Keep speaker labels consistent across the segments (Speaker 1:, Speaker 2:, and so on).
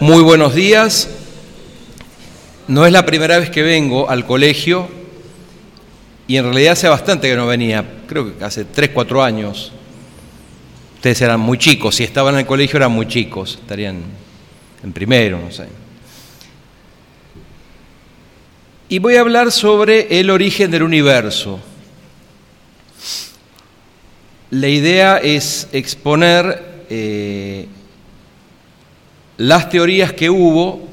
Speaker 1: Muy buenos días. No es la primera vez que vengo al colegio y en realidad hace bastante que no venía, creo que hace 3, 4 años. Ustedes eran muy chicos, si estaban en el colegio eran muy chicos, estarían en primero, no sé. Y voy a hablar sobre el origen del universo. La idea es exponer eh, las teorías que hubo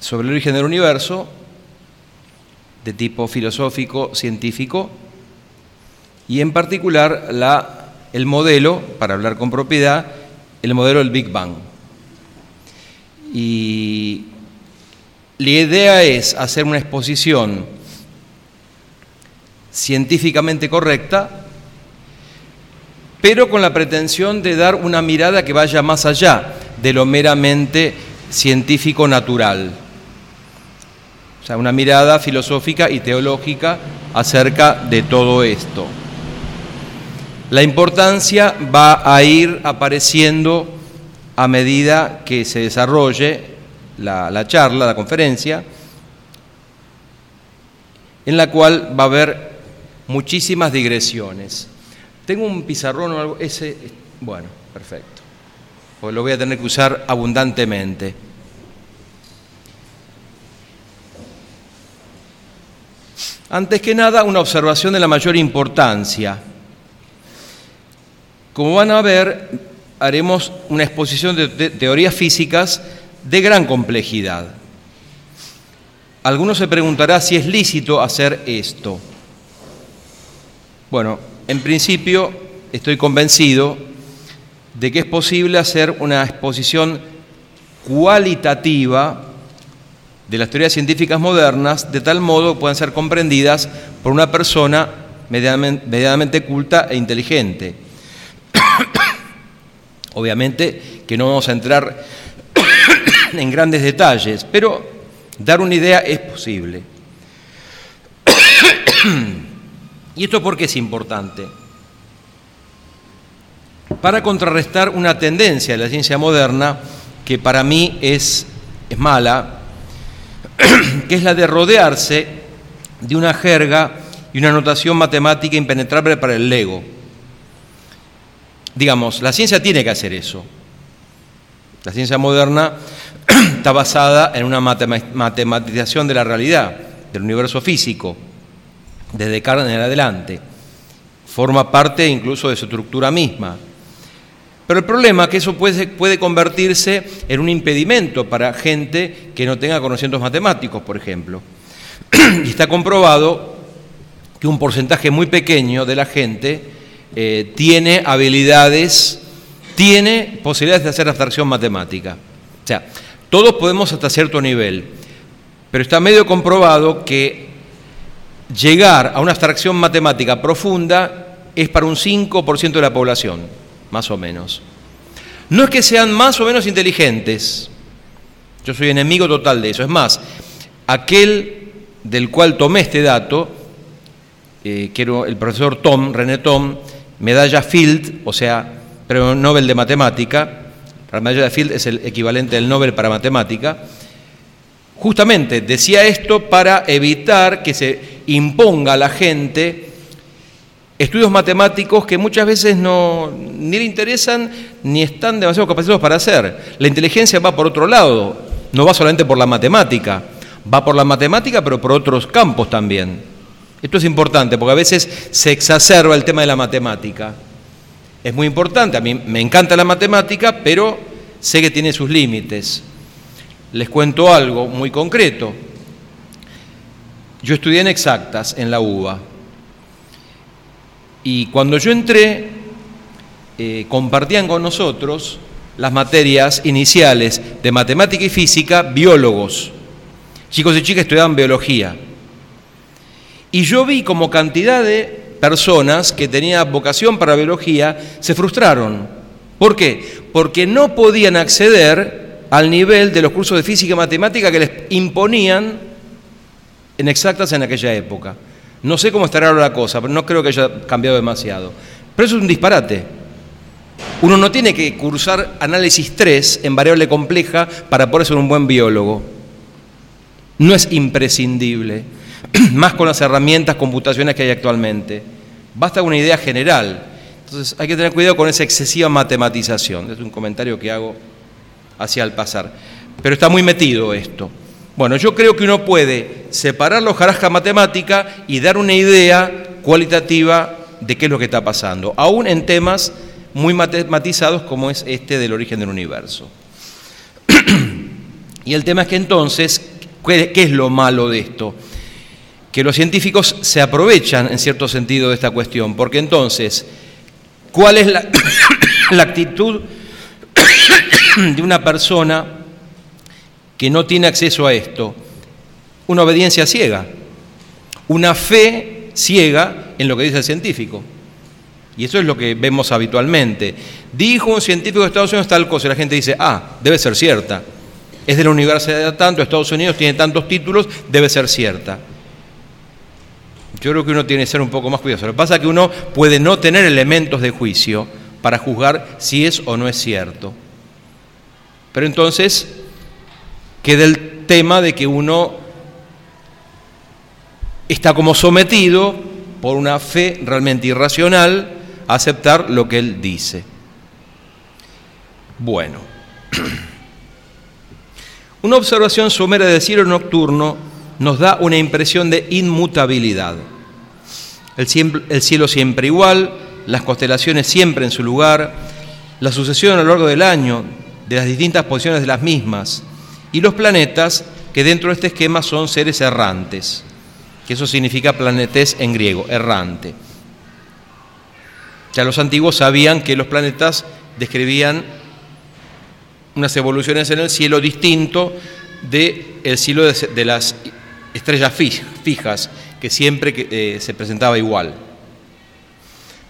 Speaker 1: sobre el origen del universo, de tipo filosófico, científico, y en particular la, el modelo, para hablar con propiedad, el modelo del Big Bang. Y la idea es hacer una exposición científicamente correcta pero con la pretensión de dar una mirada que vaya más allá de lo meramente científico natural. O sea, una mirada filosófica y teológica acerca de todo esto. La importancia va a ir apareciendo a medida que se desarrolle la, la charla, la conferencia, en la cual va a haber muchísimas digresiones. Tengo un pizarrón o algo, ese, bueno, perfecto. Pues lo voy a tener que usar abundantemente. Antes que nada, una observación de la mayor importancia. Como van a ver, haremos una exposición de, teorías físicas de gran complejidad. Algunos se preguntará si es lícito hacer esto. Bueno, en principio, estoy convencido de que es posible hacer una exposición cualitativa de las teorías científicas modernas de tal modo que puedan ser comprendidas por una persona medianamente, culta e inteligente. Obviamente que no vamos a entrar en grandes detalles, pero dar una idea es posible. ¿Y esto por qué es importante? Para contrarrestar una tendencia de la ciencia moderna que para mí es, es mala, que es la de rodearse de una jerga y una notación matemática impenetrable para el lego. Digamos, la ciencia tiene que hacer eso. La ciencia moderna está basada en una matematización de la realidad, del universo físico desde carne en adelante. Forma parte incluso de su estructura misma. Pero el problema es que eso puede, convertirse en un impedimento para gente que no tenga conocimientos matemáticos, por ejemplo. y está comprobado que un porcentaje muy pequeño de la gente eh, tiene habilidades, tiene posibilidades de hacer abstracción matemática. O sea, todos podemos hasta cierto nivel, pero está medio comprobado que llegar a una abstracción matemática profunda es para un 5% de la población, más o menos. No es que sean más o menos inteligentes, yo soy enemigo total de eso, es más, aquel del cual tomé este dato, eh, el profesor Tom, René Tom, medalla Field, o sea, premio Nobel de Matemática, la medalla Field es el equivalente del Nobel para Matemática, justamente decía esto para evitar que se imponga a la gente estudios matemáticos que muchas veces no, ni le interesan ni están demasiado capacitados para hacer. La inteligencia va por otro lado, no va solamente por la matemática, va por la matemática pero por otros campos también. Esto es importante porque a veces se exacerba el tema de la matemática. Es muy importante, a mí me encanta la matemática, pero sé que tiene sus límites. Les cuento algo muy concreto. Yo estudié en exactas en la UBA y cuando yo entré eh, compartían con nosotros las materias iniciales de matemática y física biólogos. Chicos y chicas estudiaban biología. Y yo vi como cantidad de personas que tenían vocación para biología se frustraron. ¿Por qué? Porque no podían acceder al nivel de los cursos de física y matemática que les imponían en exactas en aquella época. No sé cómo estará ahora la cosa, pero no creo que haya cambiado demasiado. Pero eso es un disparate. Uno no tiene que cursar análisis 3 en variable compleja para poder ser un buen biólogo. No es imprescindible, más con las herramientas computacionales que hay actualmente. Basta una idea general. Entonces hay que tener cuidado con esa excesiva matematización. Es un comentario que hago hacia el pasar. Pero está muy metido esto. Bueno, yo creo que uno puede separar los jarasca matemática y dar una idea cualitativa de qué es lo que está pasando, aún en temas muy matematizados como es este del origen del universo. y el tema es que entonces, ¿qué es lo malo de esto? Que los científicos se aprovechan en cierto sentido de esta cuestión, porque entonces, ¿cuál es la, la actitud de una persona que no tiene acceso a esto? Una obediencia ciega, una fe ciega en lo que dice el científico. Y eso es lo que vemos habitualmente. Dijo un científico de Estados Unidos tal cosa y la gente dice, ah, debe ser cierta. Es de la universidad de tanto, Estados Unidos tiene tantos títulos, debe ser cierta. Yo creo que uno tiene que ser un poco más cuidadoso. Lo que pasa es que uno puede no tener elementos de juicio para juzgar si es o no es cierto. Pero entonces queda el tema de que uno está como sometido por una fe realmente irracional a aceptar lo que él dice. Bueno, una observación somera del cielo nocturno nos da una impresión de inmutabilidad. El, el cielo siempre igual, las constelaciones siempre en su lugar, la sucesión a lo largo del año de las distintas posiciones de las mismas y los planetas que dentro de este esquema son seres errantes que eso significa planetes en griego, errante. Ya los antiguos sabían que los planetas describían unas evoluciones en el cielo distinto del cielo de, las estrellas fijas, que siempre eh, se presentaba igual.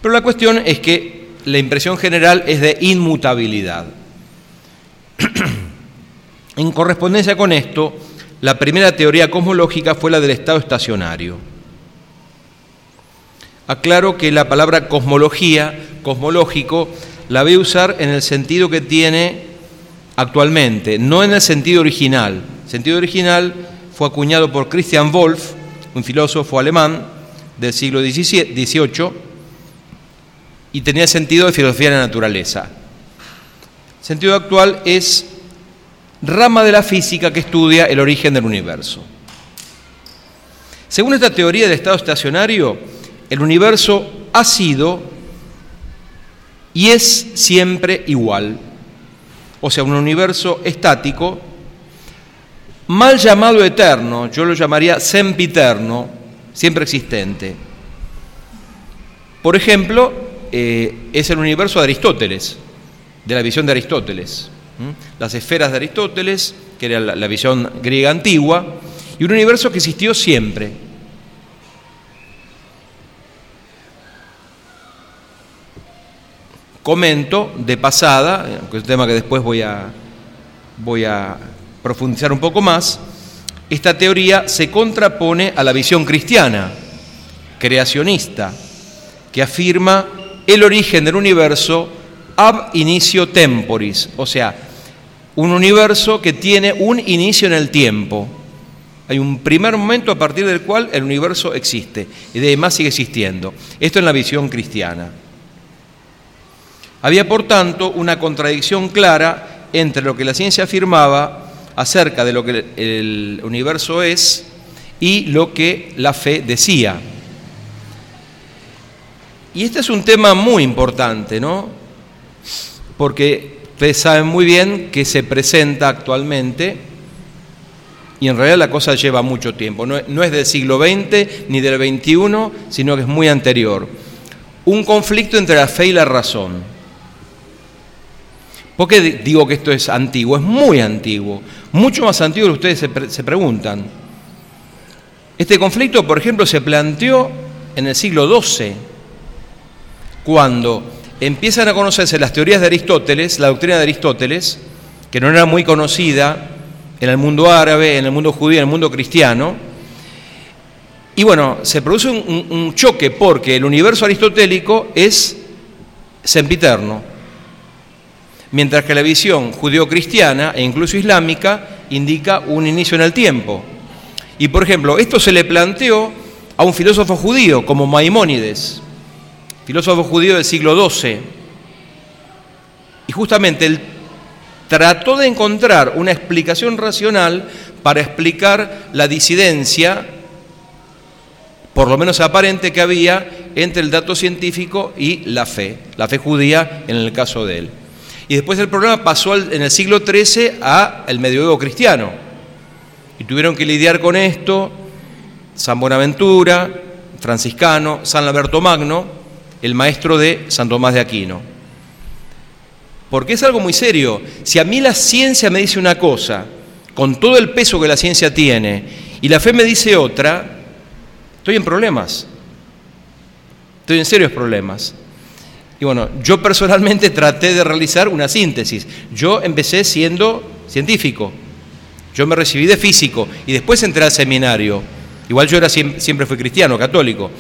Speaker 1: Pero la cuestión es que la impresión general es de inmutabilidad. en correspondencia con esto, la primera teoría cosmológica fue la del estado estacionario. Aclaro que la palabra cosmología, cosmológico, la voy a usar en el sentido que tiene actualmente, no en el sentido original. El sentido original fue acuñado por Christian Wolff, un filósofo alemán del siglo XVIII, y tenía sentido de filosofía de la naturaleza. El sentido actual es rama de la física que estudia el origen del universo. Según esta teoría del estado estacionario, el universo ha sido y es siempre igual. O sea, un universo estático, mal llamado eterno, yo lo llamaría sempiterno, siempre existente. Por ejemplo, eh, es el universo de Aristóteles, de la visión de Aristóteles las esferas de Aristóteles, que era la, visión griega antigua, y un universo que existió siempre. Comento de pasada, que es un tema que después voy a, voy a profundizar un poco más, esta teoría se contrapone a la visión cristiana, creacionista, que afirma el origen del universo ab inicio temporis, o sea, un universo que tiene un inicio en el tiempo. Hay un primer momento a partir del cual el universo existe y de más sigue existiendo. Esto en la visión cristiana. Había, por tanto, una contradicción clara entre lo que la ciencia afirmaba acerca de lo que el universo es y lo que la fe decía. Y este es un tema muy importante, ¿no? Porque Ustedes saben muy bien que se presenta actualmente y en realidad la cosa lleva mucho tiempo. No, es del siglo XX ni del XXI, sino que es muy anterior. Un conflicto entre la fe y la razón. ¿Por qué digo que esto es antiguo? Es muy antiguo, mucho más antiguo que ustedes se preguntan. Este conflicto, por ejemplo, se planteó en el siglo XII, cuando empiezan a conocerse las teorías de Aristóteles, la doctrina de Aristóteles, que no era muy conocida en el mundo árabe, en el mundo judío, en el mundo cristiano. Y bueno, se produce un, choque porque el universo aristotélico es sempiterno, mientras que la visión judeo-cristiana e incluso islámica indica un inicio en el tiempo. Y por ejemplo, esto se le planteó a un filósofo judío como Maimónides, filósofo judío del siglo XII. Y justamente él trató de encontrar una explicación racional para explicar la disidencia, por lo menos aparente, que había entre el dato científico y la fe, la fe judía en el caso de él. Y después el problema pasó en el siglo XIII al medioevo cristiano. Y tuvieron que lidiar con esto San Buenaventura, franciscano, San Alberto Magno, el maestro de San Tomás de Aquino. Porque es algo muy serio. Si a mí la ciencia me dice una cosa, con todo el peso que la ciencia tiene, y la fe me dice otra, estoy en problemas. Estoy en serios problemas. Y bueno, yo personalmente traté de realizar una síntesis. Yo empecé siendo científico. Yo me recibí de físico y después entré al seminario. Igual yo era, siempre fui cristiano, católico,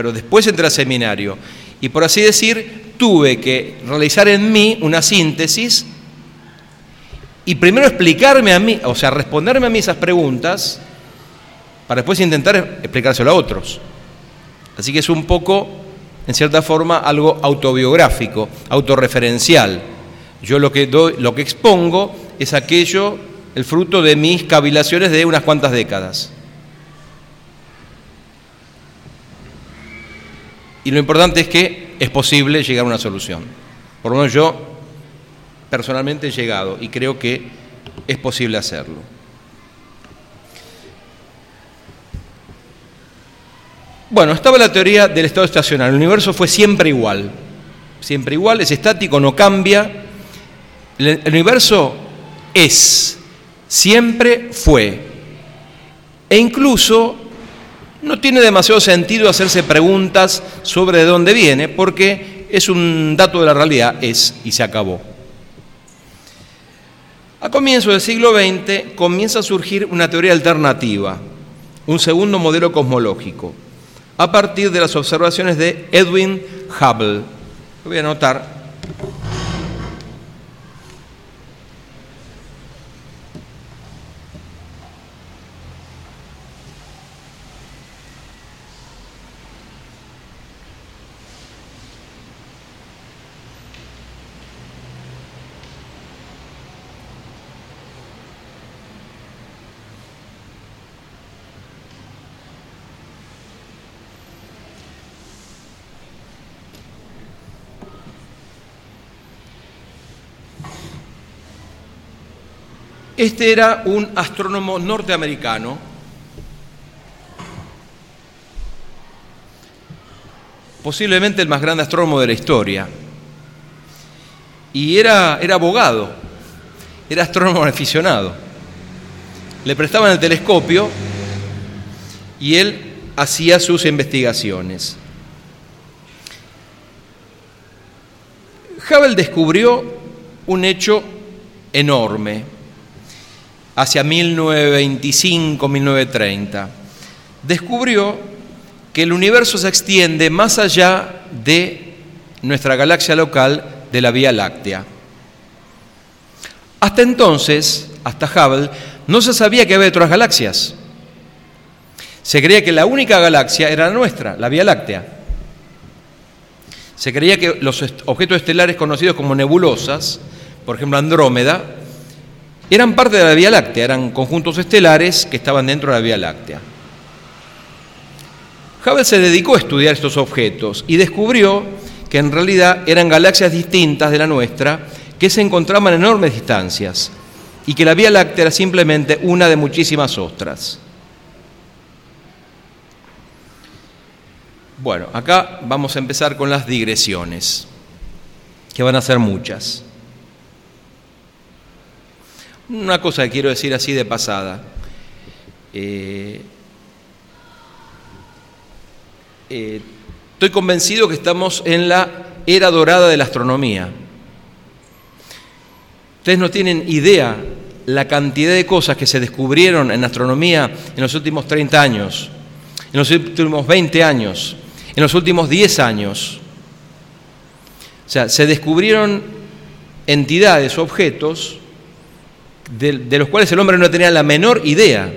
Speaker 1: pero después entré al seminario. Y por así decir, tuve que realizar en mí una síntesis y primero explicarme a mí, o sea, responderme a mí esas preguntas, para después intentar explicárselo a otros. Así que es un poco, en cierta forma, algo autobiográfico, autorreferencial. Yo lo que, doy, lo que expongo es aquello, el fruto de mis cavilaciones de unas cuantas décadas. Y lo importante es que es posible llegar a una solución. Por lo menos yo personalmente he llegado y creo que es posible hacerlo. Bueno, estaba la teoría del estado estacional. El universo fue siempre igual. Siempre igual, es estático, no cambia. El universo es, siempre fue. E incluso no tiene demasiado sentido hacerse preguntas sobre de dónde viene, porque es un dato de la realidad, es y se acabó. A comienzos del siglo XX comienza a surgir una teoría alternativa, un segundo modelo cosmológico, a partir de las observaciones de Edwin Hubble. Lo voy a anotar Este era un astrónomo norteamericano posiblemente el más grande astrónomo de la historia. Y era, era abogado, era astrónomo aficionado. Le prestaban el telescopio y él hacía sus investigaciones. Hubble descubrió un hecho enorme hacia 1925-1930, descubrió que el universo se extiende más allá de nuestra galaxia local de la Vía Láctea. Hasta entonces, hasta Hubble, no se sabía que había otras galaxias. Se creía que la única galaxia era la nuestra, la Vía Láctea. Se creía que los objetos estelares conocidos como nebulosas, por ejemplo Andrómeda, eran parte de la Vía Láctea, eran conjuntos estelares que estaban dentro de la Vía Láctea. Hubble se dedicó a estudiar estos objetos y descubrió que en realidad eran galaxias distintas de la nuestra que se encontraban a enormes distancias y que la Vía Láctea era simplemente una de muchísimas otras. Bueno, acá vamos a empezar con las digresiones, que van a ser muchas. Una cosa que quiero decir así de pasada. Eh, eh, estoy convencido que estamos en la era dorada de la astronomía. Ustedes no tienen idea la cantidad de cosas que se descubrieron en astronomía en los últimos 30 años, en los últimos 20 años, en los últimos 10 años. O sea, se descubrieron entidades, objetos, de, los cuales el hombre no tenía la menor idea.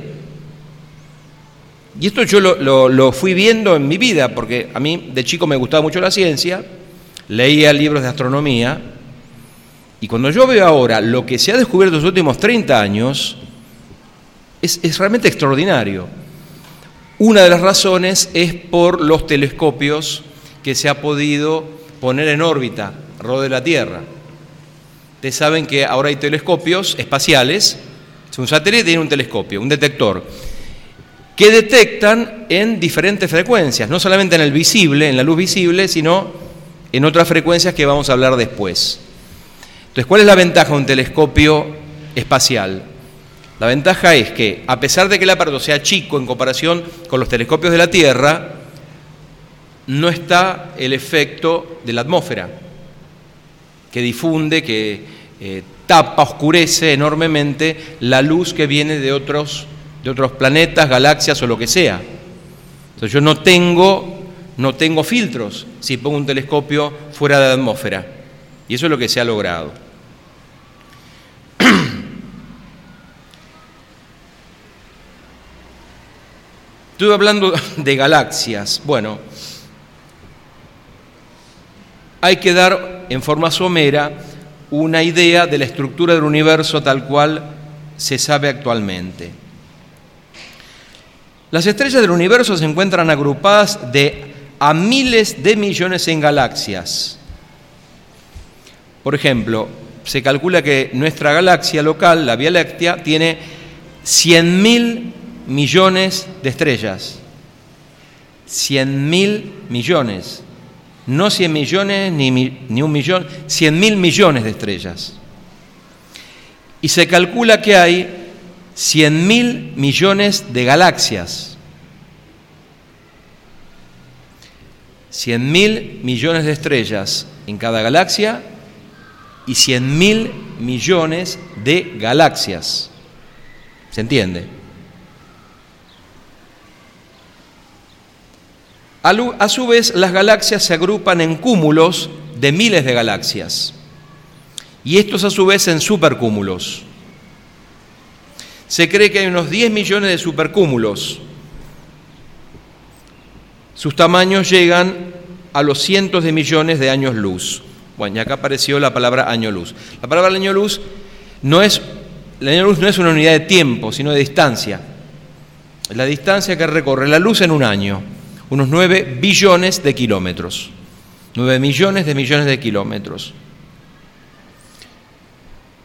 Speaker 1: Y esto yo lo, fui viendo en mi vida, porque a mí de chico me gustaba mucho la ciencia, leía libros de astronomía, y cuando yo veo ahora lo que se ha descubierto en los últimos 30 años, es, es realmente extraordinario. Una de las razones es por los telescopios que se ha podido poner en órbita alrededor de la Tierra. Ustedes saben que ahora hay telescopios espaciales, un satélite tiene un telescopio, un detector, que detectan en diferentes frecuencias, no solamente en el visible, en la luz visible, sino en otras frecuencias que vamos a hablar después. Entonces, ¿cuál es la ventaja de un telescopio espacial? La ventaja es que, a pesar de que el aparato sea chico en comparación con los telescopios de la Tierra, no está el efecto de la atmósfera que difunde, que eh, tapa, oscurece enormemente la luz que viene de otros, de otros planetas, galaxias o lo que sea. Entonces yo no tengo, no tengo filtros si pongo un telescopio fuera de la atmósfera. Y eso es lo que se ha logrado. Estuve hablando de galaxias. Bueno, hay que dar en forma somera una idea de la estructura del universo tal cual se sabe actualmente. Las estrellas del universo se encuentran agrupadas de a miles de millones en galaxias. Por ejemplo, se calcula que nuestra galaxia local, la Vía Láctea, tiene 100.000 millones de estrellas. 100.000 millones no 100 millones ni, ni un millón, 100 mil millones de estrellas. Y se calcula que hay 100 mil millones de galaxias. 100 mil millones de estrellas en cada galaxia y 100 mil millones de galaxias. ¿Se entiende? A su vez, las galaxias se agrupan en cúmulos de miles de galaxias, y estos a su vez en supercúmulos. Se cree que hay unos 10 millones de supercúmulos. Sus tamaños llegan a los cientos de millones de años luz. Bueno, y acá apareció la palabra año luz. La palabra año luz no es, el año luz no es una unidad de tiempo, sino de distancia. Es la distancia que recorre la luz en un año unos 9 billones de kilómetros. 9 millones de millones de kilómetros.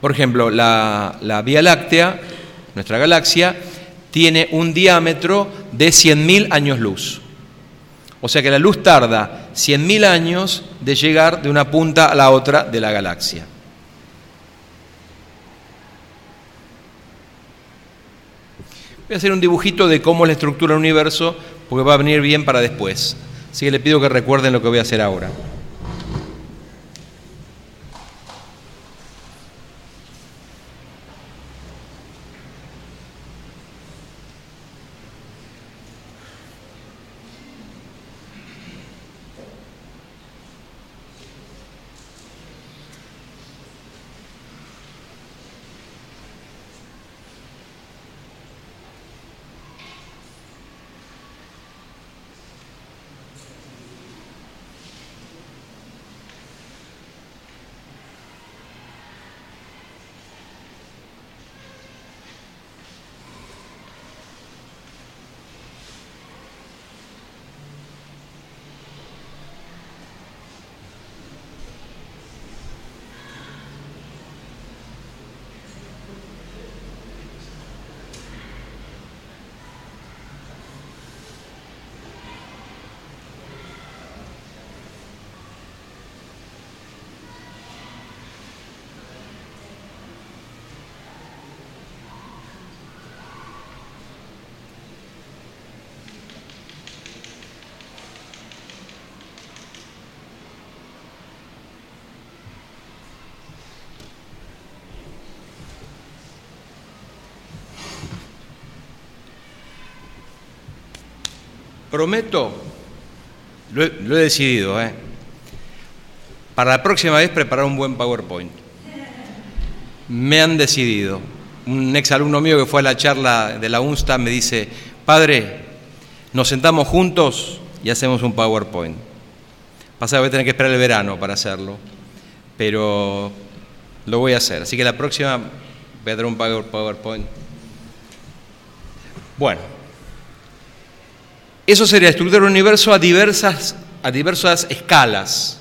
Speaker 1: Por ejemplo, la, Vía Láctea, nuestra galaxia, tiene un diámetro de 100.000 años luz. O sea que la luz tarda 100.000 años de llegar de una punta a la otra de la galaxia. Voy a hacer un dibujito de cómo la estructura del universo porque va a venir bien para después. Así que le pido que recuerden lo que voy a hacer ahora. Prometo, lo he, decidido, ¿eh? para la próxima vez preparar un buen PowerPoint. me han decidido. Un ex alumno mío que fue a la charla de la UNSTA me dice, padre, nos sentamos juntos y hacemos un PowerPoint. Pasa que voy a tener que esperar el verano para hacerlo, pero lo voy a hacer. Así que la próxima voy a dar un PowerPoint. Bueno, eso sería estructurar un universo a diversas, a diversas escalas.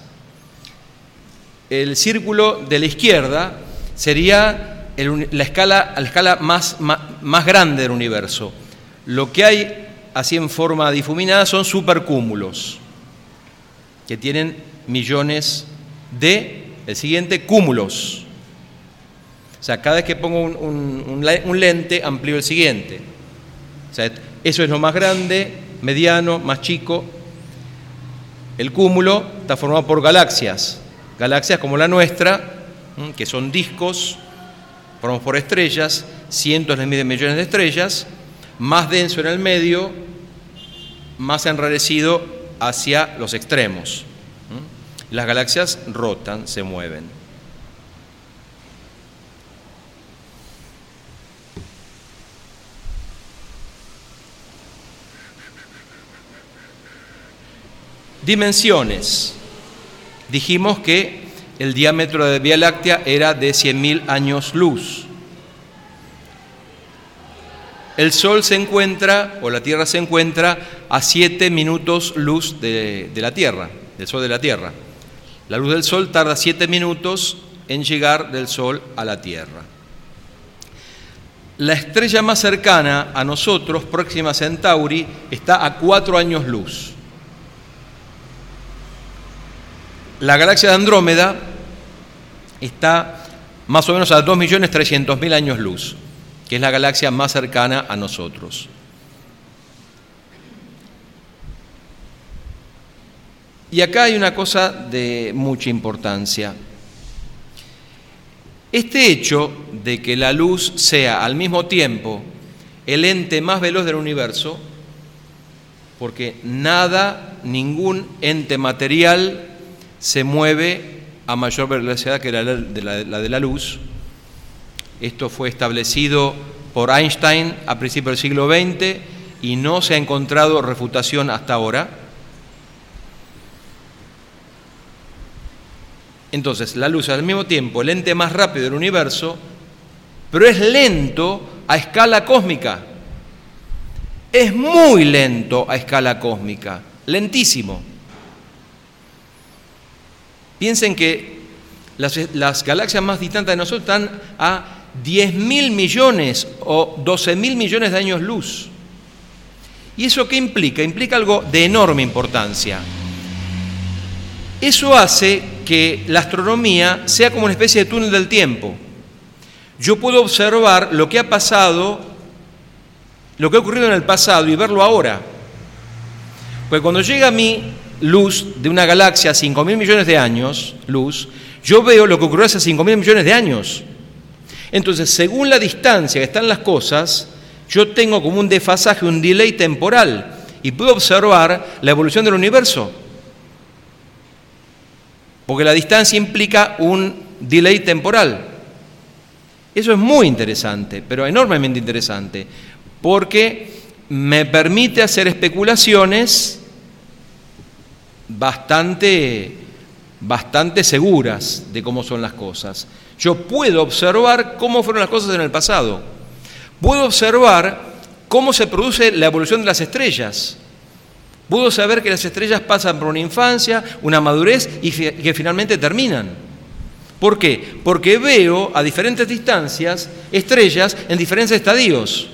Speaker 1: El círculo de la izquierda sería la escala, la escala más, más, grande del universo. Lo que hay así en forma difuminada son supercúmulos, que tienen millones de, el siguiente, cúmulos. O sea, cada vez que pongo un, un lente, amplío el siguiente. O sea, eso es lo más grande, mediano, más chico. El cúmulo está formado por galaxias, galaxias como la nuestra, que son discos formados por estrellas, cientos de millones de estrellas, más denso en el medio, más enrarecido hacia los extremos. Las galaxias rotan, se mueven. Dimensiones. Dijimos que el diámetro de Vía Láctea era de 100.000 años luz. El Sol se encuentra, o la Tierra se encuentra, a 7 minutos luz de, la Tierra, del Sol de la Tierra. La luz del Sol tarda 7 minutos en llegar del Sol a la Tierra. La estrella más cercana a nosotros, Próxima Centauri, está a 4 años luz. La galaxia de Andrómeda está más o menos a 2.300.000 años luz, que es la galaxia más cercana a nosotros. Y acá hay una cosa de mucha importancia. Este hecho de que la luz sea al mismo tiempo el ente más veloz del universo, porque nada, ningún ente material se mueve a mayor velocidad que la de la, luz. Esto fue establecido por Einstein a principios del siglo XX y no se ha encontrado refutación hasta ahora. Entonces, la luz al mismo tiempo el ente más rápido del universo, pero es lento a escala cósmica. Es muy lento a escala cósmica, lentísimo. Piensen que las, galaxias más distantes de nosotros están a 10 mil millones o 12 mil millones de años luz. ¿Y eso qué implica? Implica algo de enorme importancia. Eso hace que la astronomía sea como una especie de túnel del tiempo. Yo puedo observar lo que ha pasado, lo que ha ocurrido en el pasado y verlo ahora. Pues cuando llega a mí luz de una galaxia a 5 mil millones de años, luz, yo veo lo que ocurrió hace 5 mil millones de años. Entonces, según la distancia que están las cosas, yo tengo como un desfasaje, un delay temporal, y puedo observar la evolución del universo. Porque la distancia implica un delay temporal. Eso es muy interesante, pero enormemente interesante, porque me permite hacer especulaciones bastante, bastante seguras de cómo son las cosas. Yo puedo observar cómo fueron las cosas en el pasado. Puedo observar cómo se produce la evolución de las estrellas. Puedo saber que las estrellas pasan por una infancia, una madurez y que finalmente terminan. ¿Por qué? Porque veo a diferentes distancias estrellas en diferentes estadios,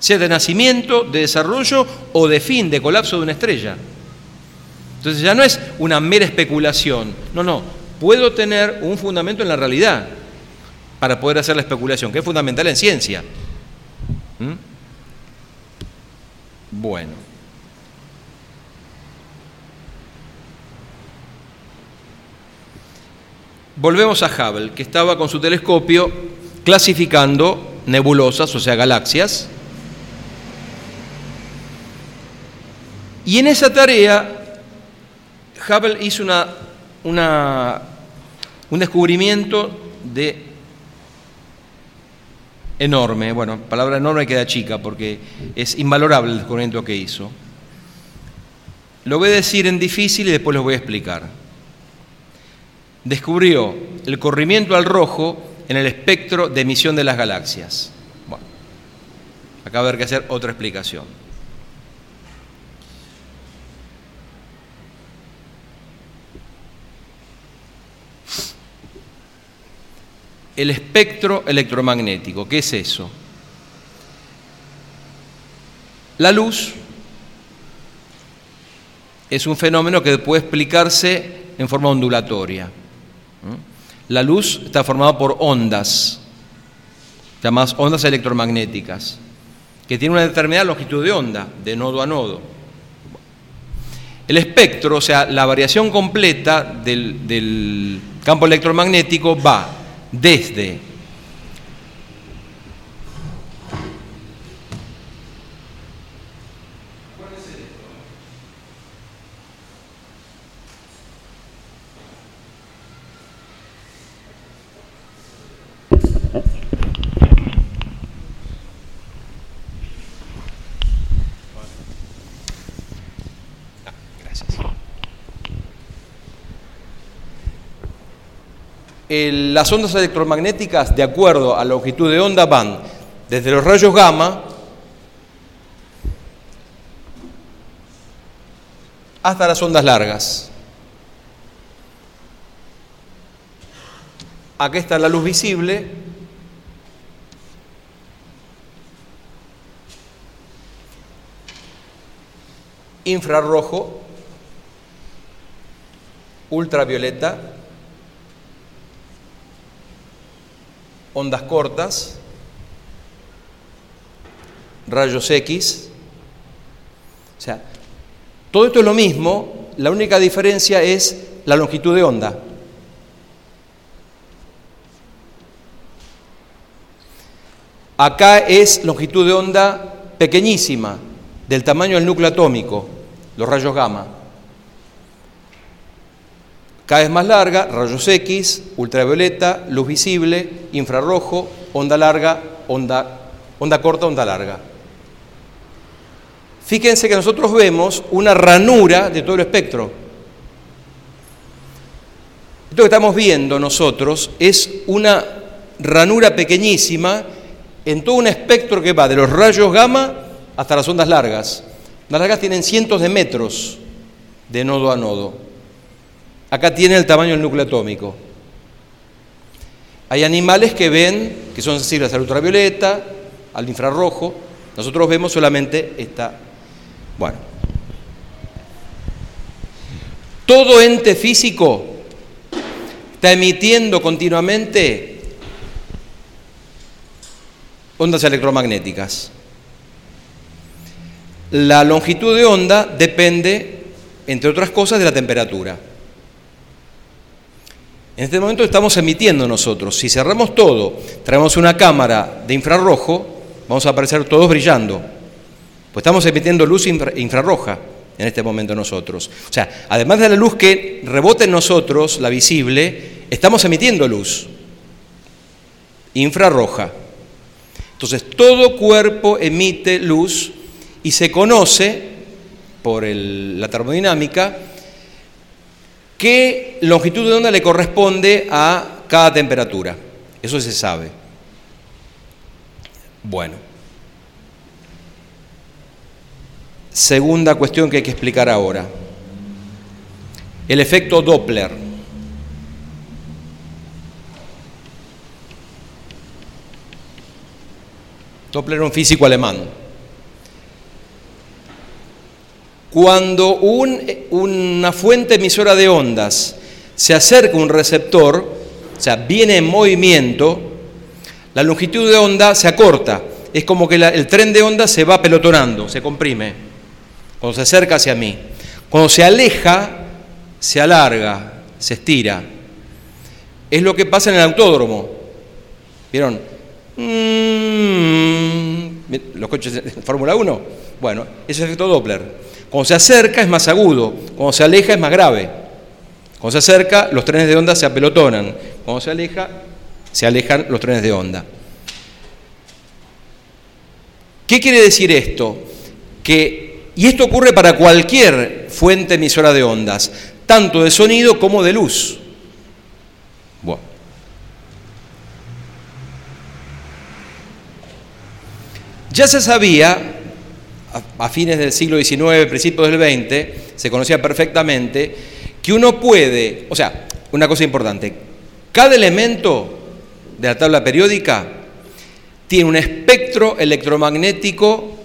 Speaker 1: sea de nacimiento, de desarrollo o de fin, de colapso de una estrella. Entonces ya no es una mera especulación, no, no, puedo tener un fundamento en la realidad para poder hacer la especulación, que es fundamental en ciencia. ¿Mm? Bueno. Volvemos a Hubble, que estaba con su telescopio clasificando nebulosas, o sea, galaxias. Y en esa tarea Hubble hizo un descubrimiento de enorme, bueno, palabra enorme queda chica porque es invalorable el descubrimiento que hizo. Lo voy a decir en difícil y después lo voy a explicar. Descubrió el corrimiento al rojo en el espectro de emisión de las galaxias. Bueno, acá va a haber que hacer otra explicación. El espectro electromagnético, ¿qué es eso? La luz es un fenómeno que puede explicarse en forma ondulatoria. La luz está formada por ondas, llamadas ondas electromagnéticas, que tienen una determinada longitud de onda, de nodo a nodo. El espectro, o sea, la variación completa del, del campo electromagnético va desde las ondas electromagnéticas, de acuerdo a la longitud de onda, van desde los rayos gamma hasta las ondas largas. Aquí está la luz visible. Infrarrojo, ultravioleta, ondas cortas, rayos X. O sea, todo esto es lo mismo, la única diferencia es la longitud de onda. Acá es longitud de onda pequeñísima, del tamaño del núcleo atómico, los rayos gamma cada vez más larga, rayos X, ultravioleta, luz visible, infrarrojo, onda larga, onda, onda corta, onda larga. Fíjense que nosotros vemos una ranura de todo el espectro. Esto que estamos viendo nosotros es una ranura pequeñísima en todo un espectro que va de los rayos gamma hasta las ondas largas. Las largas tienen cientos de metros de nodo a nodo. Acá tiene el tamaño del núcleo atómico. Hay animales que ven, que son sensibles al ultravioleta, al infrarrojo. Nosotros vemos solamente esta. Bueno. Todo ente físico está emitiendo continuamente ondas electromagnéticas. La longitud de onda depende, entre otras cosas, de la temperatura. En este momento estamos emitiendo nosotros. Si cerramos todo, traemos una cámara de infrarrojo, vamos a aparecer todos brillando. Pues estamos emitiendo luz infrarroja en este momento nosotros. O sea, además de la luz que rebota en nosotros, la visible, estamos emitiendo luz infrarroja. Entonces, todo cuerpo emite luz y se conoce por la termodinámica qué longitud de onda le corresponde a cada temperatura. Eso se sabe. Bueno. Segunda cuestión que hay que explicar ahora. El efecto Doppler. Doppler era un físico alemán. Cuando una fuente emisora de ondas se acerca a un receptor, o sea, viene en movimiento, la longitud de onda se acorta. Es como que el tren de onda se va pelotonando, se comprime, cuando se acerca hacia mí. Cuando se aleja, se alarga, se estira. Es lo que pasa en el autódromo. ¿Vieron? Mm, los coches de Fórmula 1. Bueno, ese es efecto Doppler. Cuando se acerca es más agudo, cuando se aleja es más grave. Cuando se acerca, los trenes de onda se apelotonan. Cuando se aleja, se alejan los trenes de onda. ¿Qué quiere decir esto? Que, y esto ocurre para cualquier fuente emisora de ondas, tanto de sonido como de luz. Bueno. Ya se sabía, a, fines del siglo XIX, principios del XX, se conocía perfectamente, que uno puede, o sea, una cosa importante, cada elemento de la tabla periódica tiene un espectro electromagnético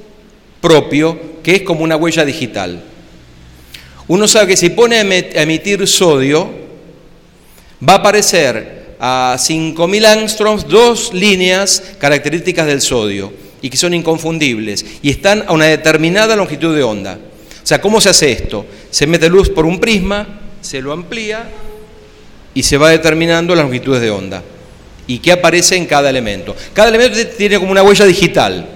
Speaker 1: propio que es como una huella digital. Uno sabe que si pone a emitir sodio, va a aparecer a 5.000 angstroms dos líneas características del sodio y que son inconfundibles y están a una determinada longitud de onda. O sea, ¿cómo se hace esto? Se mete luz por un prisma, se lo amplía y se va determinando las longitudes de onda. ¿Y qué aparece en cada elemento? Cada elemento tiene como una huella digital.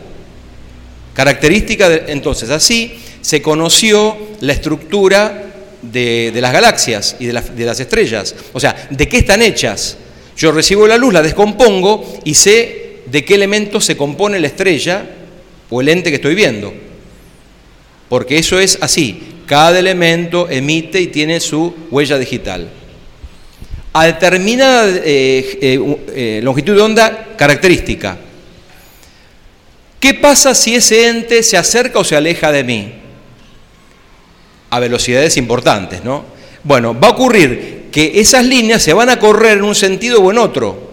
Speaker 1: Característica, de, entonces, así se conoció la estructura de, las galaxias y de, de las estrellas. O sea, ¿de qué están hechas? Yo recibo la luz, la descompongo y sé de qué elemento se compone la estrella o el ente que estoy viendo. Porque eso es así. Cada elemento emite y tiene su huella digital a determinada eh, eh, eh, longitud de onda característica. ¿Qué pasa si ese ente se acerca o se aleja de mí? A velocidades importantes, ¿no? Bueno, va a ocurrir que esas líneas se van a correr en un sentido o en otro.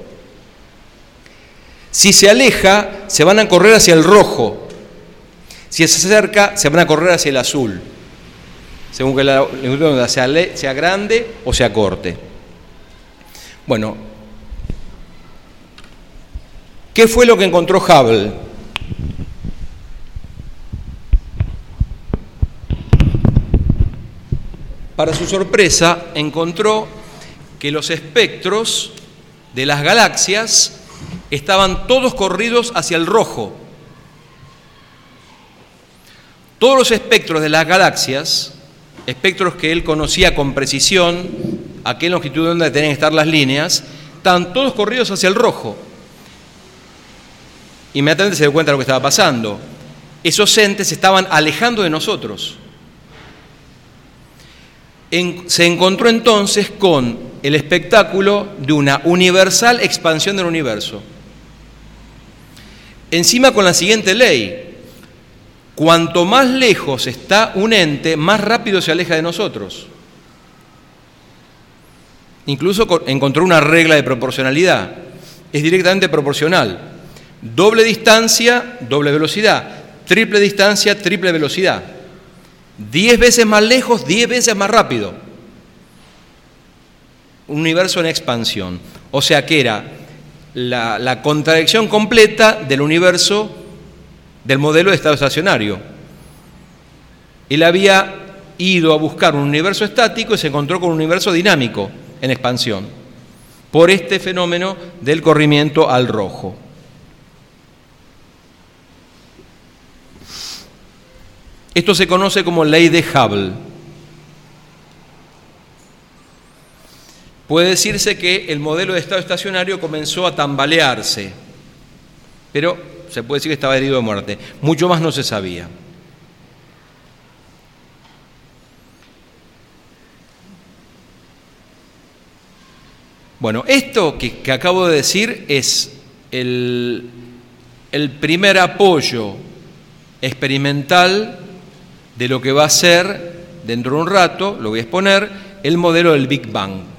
Speaker 1: Si se aleja, se van a correr hacia el rojo. Si se acerca, se van a correr hacia el azul. Según que la onda sea, sea grande o sea corte. Bueno, ¿qué fue lo que encontró Hubble? Para su sorpresa, encontró que los espectros de las galaxias estaban todos corridos hacia el rojo. Todos los espectros de las galaxias, espectros que él conocía con precisión, a qué longitud de onda tienen que estar las líneas, están todos corridos hacia el rojo. Inmediatamente se dio cuenta de lo que estaba pasando. Esos entes estaban alejando de nosotros. se encontró entonces con el espectáculo de una universal expansión del universo. Encima con la siguiente ley, cuanto más lejos está un ente, más rápido se aleja de nosotros. Incluso encontró una regla de proporcionalidad. Es directamente proporcional. Doble distancia, doble velocidad. Triple distancia, triple velocidad. Diez veces más lejos, diez veces más rápido. Un universo en expansión. O sea que era la, contradicción completa del universo del modelo de estado estacionario. Él había ido a buscar un universo estático y se encontró con un universo dinámico en expansión por este fenómeno del corrimiento al rojo. Esto se conoce como ley de Hubble. Puede decirse que el modelo de estado estacionario comenzó a tambalearse, pero se puede decir que estaba herido de muerte. Mucho más no se sabía. Bueno, esto que, acabo de decir es el, el primer apoyo experimental de lo que va a ser, dentro de un rato, lo voy a exponer, el modelo del Big Bang.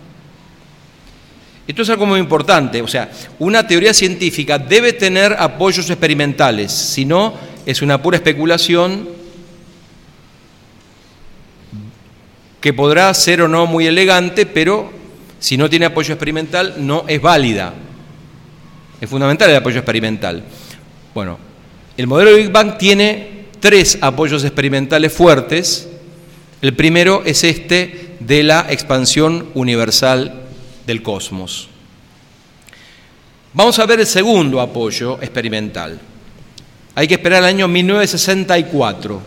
Speaker 1: Esto es algo muy importante, o sea, una teoría científica debe tener apoyos experimentales, si no es una pura especulación que podrá ser o no muy elegante, pero si no tiene apoyo experimental, no es válida. Es fundamental el apoyo experimental. Bueno, el modelo Big Bang tiene tres apoyos experimentales fuertes. El primero es este de la expansión universal del cosmos. Vamos a ver el segundo apoyo experimental. Hay que esperar al año 1964.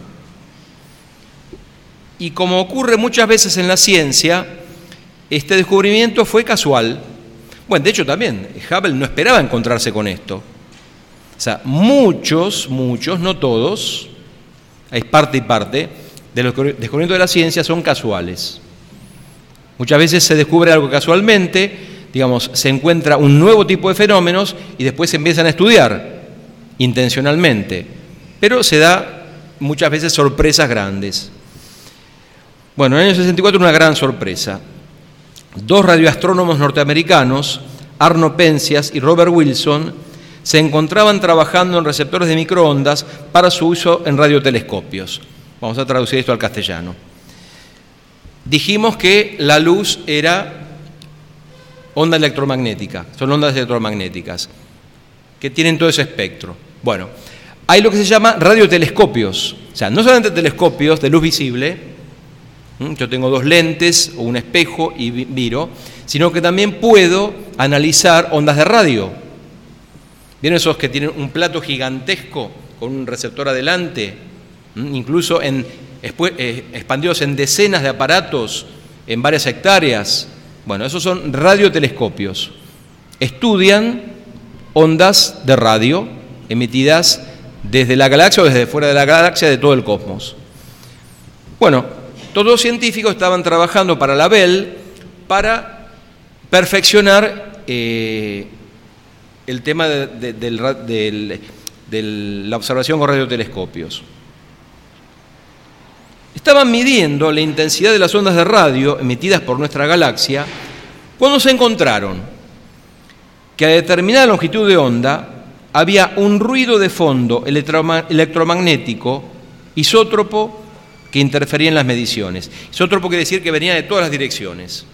Speaker 1: Y como ocurre muchas veces en la ciencia, este descubrimiento fue casual. Bueno, de hecho también, Hubble no esperaba encontrarse con esto. sea, muchos, muchos, no todos, hay parte y parte, de los descubrimientos de la ciencia son casuales. Muchas veces se descubre algo casualmente, digamos, se encuentra un nuevo tipo de fenómenos y después se empiezan a estudiar intencionalmente. Pero se da muchas veces sorpresas grandes. Bueno, en el año 64 una gran sorpresa. Dos radioastrónomos norteamericanos, Arno Penzias y Robert Wilson, se encontraban trabajando en receptores de microondas para su uso en radiotelescopios. Vamos a traducir esto al castellano. Dijimos que la luz era onda electromagnética, son ondas electromagnéticas, que tienen todo ese espectro. Bueno, hay lo que se llama radiotelescopios, o sea, no solamente telescopios de luz visible, yo tengo dos lentes o un espejo y miro, sino que también puedo analizar ondas de radio. ¿Vieron esos que tienen un plato gigantesco con un receptor adelante? Incluso en, expandidos en decenas de aparatos en varias hectáreas. Bueno, esos son radiotelescopios. Estudian ondas de radio emitidas desde la galaxia o desde fuera de la galaxia de todo el cosmos. Bueno, todos los científicos estaban trabajando para la Bell para perfeccionar eh, el tema de, la observación con radiotelescopios. Estaban midiendo la intensidad de las ondas de radio emitidas por nuestra galaxia cuando se encontraron que a determinada longitud de onda había un ruido de fondo electromagnético isótropo que interfería en las mediciones. Isótropo quiere decir que venía de todas las direcciones.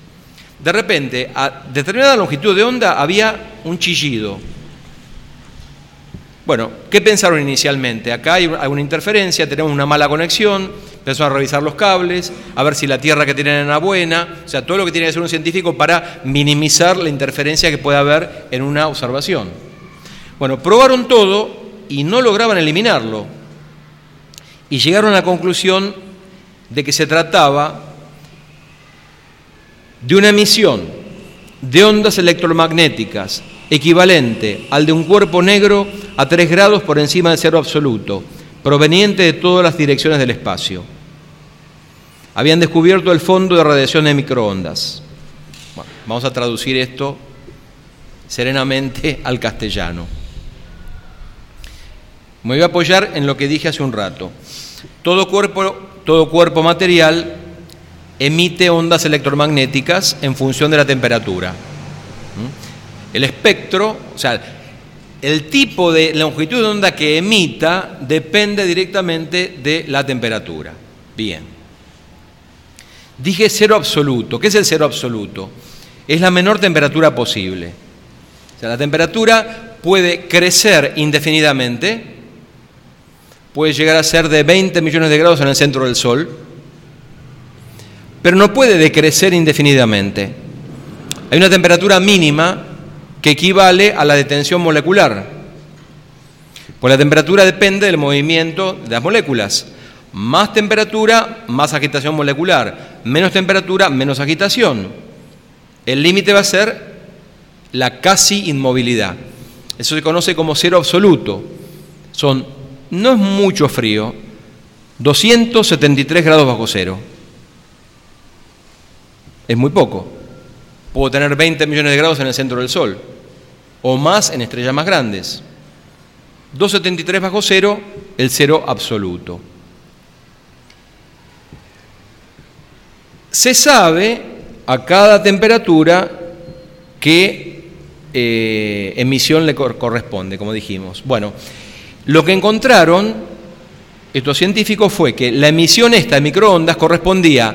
Speaker 1: De repente, a determinada longitud de onda había un chillido. Bueno, ¿qué pensaron inicialmente? Acá hay una interferencia, tenemos una mala conexión, empezaron a revisar los cables, a ver si la tierra que tienen era buena, o sea, todo lo que tiene que hacer un científico para minimizar la interferencia que puede haber en una observación. Bueno, probaron todo y no lograban eliminarlo. Y llegaron a la conclusión de que se trataba de una emisión de ondas electromagnéticas equivalente al de un cuerpo negro a 3 grados por encima del cero absoluto, proveniente de todas las direcciones del espacio. Habían descubierto el fondo de radiación de microondas. vamos a traducir esto serenamente al castellano. Me voy a apoyar en lo que dije hace un rato. Todo cuerpo, todo cuerpo material emite ondas electromagnéticas en función de la temperatura. ¿Mm? El espectro, o sea, el tipo de longitud de onda que emita depende directamente de la temperatura. Bien. Dije cero absoluto. ¿Qué es el cero absoluto? Es la menor temperatura posible. O sea, la temperatura puede crecer indefinidamente, puede llegar a ser de 20 millones de grados en el centro del Sol, pero no puede decrecer indefinidamente. Hay una temperatura mínima que equivale a la detención molecular. Pues la temperatura depende del movimiento de las moléculas. Más temperatura, más agitación molecular. Menos temperatura, menos agitación. El límite va a ser la casi inmovilidad. Eso se conoce como cero absoluto. Son, no es mucho frío, 273 grados bajo cero es muy poco. Puedo tener 20 millones de grados en el centro del Sol, o más en estrellas más grandes. 273 bajo cero, el cero absoluto. Se sabe a cada temperatura qué eh, emisión le corresponde, como dijimos. Bueno, lo que encontraron estos científicos fue que la emisión esta de microondas correspondía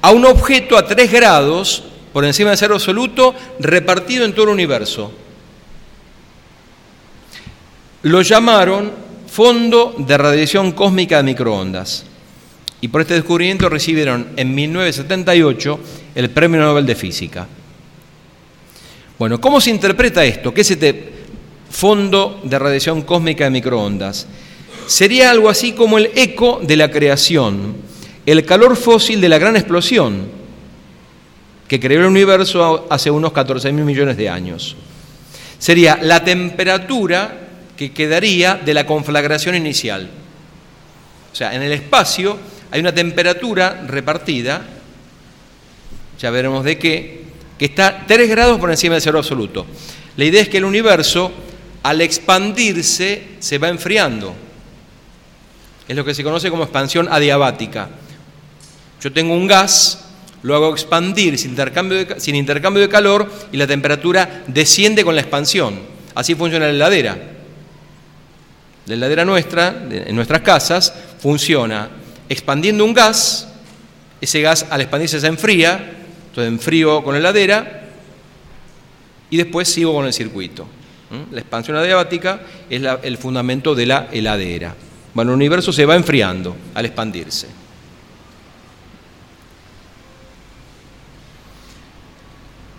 Speaker 1: a un objeto a 3 grados por encima del cero absoluto repartido en todo el universo. Lo llamaron Fondo de Radiación Cósmica de Microondas. Y por este descubrimiento recibieron en 1978 el Premio Nobel de Física. Bueno, ¿cómo se interpreta esto? ¿Qué es este Fondo de Radiación Cósmica de Microondas? Sería algo así como el eco de la creación el calor fósil de la gran explosión que creó el universo hace unos 14 mil millones de años. Sería la temperatura que quedaría de la conflagración inicial. O sea, en el espacio hay una temperatura repartida, ya veremos de qué, que está 3 grados por encima del cero absoluto. La idea es que el universo, al expandirse, se va enfriando. Es lo que se conoce como expansión adiabática. Yo tengo un gas, lo hago expandir sin intercambio, de, sin intercambio de calor y la temperatura desciende con la expansión. Así funciona la heladera. La heladera nuestra, en nuestras casas, funciona expandiendo un gas, ese gas al expandirse se enfría, entonces enfrío con la heladera y después sigo con el circuito. La expansión adiabática es el fundamento de la heladera. Bueno, el universo se va enfriando al expandirse.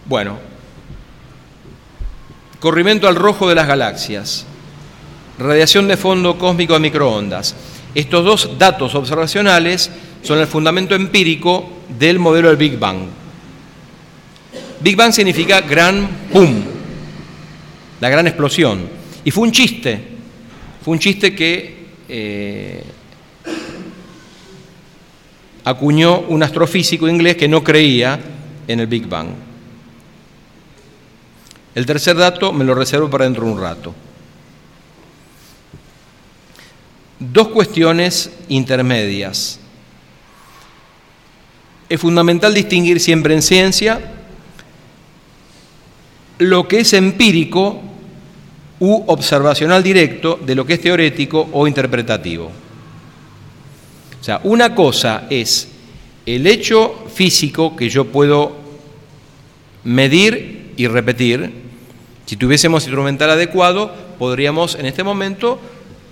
Speaker 1: Bueno, corrimiento al rojo de las galaxias, radiación de fondo cósmico a microondas. Estos dos datos observacionales son el fundamento empírico del modelo del Big Bang. Big Bang significa gran boom, la gran explosión. Y fue un chiste, fue un chiste que eh, acuñó un astrofísico inglés que no creía en el Big Bang. El tercer dato me lo reservo para dentro de un rato. Dos cuestiones intermedias. Es fundamental distinguir siempre en ciencia lo que es empírico u observacional directo de lo que es teorético o interpretativo. O sea, una cosa es el hecho físico que yo puedo medir y repetir. Si tuviésemos instrumental adecuado, podríamos en este momento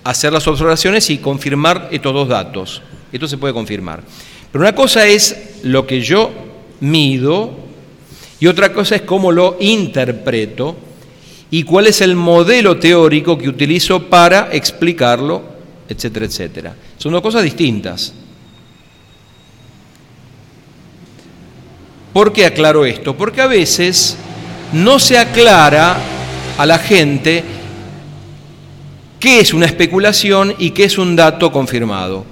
Speaker 1: hacer las observaciones y confirmar estos dos datos. Esto se puede confirmar. Pero una cosa es lo que yo mido y otra cosa es cómo lo interpreto y cuál es el modelo teórico que utilizo para explicarlo, etcétera, etcétera. Son dos cosas distintas. ¿Por qué aclaro esto? Porque a veces no se aclara a la gente qué es una especulación y qué es un dato confirmado.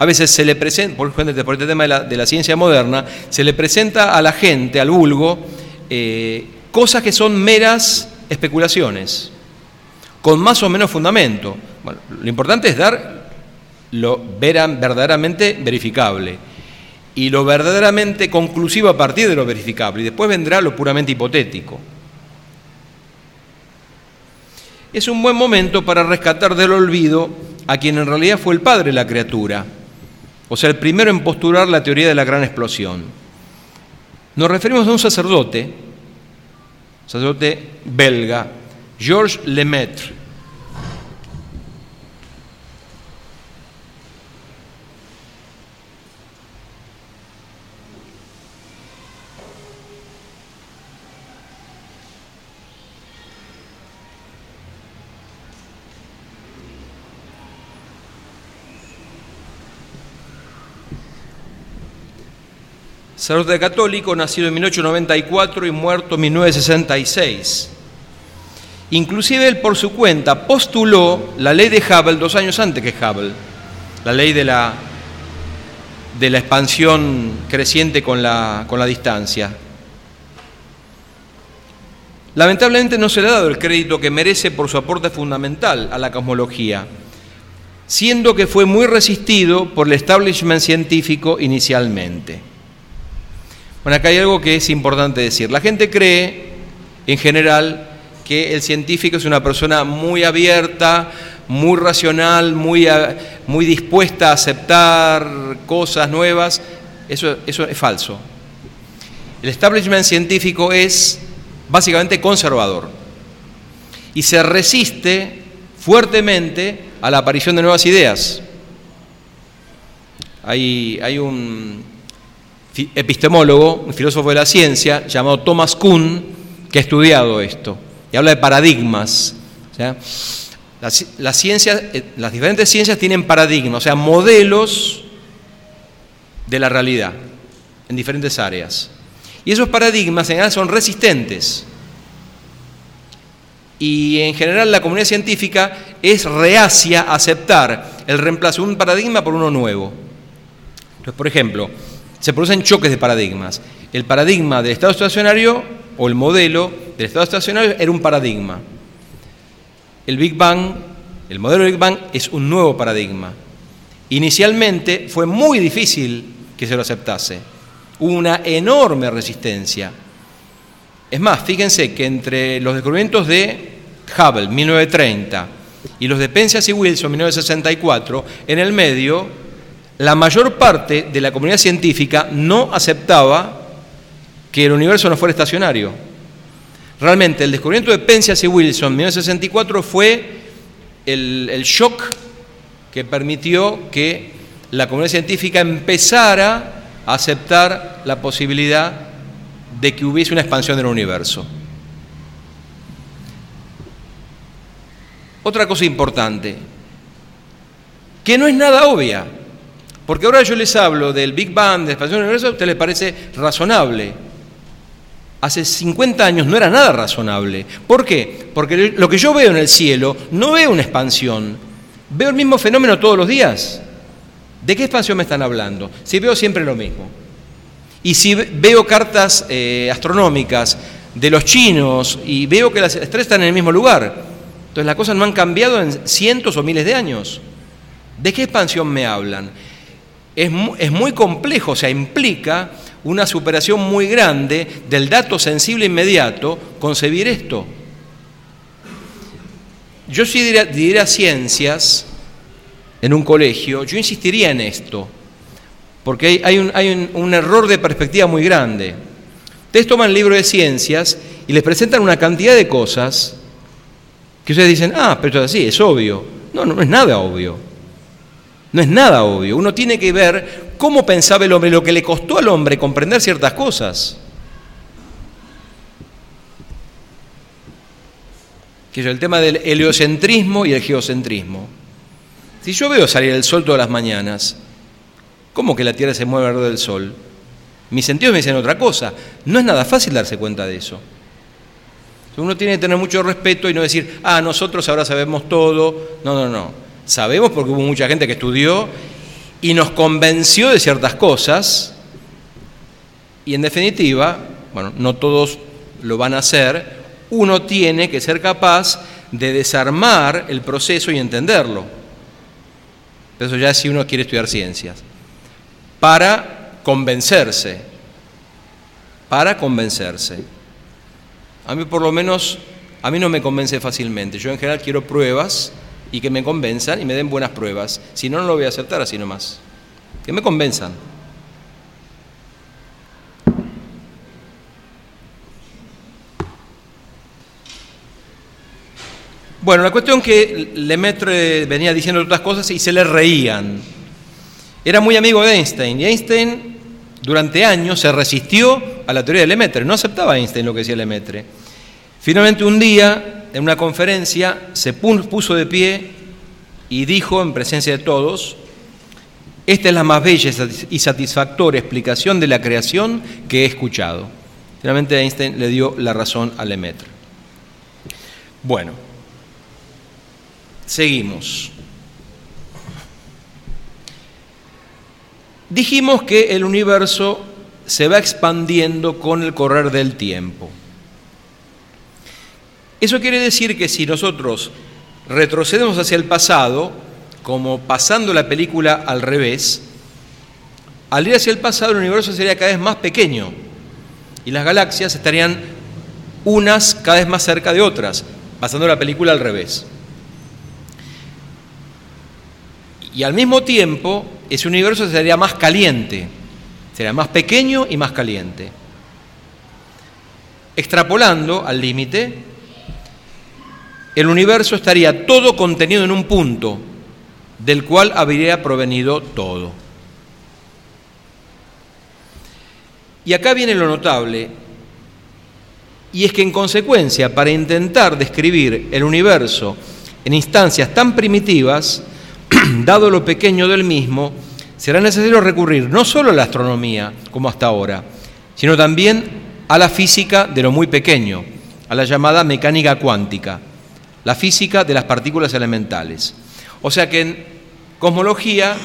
Speaker 1: A veces se le presenta, por ejemplo, por este tema de la, ciencia moderna, se le presenta a la gente, al vulgo, eh, cosas que son meras especulaciones, con más o menos fundamento. lo importante es dar lo verdaderamente verificable y lo verdaderamente conclusivo a partir de lo verificable, y después vendrá lo puramente hipotético es un buen momento para rescatar del olvido a quien en realidad fue el padre de la criatura, o sea, el primero en postular la teoría de la gran explosión. Nos referimos a un sacerdote, sacerdote belga, Georges Lemaitre, sacerdote católico, nacido en 1894 y muerto en 1966. Inclusive él por su cuenta postuló la ley de Hubble dos años antes que Hubble, la ley de la, de la expansión creciente con la, con la distancia. Lamentablemente no se le ha dado el crédito que merece por su aporte fundamental a la cosmología, siendo que fue muy resistido por el establishment científico inicialmente. Bueno, acá hay algo que es importante decir. La gente cree, en general, que el científico es una persona muy abierta, muy racional, muy, muy dispuesta a aceptar cosas nuevas. Eso, eso es falso. El establishment científico es básicamente conservador y se resiste fuertemente a la aparición de nuevas ideas. Hay, hay un, epistemólogo, un filósofo de la ciencia, llamado Thomas Kuhn, que ha estudiado esto y habla de paradigmas. las, ciencias, eh, las diferentes ciencias tienen paradigmas, o sea, modelos de la realidad en diferentes áreas. Y esos paradigmas en general son resistentes. Y en general la comunidad científica es reacia a aceptar el reemplazo de un paradigma por uno nuevo. Entonces, por ejemplo, se producen choques de paradigmas. El paradigma del estado estacionario o el modelo del estado estacionario era un paradigma. El Big Bang, el modelo Big Bang es un nuevo paradigma. Inicialmente fue muy difícil que se lo aceptase. Hubo una enorme resistencia. Es más, fíjense que entre los descubrimientos de Hubble, 1930, y los de Penzias y Wilson, 1964, en el medio, la mayor parte de la comunidad científica no aceptaba que el universo no fuera estacionario. Realmente, el descubrimiento de Penzias y Wilson en 1964 fue el, el shock que permitió que la comunidad científica empezara a aceptar la posibilidad de que hubiese una expansión del universo. Otra cosa importante, que no es nada obvia, porque ahora yo les hablo del Big Bang, de expansión del universo, a usted les parece razonable. Hace 50 años no era nada razonable. ¿Por qué? Porque lo que yo veo en el cielo no veo una expansión, veo el mismo fenómeno todos los días. ¿De qué expansión me están hablando? Si veo siempre lo mismo. Y si veo cartas eh, astronómicas de los chinos y veo que las estrellas están en el mismo lugar, entonces las cosas no han cambiado en cientos o miles de años. ¿De qué expansión me hablan? Es, muy complejo, o sea, implica una superación muy grande del dato sensible inmediato concebir esto. Yo si diría, ciencias en un colegio, yo insistiría en esto porque hay, un, error de perspectiva muy grande. Ustedes toman el libro de ciencias y les presentan una cantidad de cosas que ustedes dicen, ah, pero es así, es obvio. No, no es nada obvio. No es nada obvio. Uno tiene que ver cómo pensaba el hombre, lo que le costó al hombre comprender ciertas cosas. Que el tema del heliocentrismo y el geocentrismo. Si yo veo salir el sol todas las mañanas, ¿Cómo que la Tierra se mueve alrededor del Sol? Mis sentidos me dicen otra cosa. No es nada fácil darse cuenta de eso. Uno tiene que tener mucho respeto y no decir, ah, nosotros ahora sabemos todo. No, no, no. Sabemos porque hubo mucha gente que estudió y nos convenció de ciertas cosas. Y en definitiva, bueno, no todos lo van a hacer. Uno tiene que ser capaz de desarmar el proceso y entenderlo. Eso ya es si uno quiere estudiar ciencias para convencerse, para convencerse. A mí por lo menos, a mí no me convence fácilmente. Yo en general quiero pruebas y que me convenzan y me den buenas pruebas. Si no, no lo voy a aceptar así nomás. Que me convenzan. Bueno, la cuestión que Lemaitre venía diciendo otras cosas y se le reían. Era muy amigo de Einstein y Einstein durante años se resistió a la teoría de Lemaitre, no aceptaba Einstein lo que decía Lemaitre. Finalmente un día, en una conferencia, se puso de pie y dijo en presencia de todos, esta es la más bella y satisfactoria explicación de la creación que he escuchado. Finalmente Einstein le dio la razón a Lemaitre. Bueno, seguimos. Dijimos que el universo se va expandiendo con el correr del tiempo. Eso quiere decir que si nosotros retrocedemos hacia el pasado, como pasando la película al revés, al ir hacia el pasado el universo sería cada vez más pequeño y las galaxias estarían unas cada vez más cerca de otras, pasando la película al revés. Y al mismo tiempo ese universo sería más caliente, sería más pequeño y más caliente. Extrapolando al límite, el universo estaría todo contenido en un punto del cual habría provenido todo. Y acá viene lo notable, y es que en consecuencia, para intentar describir el universo en instancias tan primitivas, dado lo pequeño del mismo, será necesario recurrir no solo a la astronomía, como hasta ahora, sino también a la física de lo muy pequeño, a la llamada mecánica cuántica. La física de las partículas elementales. O sea que en cosmología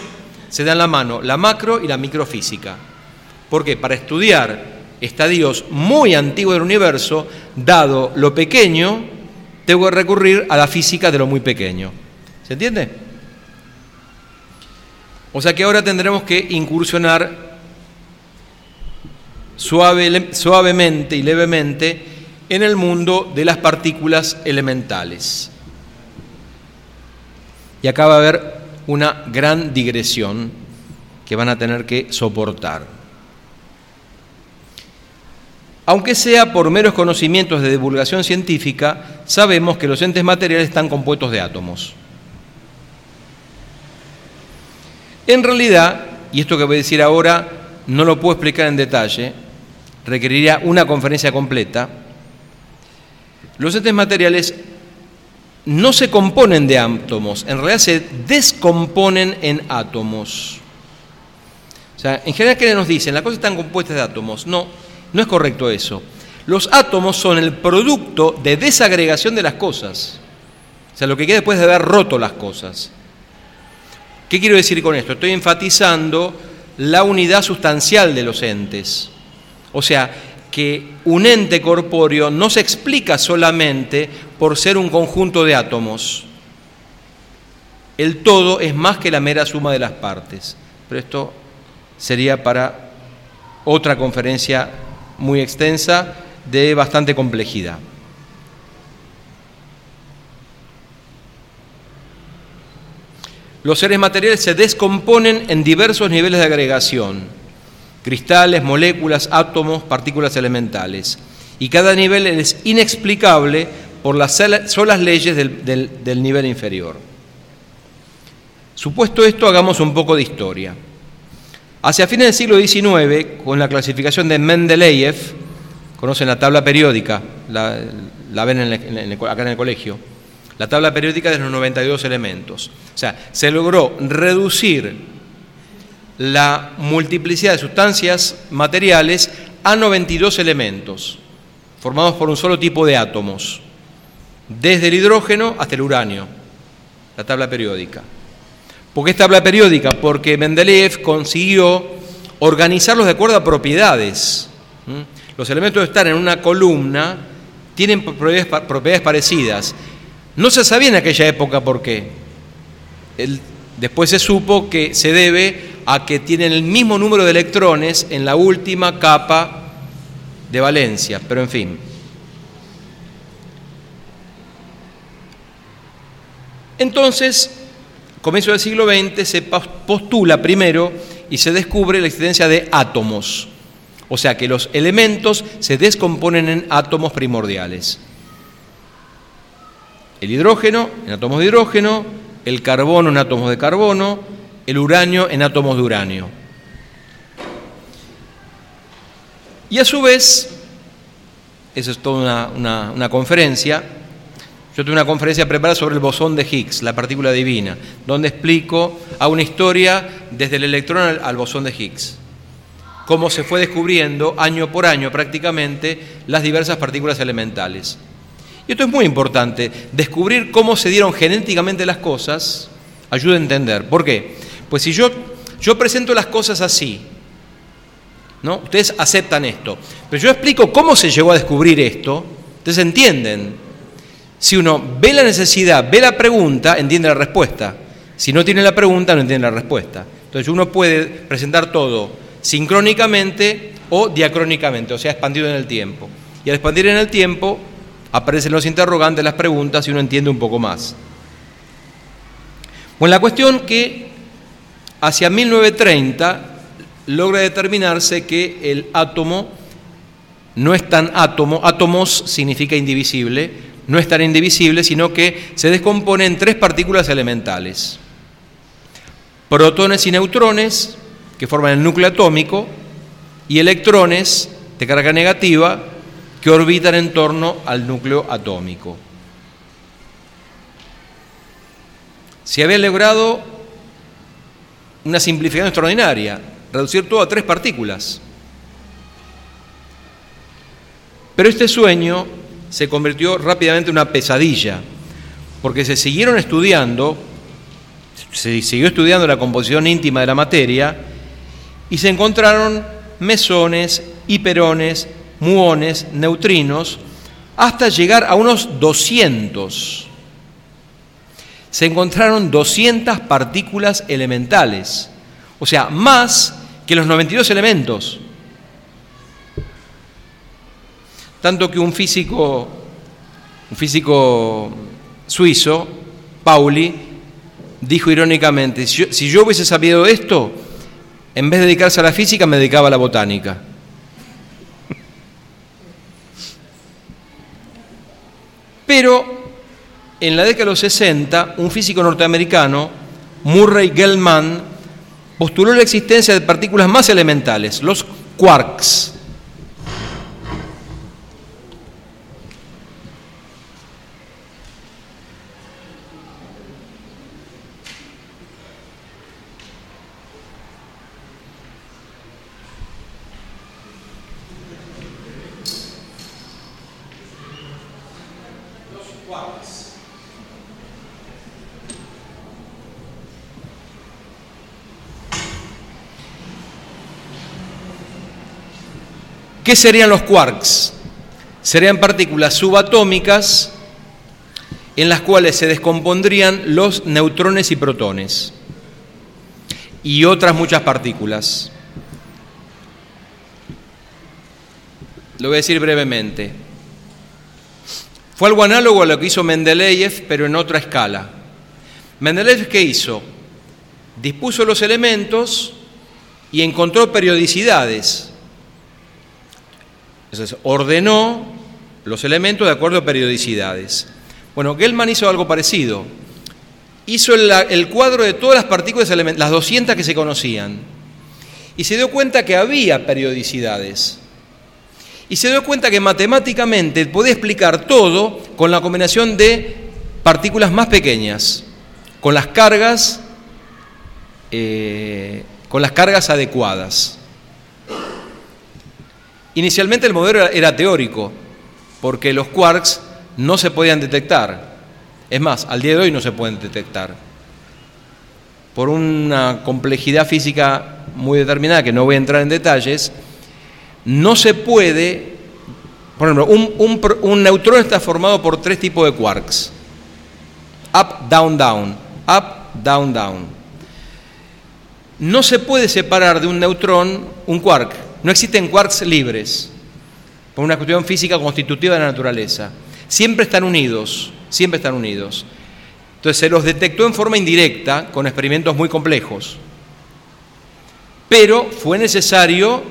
Speaker 1: se dan la mano la macro y la microfísica. Porque para estudiar estadios muy antiguos del universo, dado lo pequeño, tengo que recurrir a la física de lo muy pequeño. ¿Se entiende? O sea que ahora tendremos que incursionar suavemente y levemente en el mundo de las partículas elementales. Y acá va a haber una gran digresión que van a tener que soportar. Aunque sea por meros conocimientos de divulgación científica, sabemos que los entes materiales están compuestos de átomos. En realidad, y esto que voy a decir ahora no lo puedo explicar en detalle, requeriría una conferencia completa, los entes materiales no se componen de átomos, en realidad se descomponen en átomos. O sea, en general, ¿qué nos dicen? Las cosas están compuestas de átomos. No, no es correcto eso. Los átomos son el producto de desagregación de las cosas. O sea, lo que queda después de haber roto las cosas. ¿Qué quiero decir con esto? Estoy enfatizando la unidad sustancial de los entes. O sea, que un ente corpóreo no se explica solamente por ser un conjunto de átomos. El todo es más que la mera suma de las partes. Pero esto sería para otra conferencia muy extensa de bastante complejidad. Los seres materiales se descomponen en diversos niveles de agregación cristales, moléculas, átomos, partículas elementales. Y cada nivel es inexplicable por las solas leyes del, nivel inferior. Supuesto esto, hagamos un poco de historia. Hacia fines del siglo XIX, con la clasificación de Mendeleev, conocen la tabla periódica, la, ven acá en el colegio, la tabla periódica de los 92 elementos. O sea, se logró reducir la multiplicidad de sustancias materiales a 92 elementos, formados por un solo tipo de átomos, desde el hidrógeno hasta el uranio, la tabla periódica. ¿Por qué es tabla periódica? Porque Mendeleev consiguió organizarlos de acuerdo a propiedades. Los elementos de estar en una columna tienen propiedades, parecidas. No se sabía en aquella época por qué. después se supo que se debe a que tienen el mismo número de electrones en la última capa de valencia, pero en fin. Entonces, comienzo del siglo XX, se postula primero y se descubre la existencia de átomos, o sea que los elementos se descomponen en átomos primordiales. El hidrógeno en átomos de hidrógeno, el carbono en átomos de carbono, el uranio en átomos de uranio. Y a su vez, eso es toda una, conferencia, yo tuve una conferencia preparada sobre el bosón de Higgs, la partícula divina, donde explico a una historia desde el electrón al, al bosón de Higgs, cómo se fue descubriendo año por año prácticamente las diversas partículas elementales. Y esto es muy importante, descubrir cómo se dieron genéticamente las cosas ayuda a entender. ¿Por qué? Pues si yo, yo presento las cosas así, ¿no? Ustedes aceptan esto. Pero yo explico cómo se llegó a descubrir esto, ustedes entienden. Si uno ve la necesidad, ve la pregunta, entiende la respuesta. Si no tiene la pregunta, no entiende la respuesta. Entonces uno puede presentar todo sincrónicamente o diacrónicamente, o sea, expandido en el tiempo. Y al expandir en el tiempo, aparecen los interrogantes, las preguntas y uno entiende un poco más. Bueno, la cuestión que Hacia 1930 logra determinarse que el átomo no es tan átomo, átomos significa indivisible, no es tan indivisible, sino que se descompone en tres partículas elementales. Protones y neutrones, que forman el núcleo atómico, y electrones de carga negativa, que orbitan en torno al núcleo atómico. Se había logrado una simplificación extraordinaria, reducir todo a tres partículas. Pero este sueño se convirtió rápidamente en una pesadilla, porque se siguieron estudiando, se siguió estudiando la composición íntima de la materia y se encontraron mesones, hiperones, muones, neutrinos, hasta llegar a unos 200. Se encontraron 200 partículas elementales, o sea, más que los 92 elementos. Tanto que un físico, un físico suizo, Pauli, dijo irónicamente, si yo, hubiese sabido esto, en vez de dedicarse a la física, me dedicaba a la botánica. Pero en la década de los 60, un físico norteamericano, Murray Gell-Mann, postuló la existencia de partículas más elementales, los quarks. ¿Qué serían los quarks? Serían partículas subatómicas en las cuales se descompondrían los neutrones y protones y otras muchas partículas. Lo voy a decir brevemente. Fue algo análogo a lo que hizo Mendeleev, pero en otra escala. Mendeleev, ¿qué hizo? Dispuso los elementos y encontró periodicidades entonces, ordenó los elementos de acuerdo a periodicidades. Bueno, Gell-Mann hizo algo parecido. Hizo el, cuadro de todas las partículas, las 200 que se conocían, y se dio cuenta que había periodicidades. Y se dio cuenta que matemáticamente podía explicar todo con la combinación de partículas más pequeñas, con las cargas, eh, con las cargas adecuadas. Inicialmente el modelo era teórico, porque los quarks no se podían detectar. Es más, al día de hoy no se pueden detectar. Por una complejidad física muy determinada, que no voy a entrar en detalles, no se puede, por ejemplo, un, neutrón está formado por tres tipos de quarks. Up, down, down. Up, down, down. No se puede separar de un neutrón un quark no existen quarks libres, por una cuestión física constitutiva de la naturaleza. Siempre están unidos, siempre están unidos. Entonces se los detectó en forma indirecta con experimentos muy complejos. Pero fue necesario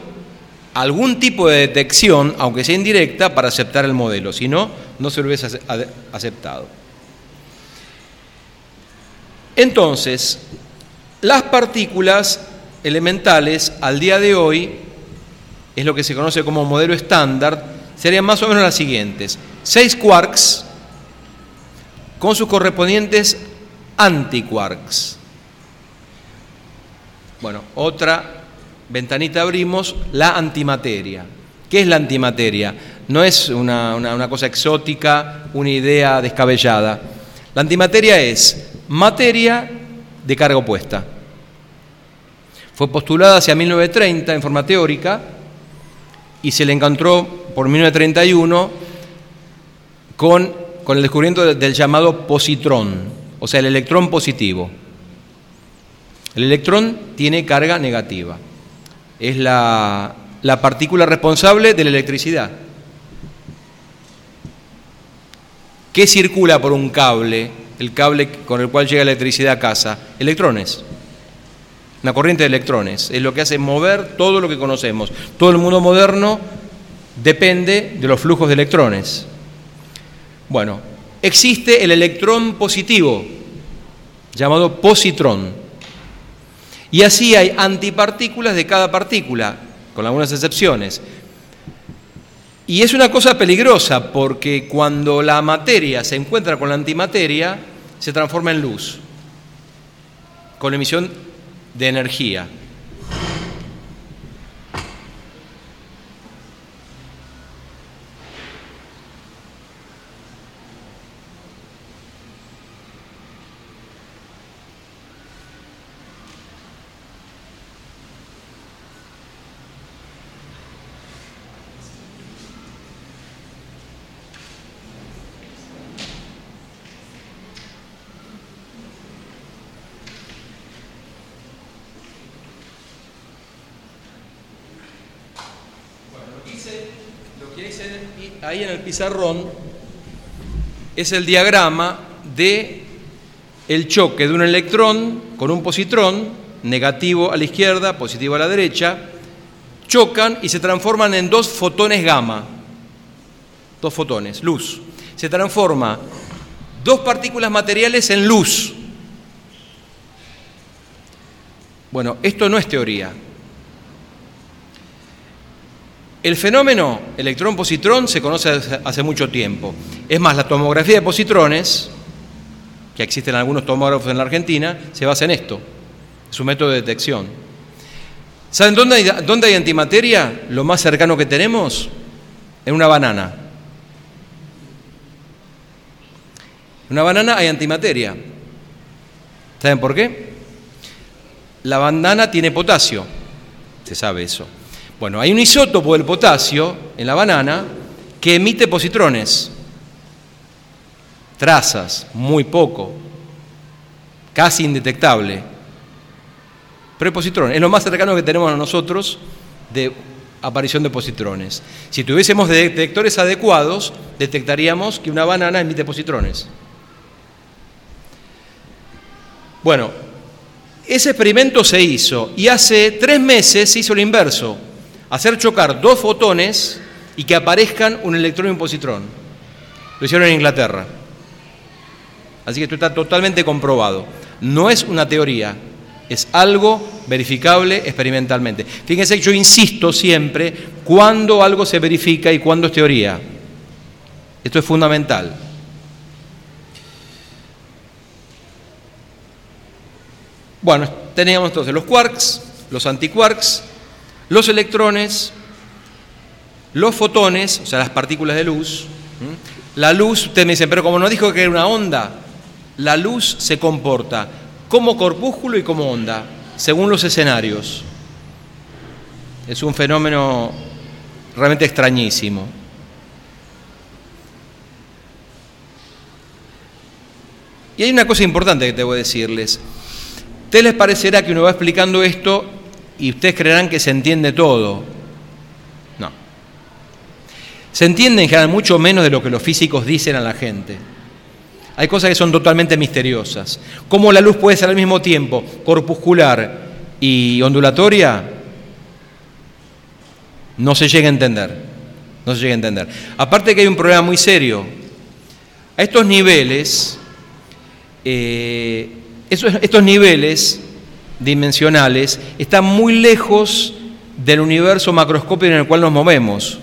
Speaker 1: algún tipo de detección, aunque sea indirecta, para aceptar el modelo. Si no, no se hubiese aceptado. Entonces, las partículas elementales al día de hoy es lo que se conoce como modelo estándar, serían más o menos las siguientes. Seis quarks con sus correspondientes antiquarks. Bueno, otra ventanita abrimos, la antimateria. ¿Qué es la antimateria? No es una, una cosa exótica, una idea descabellada. La antimateria es materia de carga opuesta. Fue postulada hacia 1930 en forma teórica y se le encontró por 1931 con, con el descubrimiento del, llamado positrón, o sea, el electrón positivo. El electrón tiene carga negativa. Es la, la partícula responsable de la electricidad. ¿Qué circula por un cable, el cable con el cual llega la electricidad a casa? Electrones. Una corriente de electrones. Es lo que hace mover todo lo que conocemos. Todo el mundo moderno depende de los flujos de electrones. Bueno, existe el electrón positivo, llamado positrón. Y así hay antipartículas de cada partícula, con algunas excepciones. Y es una cosa peligrosa porque cuando la materia se encuentra con la antimateria, se transforma en luz, con emisión de energía. ahí en el es el diagrama de el choque de un electrón con un positrón, negativo a la izquierda, positivo a la derecha, chocan y se transforman en dos fotones gamma, dos fotones, luz. Se transforma dos partículas materiales en luz. Bueno, esto no es teoría. El fenómeno electrón-positrón se conoce hace mucho tiempo. Es más, la tomografía de positrones, que existen algunos tomógrafos en la Argentina, se basa en esto, su método de detección. ¿Saben dónde hay, dónde hay antimateria? Lo más cercano que tenemos, en una banana. En una banana hay antimateria. ¿Saben por qué? La banana tiene potasio, se sabe eso. Bueno, hay un isótopo del potasio en la banana que emite positrones, trazas, muy poco, casi indetectable. Pero positrones, es lo más cercano que tenemos a nosotros de aparición de positrones. Si tuviésemos detectores adecuados, detectaríamos que una banana emite positrones. Bueno, ese experimento se hizo y hace tres meses se hizo lo inverso hacer chocar dos fotones y que aparezcan un electrón y un positrón. Lo hicieron en Inglaterra. Así que esto está totalmente comprobado. No es una teoría, es algo verificable experimentalmente. Fíjense que yo insisto siempre cuando algo se verifica y cuándo es teoría. Esto es fundamental. Bueno, teníamos entonces los quarks, los antiquarks, los electrones, los fotones, o sea, las partículas de luz, la luz, ustedes me dicen, pero como no dijo que era una onda, la luz se comporta como corpúsculo y como onda, según los escenarios. Es un fenómeno realmente extrañísimo. Y hay una cosa importante que te voy a decirles. ¿Te les parecerá que uno va explicando esto y ustedes creerán que se entiende todo. No. Se entiende en general mucho menos de lo que los físicos dicen a la gente. Hay cosas que son totalmente misteriosas. ¿Cómo la luz puede ser al mismo tiempo corpuscular y ondulatoria? No se llega a entender. No se llega a entender. Aparte que hay un problema muy serio. A estos niveles, eh, estos niveles dimensionales están muy lejos del universo macroscópico en el cual nos movemos.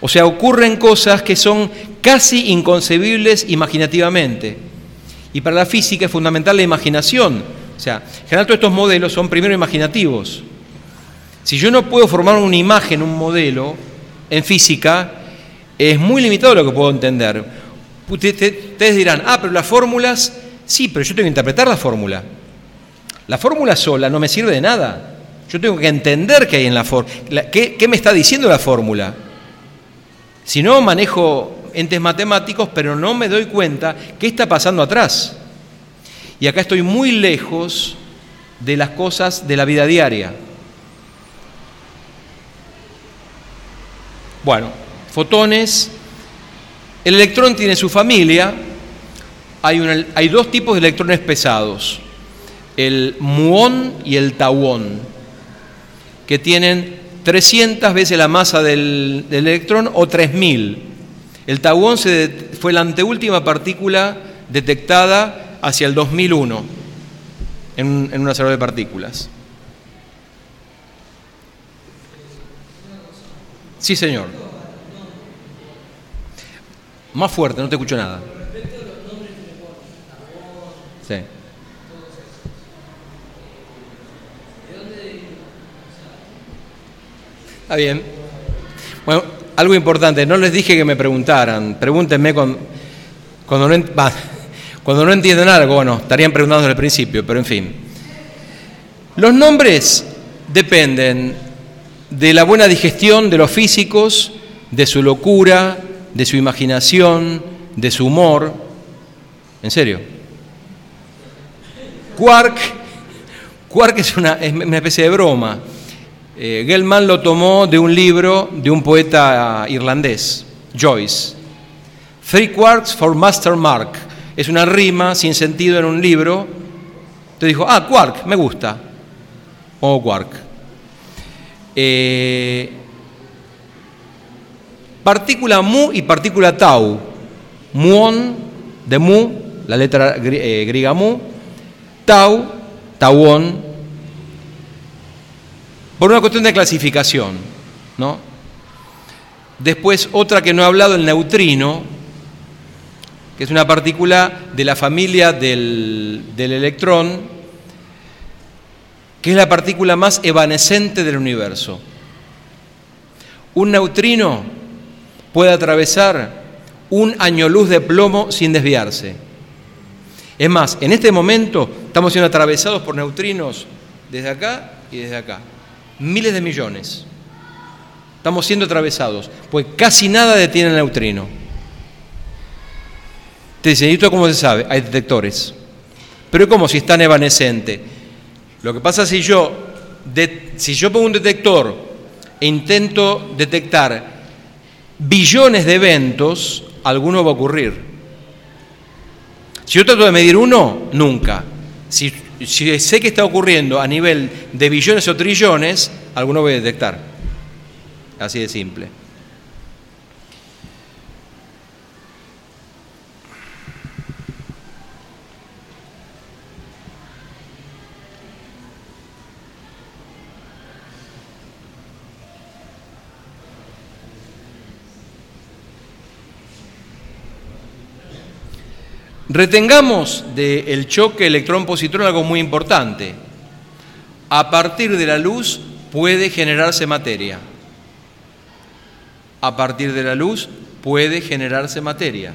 Speaker 1: O sea, ocurren cosas que son casi inconcebibles imaginativamente. Y para la física es fundamental la imaginación. O sea, en estos modelos son primero imaginativos. Si yo no puedo formar una imagen, un modelo, en física, es muy limitado lo que puedo entender. Ustedes dirán, ah, pero las fórmulas, sí, pero yo tengo que interpretar la fórmula. La fórmula sola no me sirve de nada. Yo tengo que entender qué hay en la fórmula. ¿Qué, ¿Qué me está diciendo la fórmula? Si no, manejo entes matemáticos, pero no me doy cuenta qué está pasando atrás. Y acá estoy muy lejos de las cosas de la vida diaria. Bueno, fotones. El electrón tiene su familia. Hay dos tipos de electrones pesados el muón y el tauón, que tienen 300 veces la masa del, electrón o 3000. El tauón fue la anteúltima partícula detectada hacia el 2001 en, en una serie de partículas. Sí, señor. Más fuerte, no te escucho nada. Sí. Bien. Bueno, algo importante, no les dije que me preguntaran, pregúntenme cuando, cuando, no, cuando no entienden algo, bueno, estarían preguntando el principio, pero en fin. Los nombres dependen de la buena digestión de los físicos, de su locura, de su imaginación, de su humor. ¿En serio? Quark, quark es una, es una especie de broma. Eh, Gell-Mann lo tomó de un libro de un poeta irlandés, Joyce. Three Quarks for Master Mark. Es una rima sin sentido en un libro. Te dijo, ah, quark, me gusta. Pongo quark. Eh, partícula mu y partícula tau. Muon, de mu, la letra eh, griega mu. Tau, tauón. Por una cuestión de clasificación, ¿no? Después otra que no he hablado, el neutrino, que es una partícula de la familia del, electrón, que es la partícula más evanescente del universo. Un neutrino puede atravesar un año luz de plomo sin desviarse. Es más, en este momento estamos siendo atravesados por neutrinos desde acá y desde acá. Miles de millones. Estamos siendo atravesados, pues casi nada detiene el neutrino. Te dice, ¿y esto cómo se sabe? Hay detectores. Pero es como si está evanescente. Lo que pasa si yo, si yo pongo un detector e intento detectar billones de eventos, alguno va a ocurrir. Si yo trato de medir uno, nunca. Si, si sé que está ocurriendo a nivel de billones o trillones, alguno voy a detectar. Así de simple. Retengamos del choque electrón-positrón algo muy importante. A partir de la luz puede generarse materia. A partir de la luz puede generarse materia.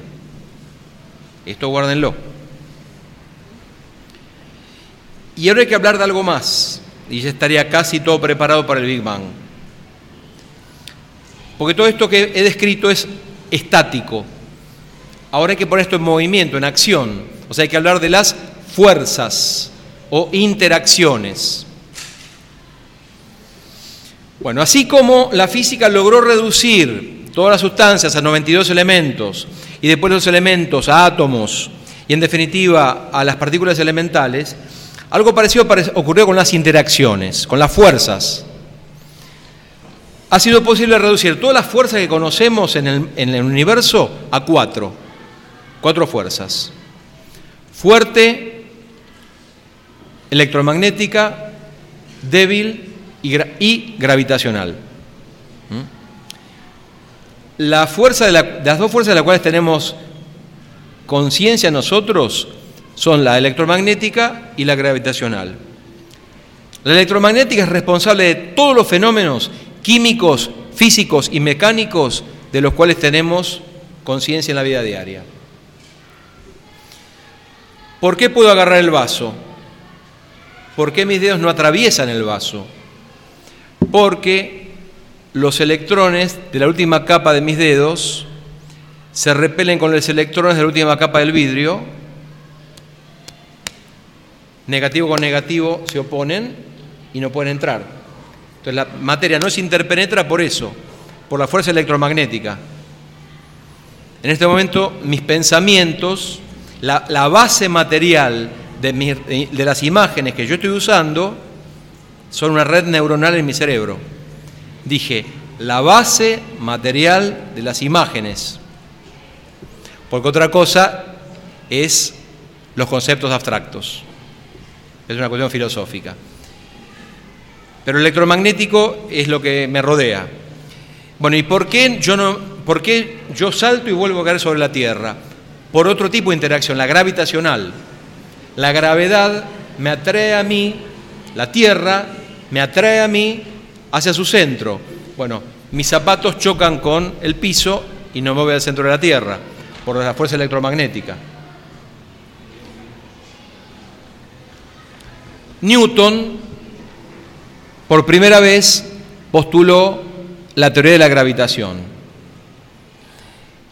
Speaker 1: Esto guárdenlo. Y ahora hay que hablar de algo más, y ya estaría casi todo preparado para el Big Bang. Porque todo esto que he descrito es estático, Ahora hay que poner esto en movimiento, en acción. O sea, hay que hablar de las fuerzas o interacciones. Bueno, así como la física logró reducir todas las sustancias a 92 elementos y después los elementos a átomos y en definitiva a las partículas elementales, algo parecido ocurrió con las interacciones, con las fuerzas. Ha sido posible reducir todas las fuerzas que conocemos en el, en el universo a cuatro. Cuatro fuerzas. Fuerte, electromagnética, débil y, gravitacional. ¿Mm? La fuerza de las dos fuerzas de las cuales tenemos conciencia nosotros son la electromagnética y la gravitacional. La electromagnética es responsable de todos los fenómenos químicos, físicos y mecánicos de los cuales tenemos conciencia en la vida diaria. ¿Por qué puedo agarrar el vaso? ¿Por qué mis dedos no atraviesan el vaso? Porque los electrones de la última capa de mis dedos se repelen con los electrones de la última capa del vidrio. Negativo con negativo se oponen y no pueden entrar. Entonces la materia no se interpenetra por eso, por la fuerza electromagnética. En este momento mis pensamientos la, base material de, de las imágenes que yo estoy usando son una red neuronal en mi cerebro. Dije, la base material de las imágenes. Porque otra cosa es los conceptos abstractos. Es una cuestión filosófica. Pero el electromagnético es lo que me rodea. Bueno, ¿y por qué yo no por qué yo salto y vuelvo a caer sobre la Tierra? Por otro tipo de interacción, la gravitacional. La gravedad me atrae a mí, la Tierra me atrae a mí hacia su centro. Bueno, mis zapatos chocan con el piso y no me voy al centro de la Tierra por la fuerza electromagnética. Newton, por primera vez, postuló la teoría de la gravitación.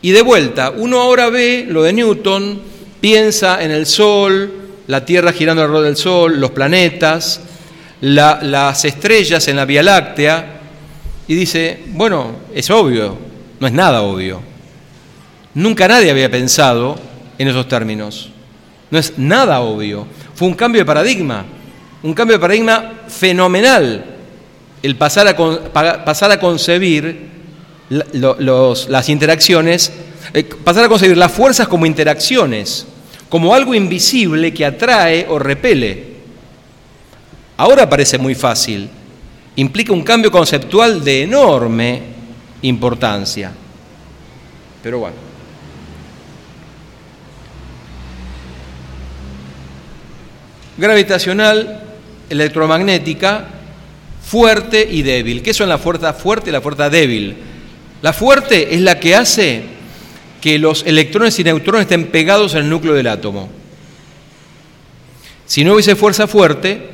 Speaker 1: Y de vuelta, uno ahora ve lo de Newton, piensa en el Sol, la Tierra girando alrededor del Sol, los planetas, las estrellas en la Vía Láctea y dice, bueno, es obvio, no es nada obvio. Nunca nadie había pensado en esos términos. No es nada obvio. Fue un cambio de paradigma, un cambio de paradigma fenomenal el pasar a, pasar a concebir las interacciones, eh, pasar a concebir las fuerzas como interacciones, como algo invisible que atrae o repele. Ahora parece muy fácil, implica un cambio conceptual de enorme importancia. Pero bueno. Gravitacional, electromagnética, fuerte y débil. ¿Qué son la fuerza fuerte y la fuerza débil? La fuerte es la que hace que los electrones y neutrones estén pegados al núcleo del átomo. Si no hubiese fuerza fuerte,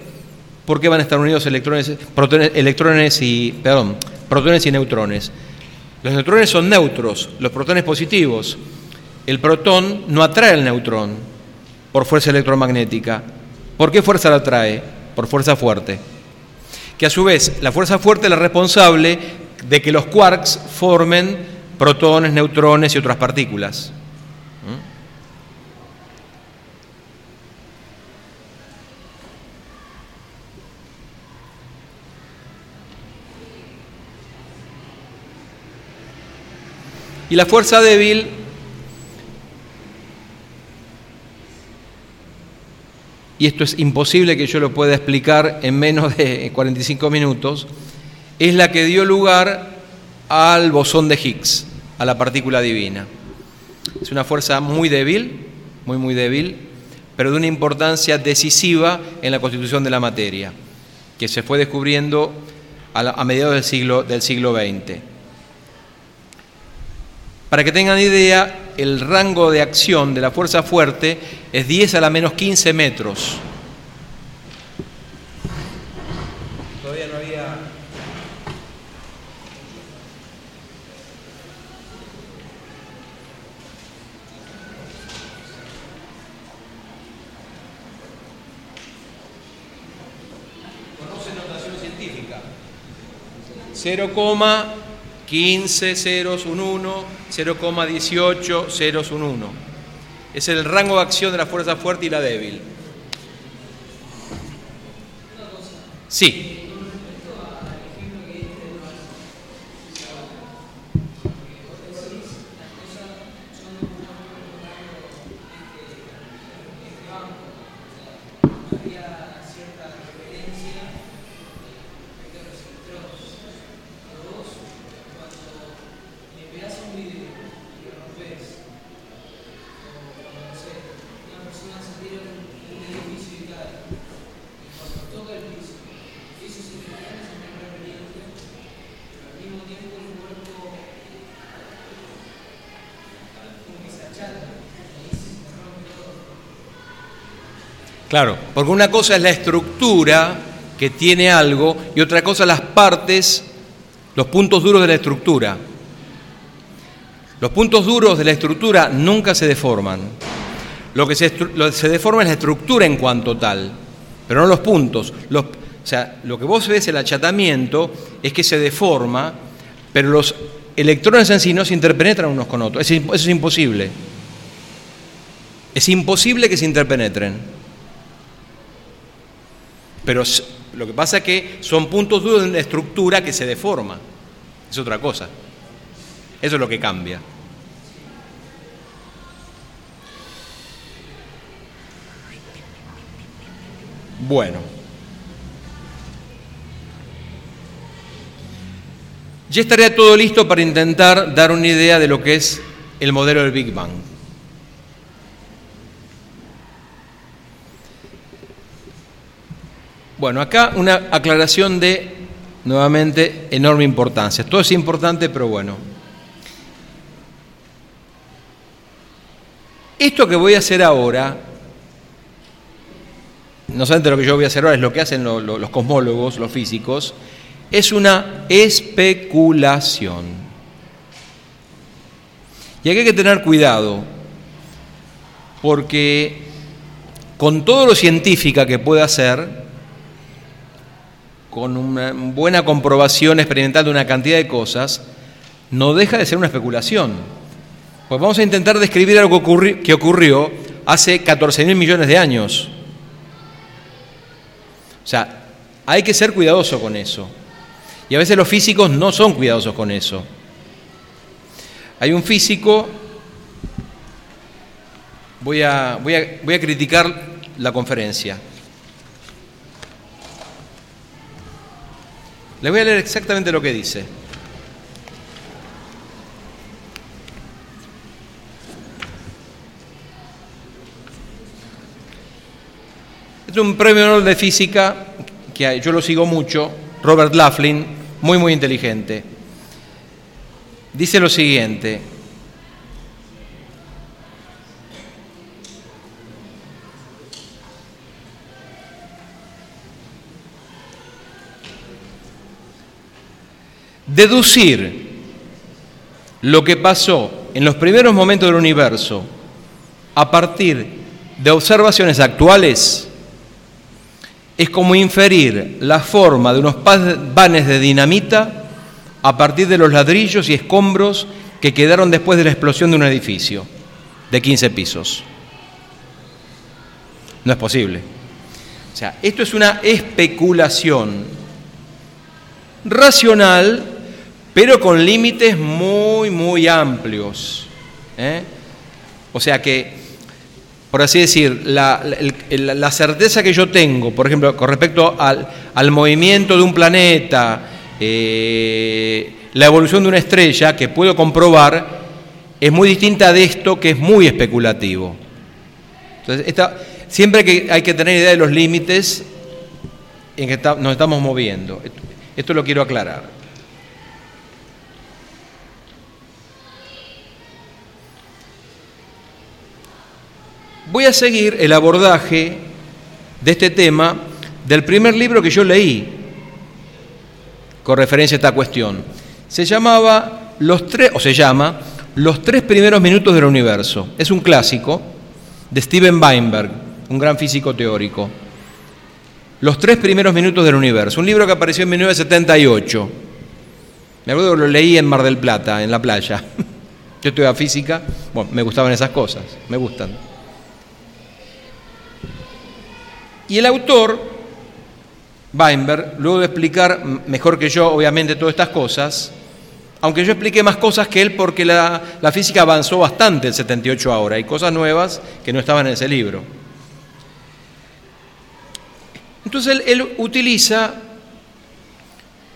Speaker 1: ¿por qué van a estar unidos electrones, protones, electrones y, perdón, protones y neutrones? Los neutrones son neutros, los protones positivos. El protón no atrae al neutrón por fuerza electromagnética. ¿Por qué fuerza la atrae? Por fuerza fuerte. Que a su vez, la fuerza fuerte es la responsable de que los quarks formen protones, neutrones y otras partículas. Y la fuerza débil y esto es imposible que yo lo pueda explicar en menos de 45 minutos, es la que dio lugar al bosón de Higgs, a la partícula divina. Es una fuerza muy débil, muy, muy débil, pero de una importancia decisiva en la constitución de la materia, que se fue descubriendo a, mediados del siglo, del siglo XX. Para que tengan idea, el rango de acción de la fuerza fuerte es 10 a la menos 15 metros. Coma 0,18 Es el rango de acción de la fuerza fuerte y la débil. Sí. Claro, porque una cosa es la estructura que tiene algo y otra cosa las partes, los puntos duros de la estructura. Los puntos duros de la estructura nunca se deforman. Lo que se, deforma es la estructura en cuanto tal, pero no los puntos. o sea, lo que vos ves el achatamiento es que se deforma, pero los electrones en sí no se interpenetran unos con otros. Eso es imposible. Es imposible que se interpenetren. Pero lo que pasa es que son puntos duros de una estructura que se deforma. Es otra cosa. Eso es lo que cambia. Bueno. Ya estaría todo listo para intentar dar una idea de lo que es el modelo del Big Bang. Bueno, acá una aclaración de, nuevamente, enorme importancia. Todo es importante, pero bueno. Esto que voy a hacer ahora, no solamente lo que yo voy a hacer ahora, es lo que hacen los cosmólogos, los físicos, es una especulación. Y aquí hay que tener cuidado, porque con todo lo científica que pueda ser, con una buena comprobación experimental de una cantidad de cosas, no deja de ser una especulación. Pues vamos a intentar describir algo que ocurrió hace 14 mil millones de años. O sea, hay que ser cuidadoso con eso. Y a veces los físicos no son cuidadosos con eso. Hay un físico, voy a, voy a, voy a criticar la conferencia. Le voy a leer exactamente lo que dice. Es un premio Nobel de física que yo lo sigo mucho, Robert Laughlin, muy muy inteligente. Dice lo siguiente: Deducir lo que pasó en los primeros momentos del universo a partir de observaciones actuales es como inferir la forma de unos vanes de dinamita a partir de los ladrillos y escombros que quedaron después de la explosión de un edificio de 15 pisos. No es posible. O sea, esto es una especulación racional pero con límites muy, muy amplios. ¿eh? O sea que, por así decir, la, certeza que yo tengo, por ejemplo, con respecto al, movimiento de un planeta, eh, la evolución de una estrella, que puedo comprobar, es muy distinta de esto que es muy especulativo. Entonces, siempre que hay que tener idea de los límites en que nos estamos moviendo. Esto lo quiero aclarar. Voy a seguir el abordaje de este tema del primer libro que yo leí con referencia a esta cuestión. Se llamaba Los tres o se llama Los tres primeros minutos del universo. Es un clásico de Steven Weinberg, un gran físico teórico. Los tres primeros minutos del universo, un libro que apareció en 1978. Me acuerdo que lo leí en Mar del Plata, en la playa. Yo estudiaba física, bueno, me gustaban esas cosas, me gustan. Y el autor, Weinberg, luego de explicar mejor que yo, obviamente, todas estas cosas, aunque yo expliqué más cosas que él porque la, física avanzó bastante el 78 ahora, hay cosas nuevas que no estaban en ese libro. Entonces él, utiliza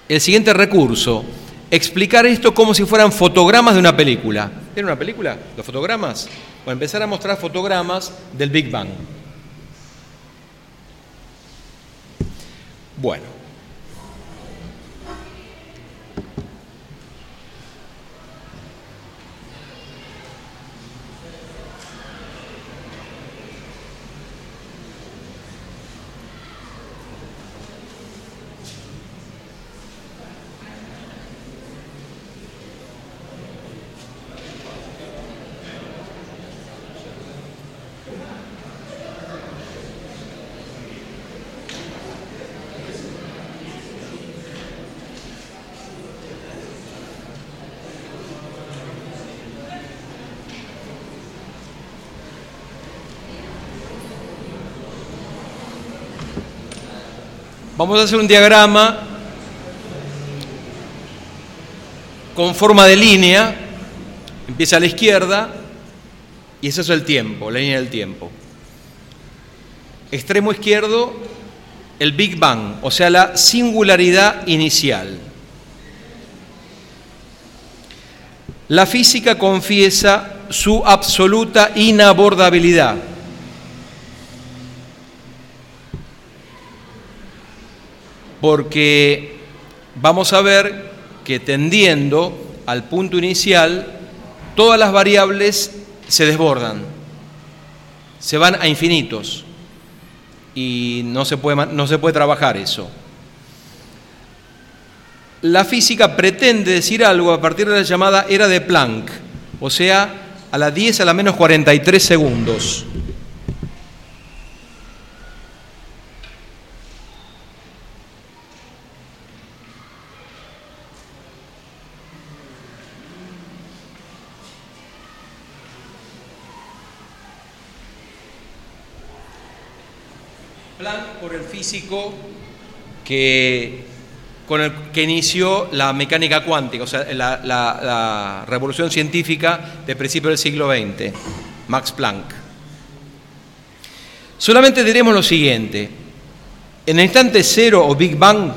Speaker 1: el siguiente recurso, explicar esto como si fueran fotogramas de una película. ¿Era una película? ¿Los fotogramas? O empezar a mostrar fotogramas del Big Bang. Bueno, Vamos a hacer un diagrama con forma de línea, empieza a la izquierda y ese es el tiempo, la línea del tiempo. Extremo izquierdo, el Big Bang, o sea, la singularidad inicial. La física confiesa su absoluta inabordabilidad. Porque vamos a ver que tendiendo al punto inicial, todas las variables se desbordan, se van a infinitos y no se puede, no se puede trabajar eso. La física pretende decir algo a partir de la llamada era de Planck, o sea, a las 10 a la menos 43 segundos. Planck por el que, con el que inició la mecánica cuántica, o sea, la, la revolución científica de principios del siglo XX, Max Planck. Solamente diremos lo siguiente, en el instante cero o Big Bang,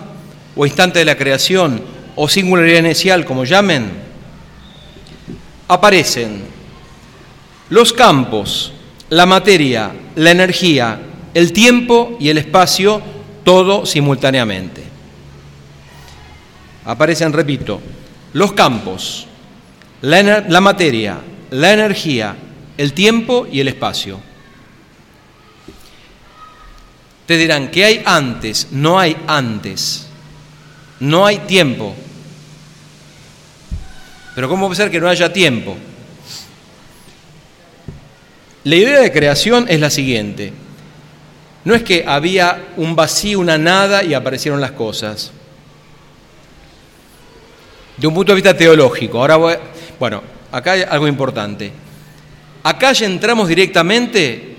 Speaker 1: o instante de la creación, o singularidad inicial, como llamen, aparecen los campos, la materia, la energía, el tiempo y el espacio, todo simultáneamente. Aparecen, repito, los campos, la, materia, la energía, el tiempo y el espacio. Te dirán, ¿qué hay antes? No hay antes. No hay tiempo. Pero ¿cómo puede ser que no haya tiempo? La idea de creación es la siguiente. No es que había un vacío, una nada y aparecieron las cosas. De un punto de vista teológico. Ahora bueno, acá hay algo importante. Acá ya entramos directamente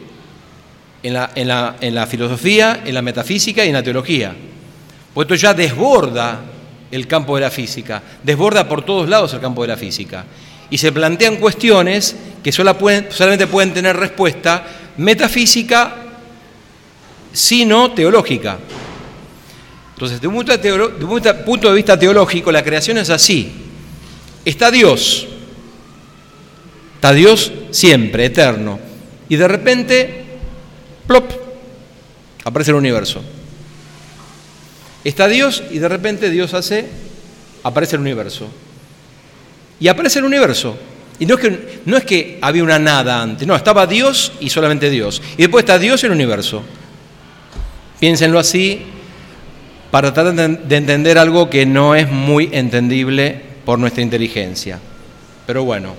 Speaker 1: en la filosofía, en la metafísica y en la teología. Pues esto ya desborda el campo de la física, desborda por todos lados el campo de la física. Y se plantean cuestiones que solamente pueden tener respuesta metafísica, sino teológica. Entonces, de un, punto de vista teológico, la creación es así. Está Dios, está Dios siempre, eterno. Y de repente, plop, aparece el universo. Está Dios y de repente Dios hace, aparece el universo. Y aparece el universo. Y no es, que, no es que había una nada antes, no, estaba Dios y solamente Dios. Y después está Dios y el universo. Piénsenlo así para tratar de entender algo que no es muy entendible por nuestra inteligencia. Pero bueno,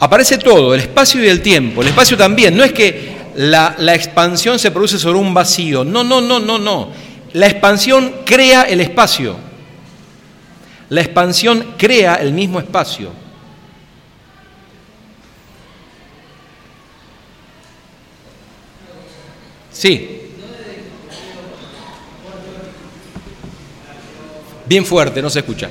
Speaker 1: aparece todo, el espacio y el tiempo. El espacio también, no es que la, expansión se produce sobre un vacío, no, no, no, no, no. La expansión crea el espacio. La expansión crea el mismo espacio. Sí. Bien fuerte, no se escucha.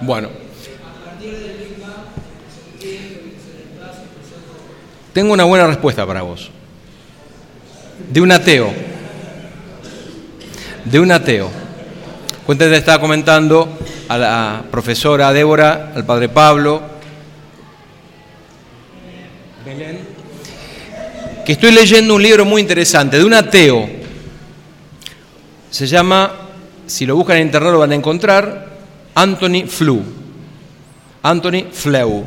Speaker 1: Bueno. Tengo una buena respuesta para vos. De un ateo. De un ateo. Cuéntate, le estaba comentando a la profesora Débora, al padre Pablo, que estoy leyendo un libro muy interesante de un ateo. Se llama, si lo buscan en internet lo van a encontrar, Anthony Flew. Anthony Flew.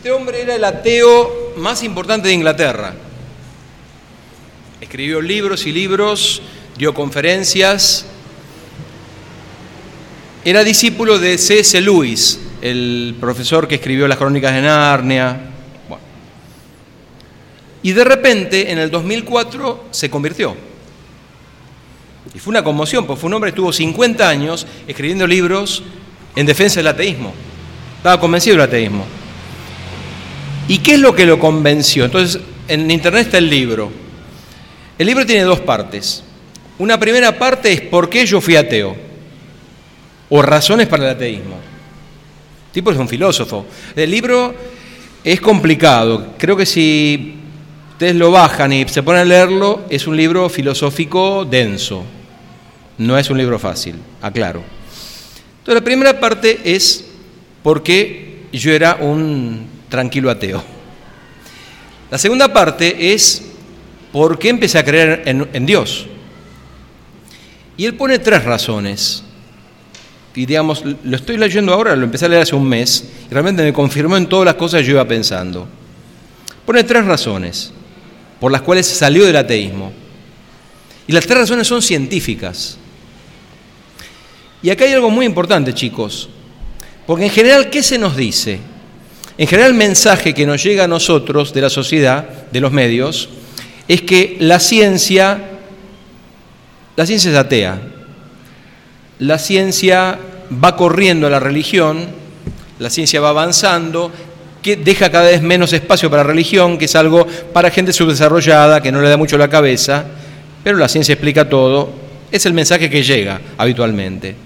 Speaker 1: Este hombre era el ateo más importante de Inglaterra. Escribió libros y libros, dio conferencias, era discípulo de C.S. Lewis, el profesor que escribió las crónicas de Narnia. Y de repente, en el 2004, se convirtió. Y fue una conmoción, porque fue un hombre que estuvo 50 años escribiendo libros en defensa del ateísmo. Estaba convencido del ateísmo. ¿Y qué es lo que lo convenció? Entonces, en internet está el libro. El libro tiene dos partes. Una primera parte es por qué yo fui ateo o razones para el ateísmo. El tipo es un filósofo. El libro es complicado. Creo que si ustedes lo bajan y se ponen a leerlo, es un libro filosófico denso. No es un libro fácil, aclaro. Entonces la primera parte es por qué yo era un tranquilo ateo. La segunda parte es por qué empecé a creer en, Dios. Y él pone tres razones y digamos, lo estoy leyendo ahora, lo empecé a leer hace un mes, y realmente me confirmó en todas las cosas que yo iba pensando. Pone tres razones por las cuales salió del ateísmo. Y las tres razones son científicas. Y acá hay algo muy importante, chicos, porque en general, ¿qué se nos dice? En general, el mensaje que nos llega a nosotros de la sociedad, de los medios, es que la ciencia, la ciencia es atea, la ciencia va corriendo a la religión, la ciencia va avanzando, que deja cada vez menos espacio para religión, que es algo para gente subdesarrollada, que no le da mucho la cabeza, pero la ciencia explica todo, es el mensaje que llega habitualmente.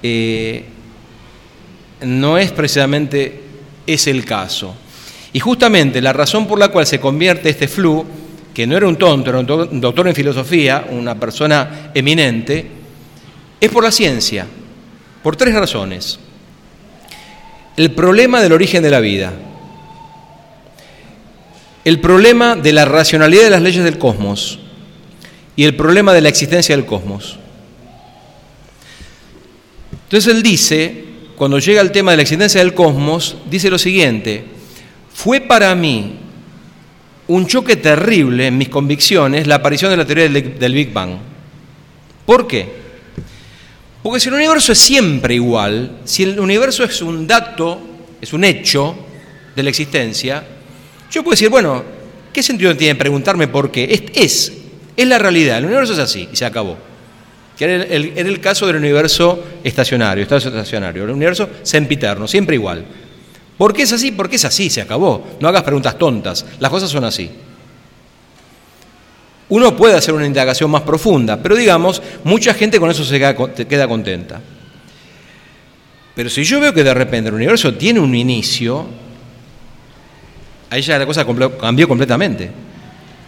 Speaker 1: Eh, no es precisamente ese el caso. Y justamente la razón por la cual se convierte este flu, que no era un tonto, era un doctor en filosofía, una persona eminente, es por la ciencia, por tres razones. El problema del origen de la vida, el problema de la racionalidad de las leyes del cosmos y el problema de la existencia del cosmos. Entonces él dice, cuando llega al tema de la existencia del cosmos, dice lo siguiente, fue para mí un choque terrible en mis convicciones la aparición de la teoría del Big Bang. ¿Por qué? Porque si el universo es siempre igual, si el universo es un dato, es un hecho de la existencia, yo puedo decir, bueno, ¿qué sentido tiene preguntarme por qué? Es, es, es la realidad, el universo es así y se acabó que era el, caso del universo estacionario, estacionario, el universo sempiterno, siempre igual. ¿Por qué es así? Porque es así, se acabó. No hagas preguntas tontas, las cosas son así. Uno puede hacer una indagación más profunda, pero digamos, mucha gente con eso se queda, contenta. Pero si yo veo que de repente el universo tiene un inicio, ahí ya la cosa cambió completamente.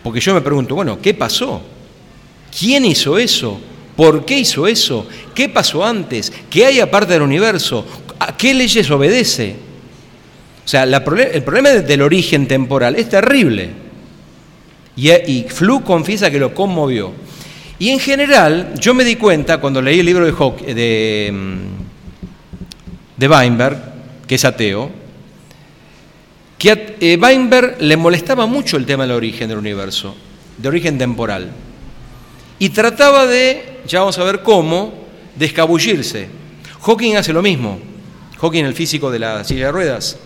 Speaker 1: Porque yo me pregunto, bueno, ¿qué pasó? ¿Quién hizo eso? ¿Por qué hizo eso? ¿Qué pasó antes? ¿Qué hay aparte del universo? ¿A qué leyes obedece? O sea, el problema del origen temporal es terrible. Y, y Flu confiesa que lo conmovió. Y en general, yo me di cuenta cuando leí el libro de, de, mm, de Weinberg, que es ateo, que a eh, Weinberg le molestaba mucho el tema del origen del universo, de origen temporal. Y trataba de, ya vamos a ver cómo, de escabullirse. Hawking hace lo mismo. Hawking, el físico de la silla de ruedas,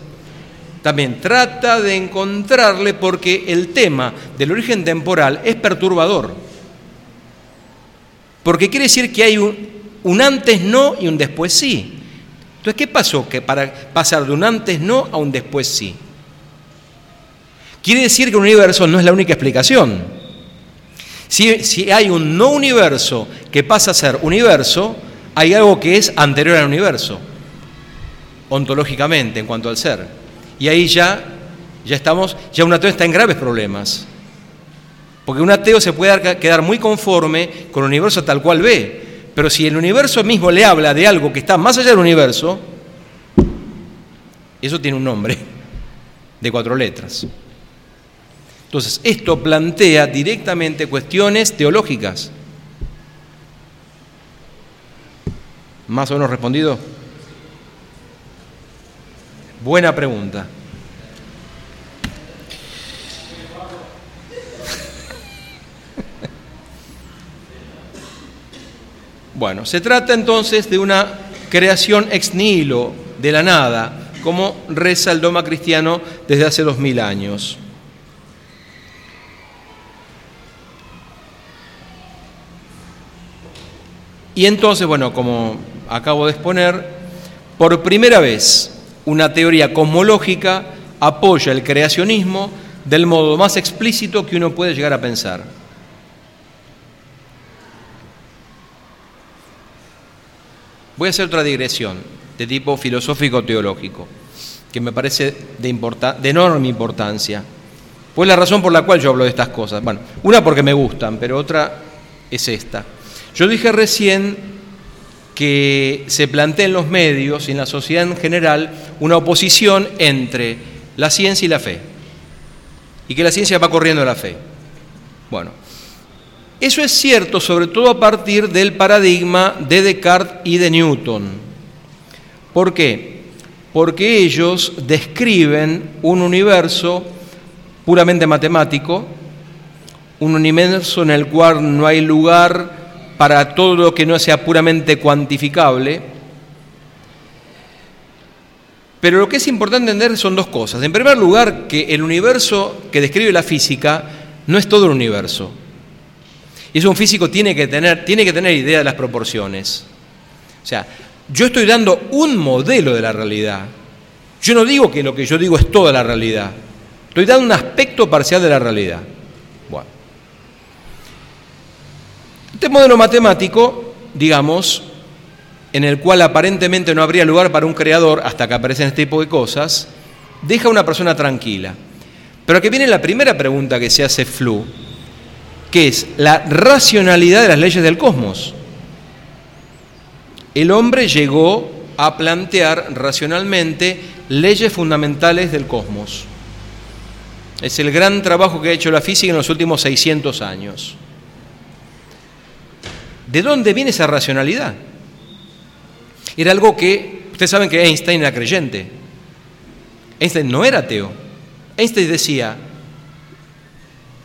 Speaker 1: también trata de encontrarle porque el tema del origen temporal es perturbador. Porque quiere decir que hay un, antes no y un después sí. Entonces, ¿qué pasó? Que para pasar de un antes no a un después sí. Quiere decir que un universo no es la única explicación. Si, hay un no universo que pasa a ser universo, hay algo que es anterior al universo, ontológicamente, en cuanto al ser. Y ahí ya, ya estamos, ya un ateo está en graves problemas. Porque un ateo se puede quedar muy conforme con el universo tal cual ve. Pero si el universo mismo le habla de algo que está más allá del universo, eso tiene un nombre de cuatro letras. Entonces, esto plantea directamente cuestiones teológicas. ¿Más o menos respondido? Buena pregunta. Bueno, se trata entonces de una creación ex nihilo, de la nada, como reza el doma cristiano desde hace dos mil años. Y entonces, bueno, como acabo de exponer, por primera vez una teoría cosmológica apoya el creacionismo del modo más explícito que uno puede llegar a pensar. Voy a hacer otra digresión de tipo filosófico-teológico, que me parece de, de enorme importancia. Pues la razón por la cual yo hablo de estas cosas. Bueno, una porque me gustan, pero otra es esta. Yo dije recién que se plantea en los medios y en la sociedad en general una oposición entre la ciencia y la fe, y que la ciencia va corriendo a la fe. Bueno, eso es cierto sobre todo a partir del paradigma de Descartes y de Newton. ¿Por qué? Porque ellos describen un universo puramente matemático, un universo en el cual no hay lugar para todo lo que no sea puramente cuantificable. Pero lo que es importante entender son dos cosas. En primer lugar, que el universo que describe la física no es todo el universo. Y eso un físico tiene que tener, tiene que tener idea de las proporciones. O sea, yo estoy dando un modelo de la realidad. Yo no digo que lo que yo digo es toda la realidad. Estoy dando un aspecto parcial de la realidad. Bueno. Este modelo matemático, digamos, en el cual aparentemente no habría lugar para un creador hasta que aparecen este tipo de cosas, deja a una persona tranquila. Pero aquí viene la primera pregunta que se hace Flu, que es la racionalidad de las leyes del cosmos el hombre llegó a plantear racionalmente leyes fundamentales del cosmos. Es el gran trabajo que ha hecho la física en los últimos 600 años. ¿De dónde viene esa racionalidad? Era algo que, ustedes saben que Einstein era creyente. Einstein no era ateo. Einstein decía,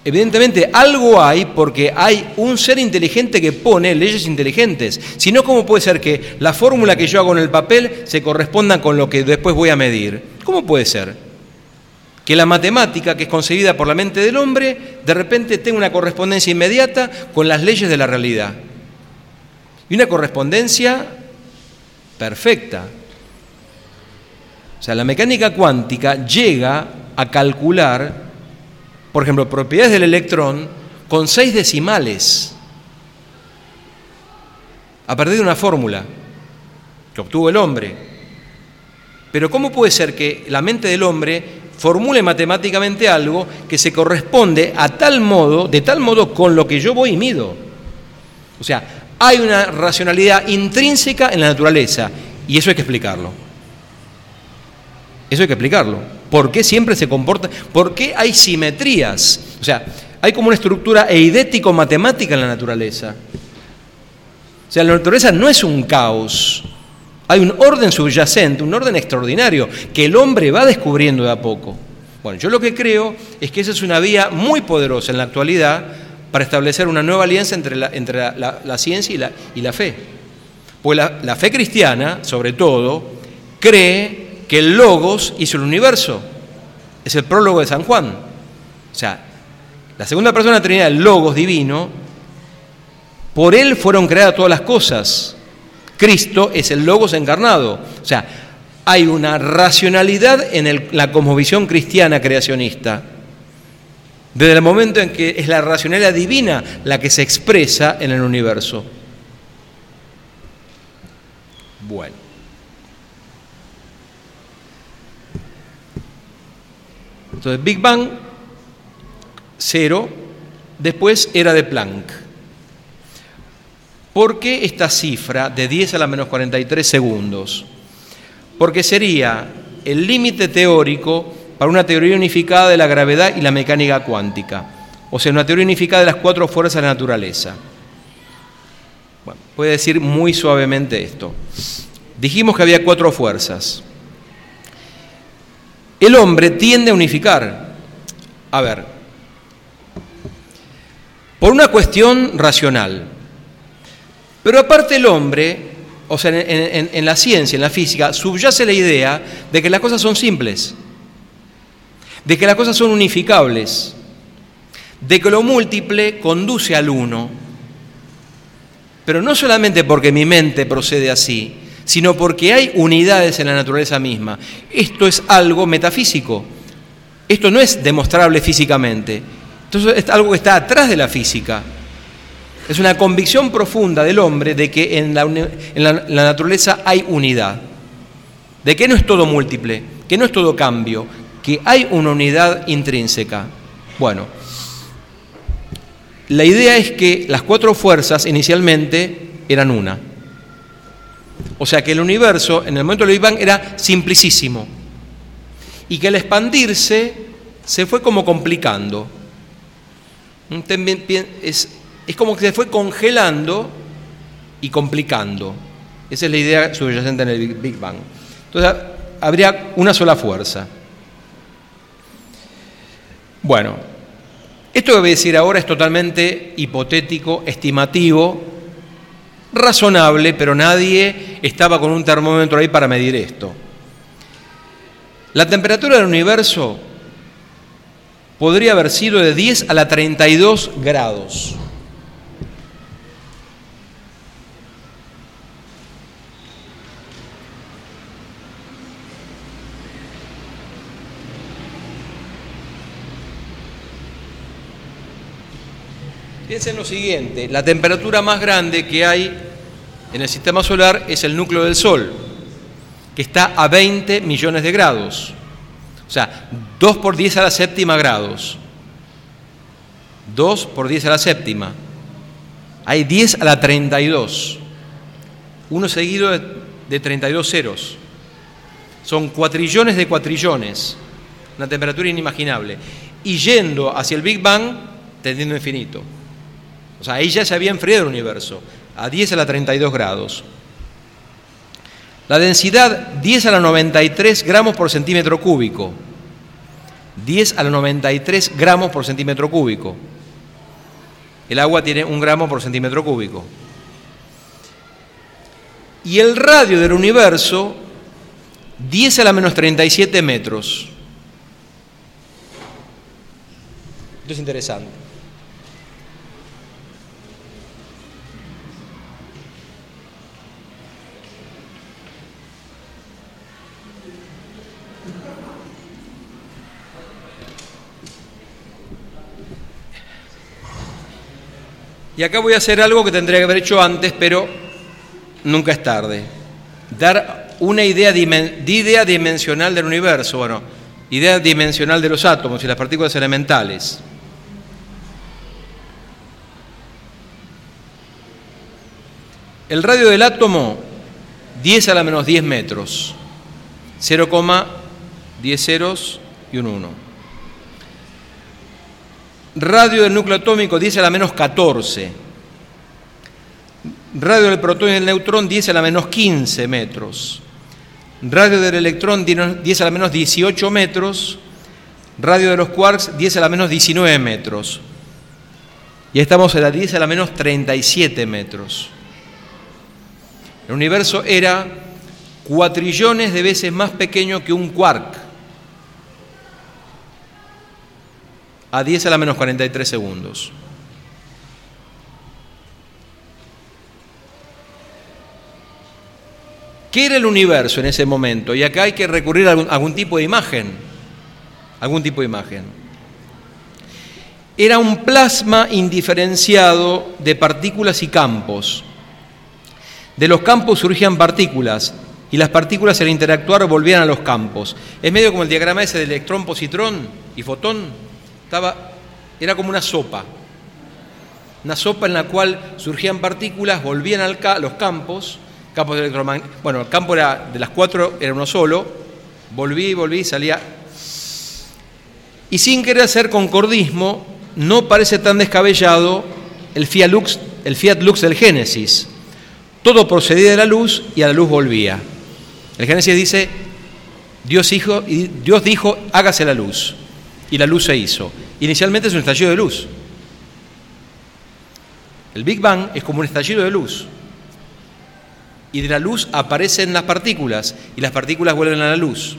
Speaker 1: Evidentemente algo hay porque hay un ser inteligente que pone leyes inteligentes. Si no, ¿cómo puede ser que la fórmula que yo hago en el papel se corresponda con lo que después voy a medir? ¿Cómo puede ser? Que la matemática, que es concebida por la mente del hombre, de repente tenga una correspondencia inmediata con las leyes de la realidad. Y una correspondencia perfecta. O sea, la mecánica cuántica llega a calcular por ejemplo, propiedades del electrón con seis decimales, a partir de una fórmula que obtuvo el hombre. Pero ¿cómo puede ser que la mente del hombre formule matemáticamente algo que se corresponde a tal modo, de tal modo con lo que yo voy y mido? O sea, hay una racionalidad intrínseca en la naturaleza y eso hay que explicarlo. Eso hay que explicarlo. ¿Por qué siempre se comporta? ¿Por qué hay simetrías? O sea, hay como una estructura eidético-matemática en la naturaleza. O sea, la naturaleza no es un caos. Hay un orden subyacente, un orden extraordinario, que el hombre va descubriendo de a poco. Bueno, yo lo que creo es que esa es una vía muy poderosa en la actualidad para establecer una nueva alianza entre la, entre la, ciencia y la, y la fe. Pues la fe cristiana, sobre todo, cree que el Logos hizo el universo. Es el prólogo de San Juan. O sea, la segunda persona de la Trinidad, el Logos divino, por él fueron creadas todas las cosas. Cristo es el Logos encarnado. O sea, hay una racionalidad en la cosmovisión cristiana creacionista. Desde el momento en que es la racionalidad divina la que se expresa en el universo. Bueno. Entonces, Big Bang, cero, después era de Planck. ¿Por qué esta cifra de 10 a la menos 43 segundos? Porque sería el límite teórico para una teoría unificada de la gravedad y la mecánica cuántica, o sea, una teoría unificada de las cuatro fuerzas de la naturaleza. Bueno, puede decir muy suavemente esto. Dijimos que había cuatro fuerzas el hombre tiende a unificar. A ver, por una cuestión racional. Pero aparte el hombre, o sea, en, la ciencia, en la física, subyace la idea de que las cosas son simples, de que las cosas son unificables, de que lo múltiple conduce al uno. Pero no solamente porque mi mente procede así, sino porque hay unidades en la naturaleza misma. Esto es algo metafísico. Esto no es demostrable físicamente. Entonces es algo que está atrás de la física. Es una convicción profunda del hombre de que en la, en la, naturaleza hay unidad. De que no es todo múltiple, que no es todo cambio, que hay una unidad intrínseca. Bueno, la idea es que las cuatro fuerzas inicialmente eran una. O sea que el universo en el momento del Big Bang era simplicísimo y que al expandirse se fue como complicando. Es, es como que se fue congelando y complicando. Esa es la idea subyacente en el Big Bang. Entonces habría una sola fuerza. Bueno, esto que voy a decir ahora es totalmente hipotético, estimativo, razonable, pero nadie estaba con un termómetro ahí para medir esto. La temperatura del universo podría haber sido de 10 a la 32 grados. Piensen lo siguiente, la temperatura más grande que hay en el sistema solar es el núcleo del Sol, que está a 20 millones de grados. O sea, 2 por 10 a la séptima grados. 2 por 10 a la séptima. Hay 10 a la 32. Uno seguido de, 32 ceros. Son cuatrillones de cuatrillones. Una temperatura inimaginable. Y yendo hacia el Big Bang, tendiendo infinito. O sea, ahí ya se había enfriado el universo, a 10 a la 32 grados. La densidad 10 a la 93 gramos por centímetro cúbico. 10 a la 93 gramos por centímetro cúbico. El agua tiene un gramo por centímetro cúbico. Y el radio del universo, 10 a la menos 37 metros. Esto es interesante. Y acá voy a hacer algo que tendría que haber hecho antes, pero nunca es tarde. Dar una idea, idea dimensional del universo, bueno, idea dimensional de los átomos y las partículas elementales. El radio del átomo, 10 a la menos 10 metros, 0,10 ceros y un 1 radio del núcleo atómico 10 a la menos 14, radio del protón y del neutrón 10 a la menos 15 metros, radio del electrón 10 a la menos 18 metros, radio de los quarks 10 a la menos 19 metros. Y estamos a la 10 a la menos 37 metros. El universo era cuatrillones de veces más pequeño que un quark. A 10 a la menos 43 segundos. ¿Qué era el universo en ese momento? Y acá hay que recurrir a algún, tipo de imagen. Algún tipo de imagen. Era un plasma indiferenciado de partículas y campos. De los campos surgían partículas y las partículas al interactuar volvían a los campos. Es medio como el diagrama ese de electrón, positrón y fotón era como una sopa, una sopa en la cual surgían partículas, volvían a los campos, campos de electromagnetismo, bueno, el campo era de las cuatro, era uno solo, volví, volví, salía. Y sin querer hacer concordismo, no parece tan descabellado el Fiat Lux, el Fiat Lux del Génesis. Todo procedía de la luz y a la luz volvía. El Génesis dice, Dios, hijo, y Dios dijo, hágase la luz y la luz se hizo. Inicialmente es un estallido de luz. El Big Bang es como un estallido de luz. Y de la luz aparecen las partículas y las partículas vuelven a la luz.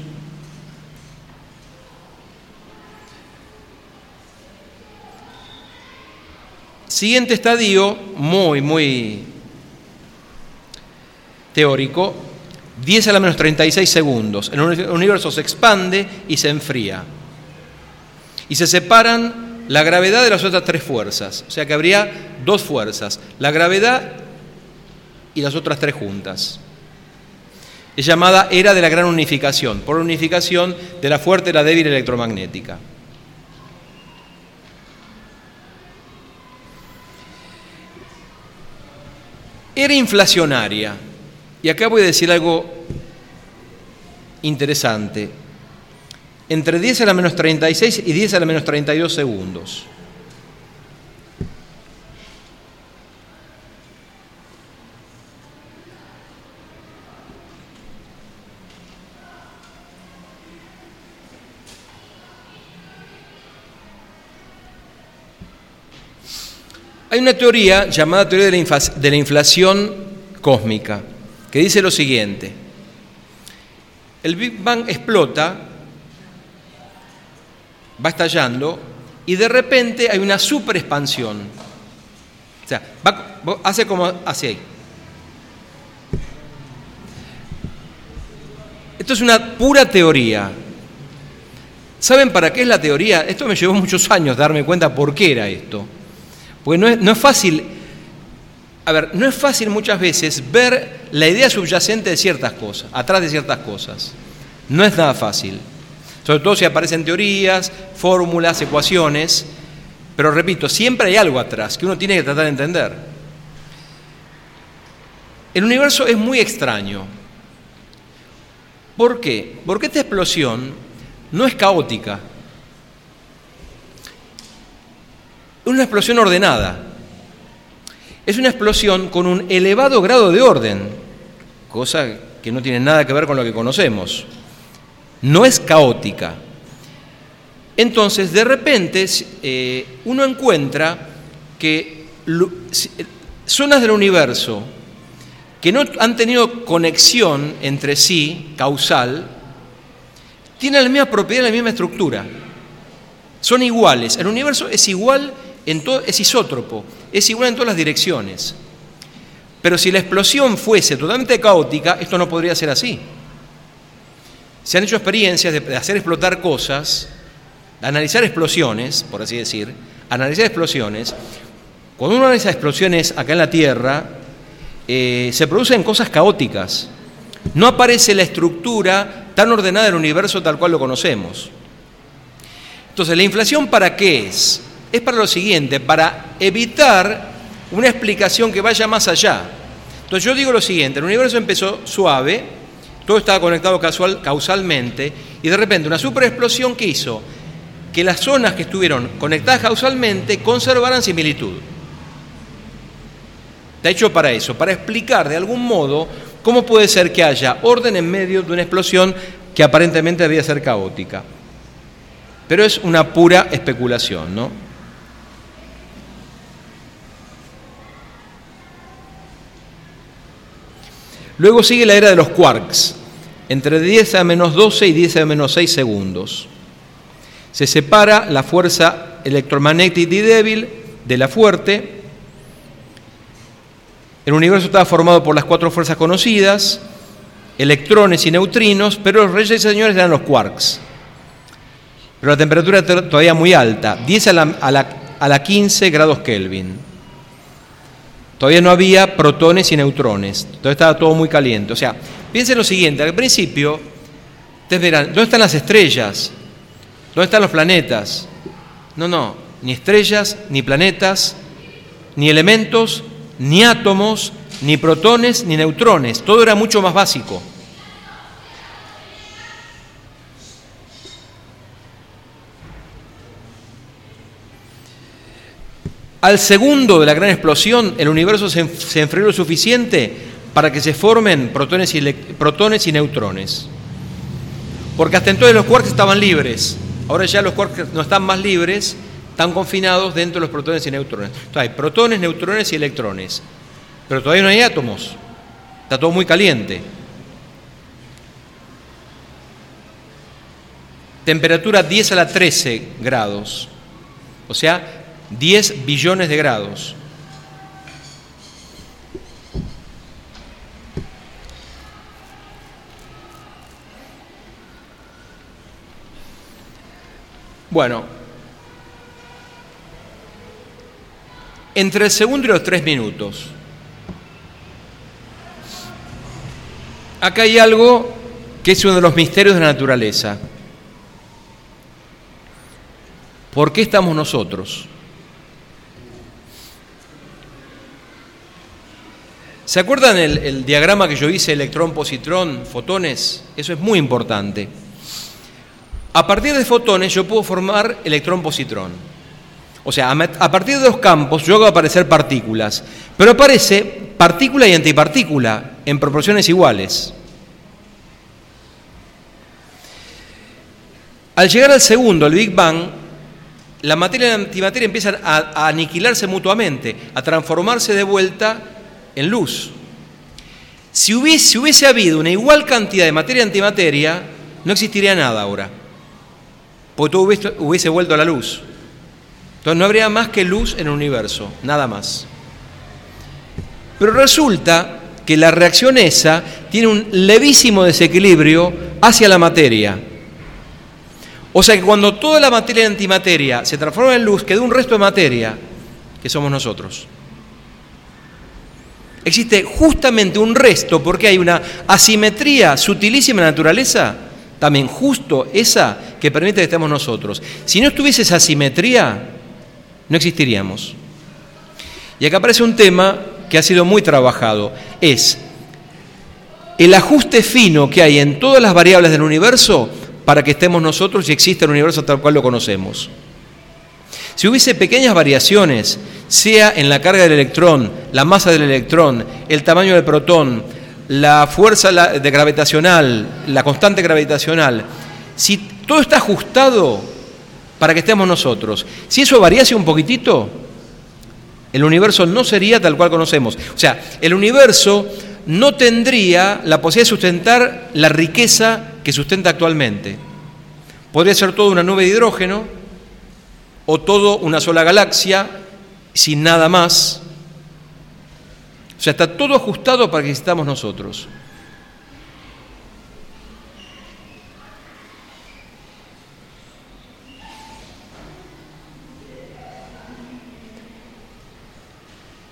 Speaker 1: Siguiente estadio, muy, muy teórico, 10 a la menos 36 segundos. El universo se expande y se enfría y se separan la gravedad de las otras tres fuerzas. O sea que habría dos fuerzas, la gravedad y las otras tres juntas. Es llamada era de la gran unificación, por unificación de la fuerte y la débil electromagnética. Era inflacionaria. Y acá voy a decir algo interesante entre 10 a la menos 36 y 10 a la menos 32 segundos. Hay una teoría llamada teoría de la, inflación cósmica, que dice lo siguiente. El Big Bang explota va estallando, y de repente hay una super expansión. O sea, hace como así. Esto es una pura teoría. ¿Saben para qué es la teoría? Esto me llevó muchos años darme cuenta por qué era esto. Porque no es, no es fácil, a ver, no es fácil muchas veces ver la idea subyacente de ciertas cosas, atrás de ciertas cosas. No es nada fácil. Sobre todo si aparecen teorías, fórmulas, ecuaciones. Pero repito, siempre hay algo atrás que uno tiene que tratar de entender. El universo es muy extraño. ¿Por qué? Porque esta explosión no es caótica. Es una explosión ordenada. Es una explosión con un elevado grado de orden, cosa que no tiene nada que ver con lo que conocemos. No es caótica. Entonces, de repente, eh, uno encuentra que zonas del universo que no han tenido conexión entre sí, causal, tienen la misma propiedad, la misma estructura. Son iguales. El universo es igual es isótropo, es igual en todas las direcciones. Pero si la explosión fuese totalmente caótica, esto no podría ser así. Se han hecho experiencias de, hacer explotar cosas, de analizar explosiones, por así decir, analizar explosiones. Cuando uno analiza explosiones acá en la Tierra, eh, se producen cosas caóticas. No aparece la estructura tan ordenada del universo tal cual lo conocemos. Entonces, ¿la inflación para qué es? es para lo siguiente, para evitar una explicación que vaya más allá. Entonces yo digo lo siguiente, el universo empezó suave, todo estaba conectado causalmente, y de repente una superexplosión que hizo que las zonas que estuvieron conectadas causalmente conservaran similitud. Está hecho para eso, para explicar de algún modo cómo puede ser que haya orden en medio de una explosión que aparentemente debía ser caótica. Pero es una pura especulación, ¿no? Luego sigue la era de los quarks, entre 10 a menos 12 y 10 a menos 6 segundos. Se separa la fuerza electromagnética y débil de la fuerte. El universo estaba formado por las cuatro fuerzas conocidas, electrones y neutrinos, pero los reyes y señores eran los quarks. Pero la temperatura era todavía muy alta, 10 a la, a la, a la 15 grados Kelvin. Todavía no había protones y neutrones, todavía estaba todo muy caliente. O sea, piensen lo siguiente, al principio, ustedes verán, ¿dónde están las estrellas? ¿Dónde están los planetas? No, no, ni estrellas, ni planetas, ni elementos, ni átomos, ni protones, ni neutrones. Todo era mucho más básico. Al segundo de la gran explosión, el universo se, enfrió lo suficiente para que se formen protones y, protones y neutrones. Porque hasta entonces los quarks estaban libres. Ahora ya los quarks no están más libres, están confinados dentro de los protones y neutrones. Entonces hay protones, neutrones y electrones. Pero todavía no hay átomos. Está todo muy caliente. Temperatura 10 a la 13 grados. O sea, 10 billones de grados. Bueno, entre el segundo y los tres minutos. Acá hay algo que es uno de los misterios de la naturaleza. ¿Por qué estamos nosotros? ¿Se acuerdan el, diagrama que yo hice, electrón, positrón, fotones? Eso es muy importante. A partir de fotones yo puedo formar electrón-positrón. O sea, a partir de los campos yo hago aparecer partículas, pero aparece partícula y antipartícula en proporciones iguales. Al llegar al segundo, el Big Bang, la materia y la antimateria empiezan a, aniquilarse mutuamente, a transformarse de vuelta en luz. Si hubiese, si hubiese habido una igual cantidad de materia y antimateria, no existiría nada ahora, porque todo hubiese, vuelto a la luz. Entonces no habría más que luz en el universo, nada más. Pero resulta que la reacción esa tiene un levísimo desequilibrio hacia la materia. O sea que cuando toda la materia y antimateria se transforma en luz, queda un resto de materia, que somos nosotros. Existe justamente un resto porque hay una asimetría sutilísima en la naturaleza, también justo esa que permite que estemos nosotros. Si no estuviese esa asimetría, no existiríamos. Y acá aparece un tema que ha sido muy trabajado, es el ajuste fino que hay en todas las variables del universo para que estemos nosotros y exista el universo tal cual lo conocemos. Si hubiese pequeñas variaciones, sea en la carga del electrón, la masa del electrón, el tamaño del protón, la fuerza de gravitacional, la constante gravitacional, si todo está ajustado para que estemos nosotros, si eso variase un poquitito, el universo no sería tal cual conocemos. O sea, el universo no tendría la posibilidad de sustentar la riqueza que sustenta actualmente. Podría ser todo una nube de hidrógeno o todo una sola galaxia sin nada más. O sea, está todo ajustado para que existamos nosotros.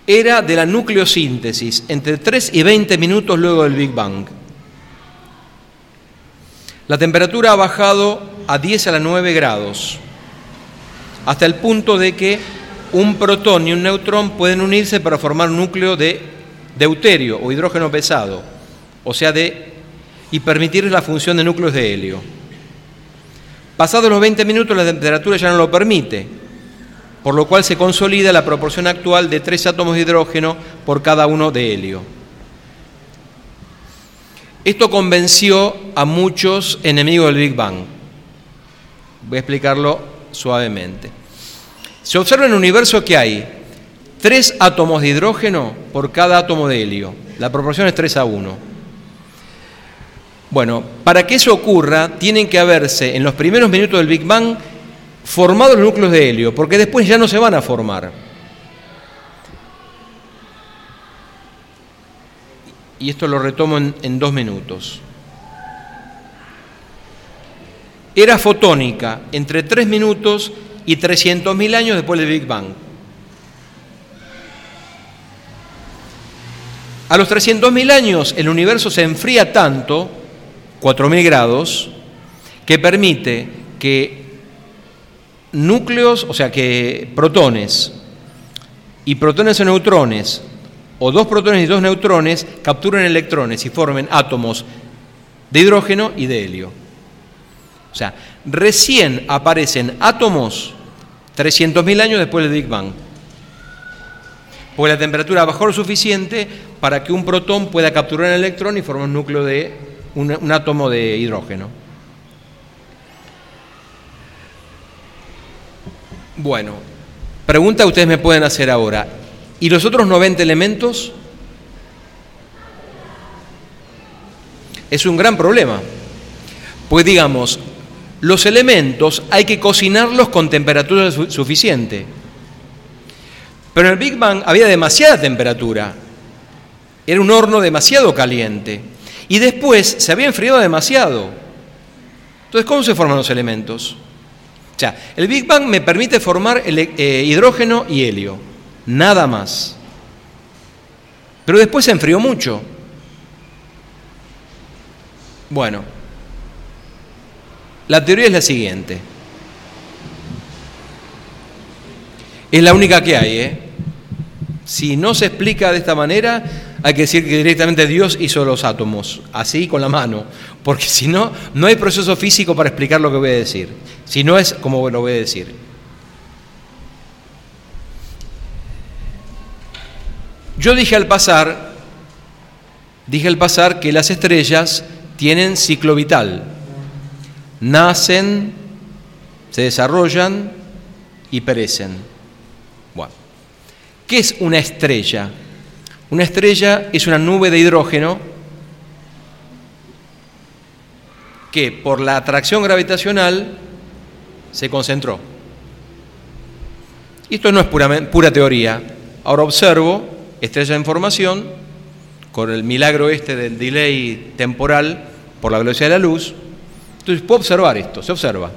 Speaker 1: Era de la nucleosíntesis, entre 3 y 20 minutos luego del Big Bang. La temperatura ha bajado a 10 a la 9 grados, hasta el punto de que un protón y un neutrón pueden unirse para formar un núcleo de deuterio o hidrógeno pesado, o sea, de, y permitir la función de núcleos de helio. Pasados los 20 minutos la temperatura ya no lo permite, por lo cual se consolida la proporción actual de tres átomos de hidrógeno por cada uno de helio. Esto convenció a muchos enemigos del Big Bang. Voy a explicarlo suavemente. Se observa en el universo que hay tres átomos de hidrógeno por cada átomo de helio. La proporción es 3 a 1. Bueno, para que eso ocurra, tienen que haberse en los primeros minutos del Big Bang formados los núcleos de helio, porque después ya no se van a formar. y esto lo retomo en, dos minutos. Era fotónica entre tres minutos y 300.000 años después del Big Bang. A los 300.000 años el universo se enfría tanto, 4.000 grados, que permite que núcleos, o sea, que protones y protones o neutrones o dos protones y dos neutrones capturen electrones y formen átomos de hidrógeno y de helio. O sea, recién aparecen átomos 300.000 años después del Big Bang. Porque la temperatura bajó lo suficiente para que un protón pueda capturar el electrón y formar un núcleo de un, átomo de hidrógeno. Bueno, pregunta que ustedes me pueden hacer ahora. ¿Y los otros 90 elementos? Es un gran problema. Pues digamos, los elementos hay que cocinarlos con temperatura suficiente. Pero en el Big Bang había demasiada temperatura. Era un horno demasiado caliente. Y después se había enfriado demasiado. Entonces, ¿cómo se forman los elementos? O sea, el Big Bang me permite formar eh, hidrógeno y helio nada más. Pero después se enfrió mucho. Bueno, la teoría es la siguiente. Es la única que hay. ¿eh? Si no se explica de esta manera, hay que decir que directamente Dios hizo los átomos, así con la mano, porque si no, no hay proceso físico para explicar lo que voy a decir. Si no es como lo voy a decir. Yo dije al pasar, dije al pasar que las estrellas tienen ciclo vital. Nacen, se desarrollan y perecen. ¿Qué es una estrella? Una estrella es una nube de hidrógeno que por la atracción gravitacional se concentró. Esto no es pura teoría. Ahora observo estrella en formación con el milagro este del delay temporal por la velocidad de la luz. Entonces puedo observar esto, se observa.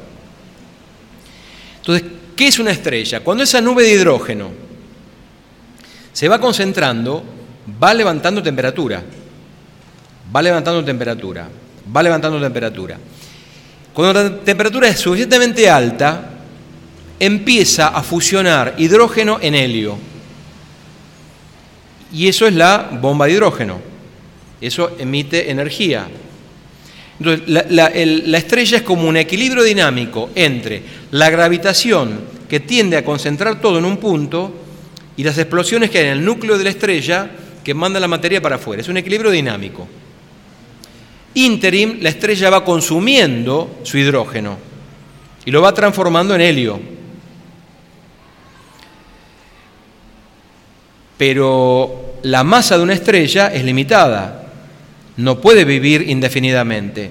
Speaker 1: Entonces, ¿qué es una estrella? Cuando esa nube de hidrógeno se va concentrando, va levantando temperatura, va levantando temperatura, va levantando temperatura. Cuando la temperatura es suficientemente alta, empieza a fusionar hidrógeno en helio. Y eso es la bomba de hidrógeno. Eso emite energía. Entonces, la, la, estrella es como un equilibrio dinámico entre la gravitación que tiende a concentrar todo en un punto y las explosiones que hay en el núcleo de la estrella que manda la materia para afuera. Es un equilibrio dinámico. Interim, la estrella va consumiendo su hidrógeno y lo va transformando en helio. Pero la masa de una estrella es limitada, no puede vivir indefinidamente.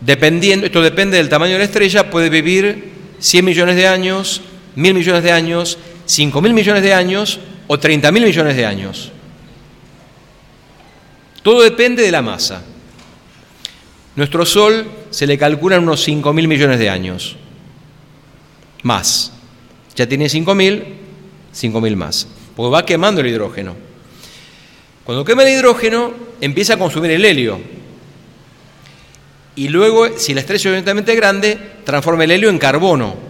Speaker 1: Dependiendo, esto depende del tamaño de la estrella, puede vivir 100 millones de años, 1000 millones de años, 5 mil millones de años o 30 mil millones de años. Todo depende de la masa. Nuestro Sol se le calcula unos 5 mil millones de años. Más. Ya tiene 5 mil, 5 mil más. Porque va quemando el hidrógeno. Cuando quema el hidrógeno, empieza a consumir el helio. Y luego, si la estrella es suficientemente grande, transforma el helio en carbono.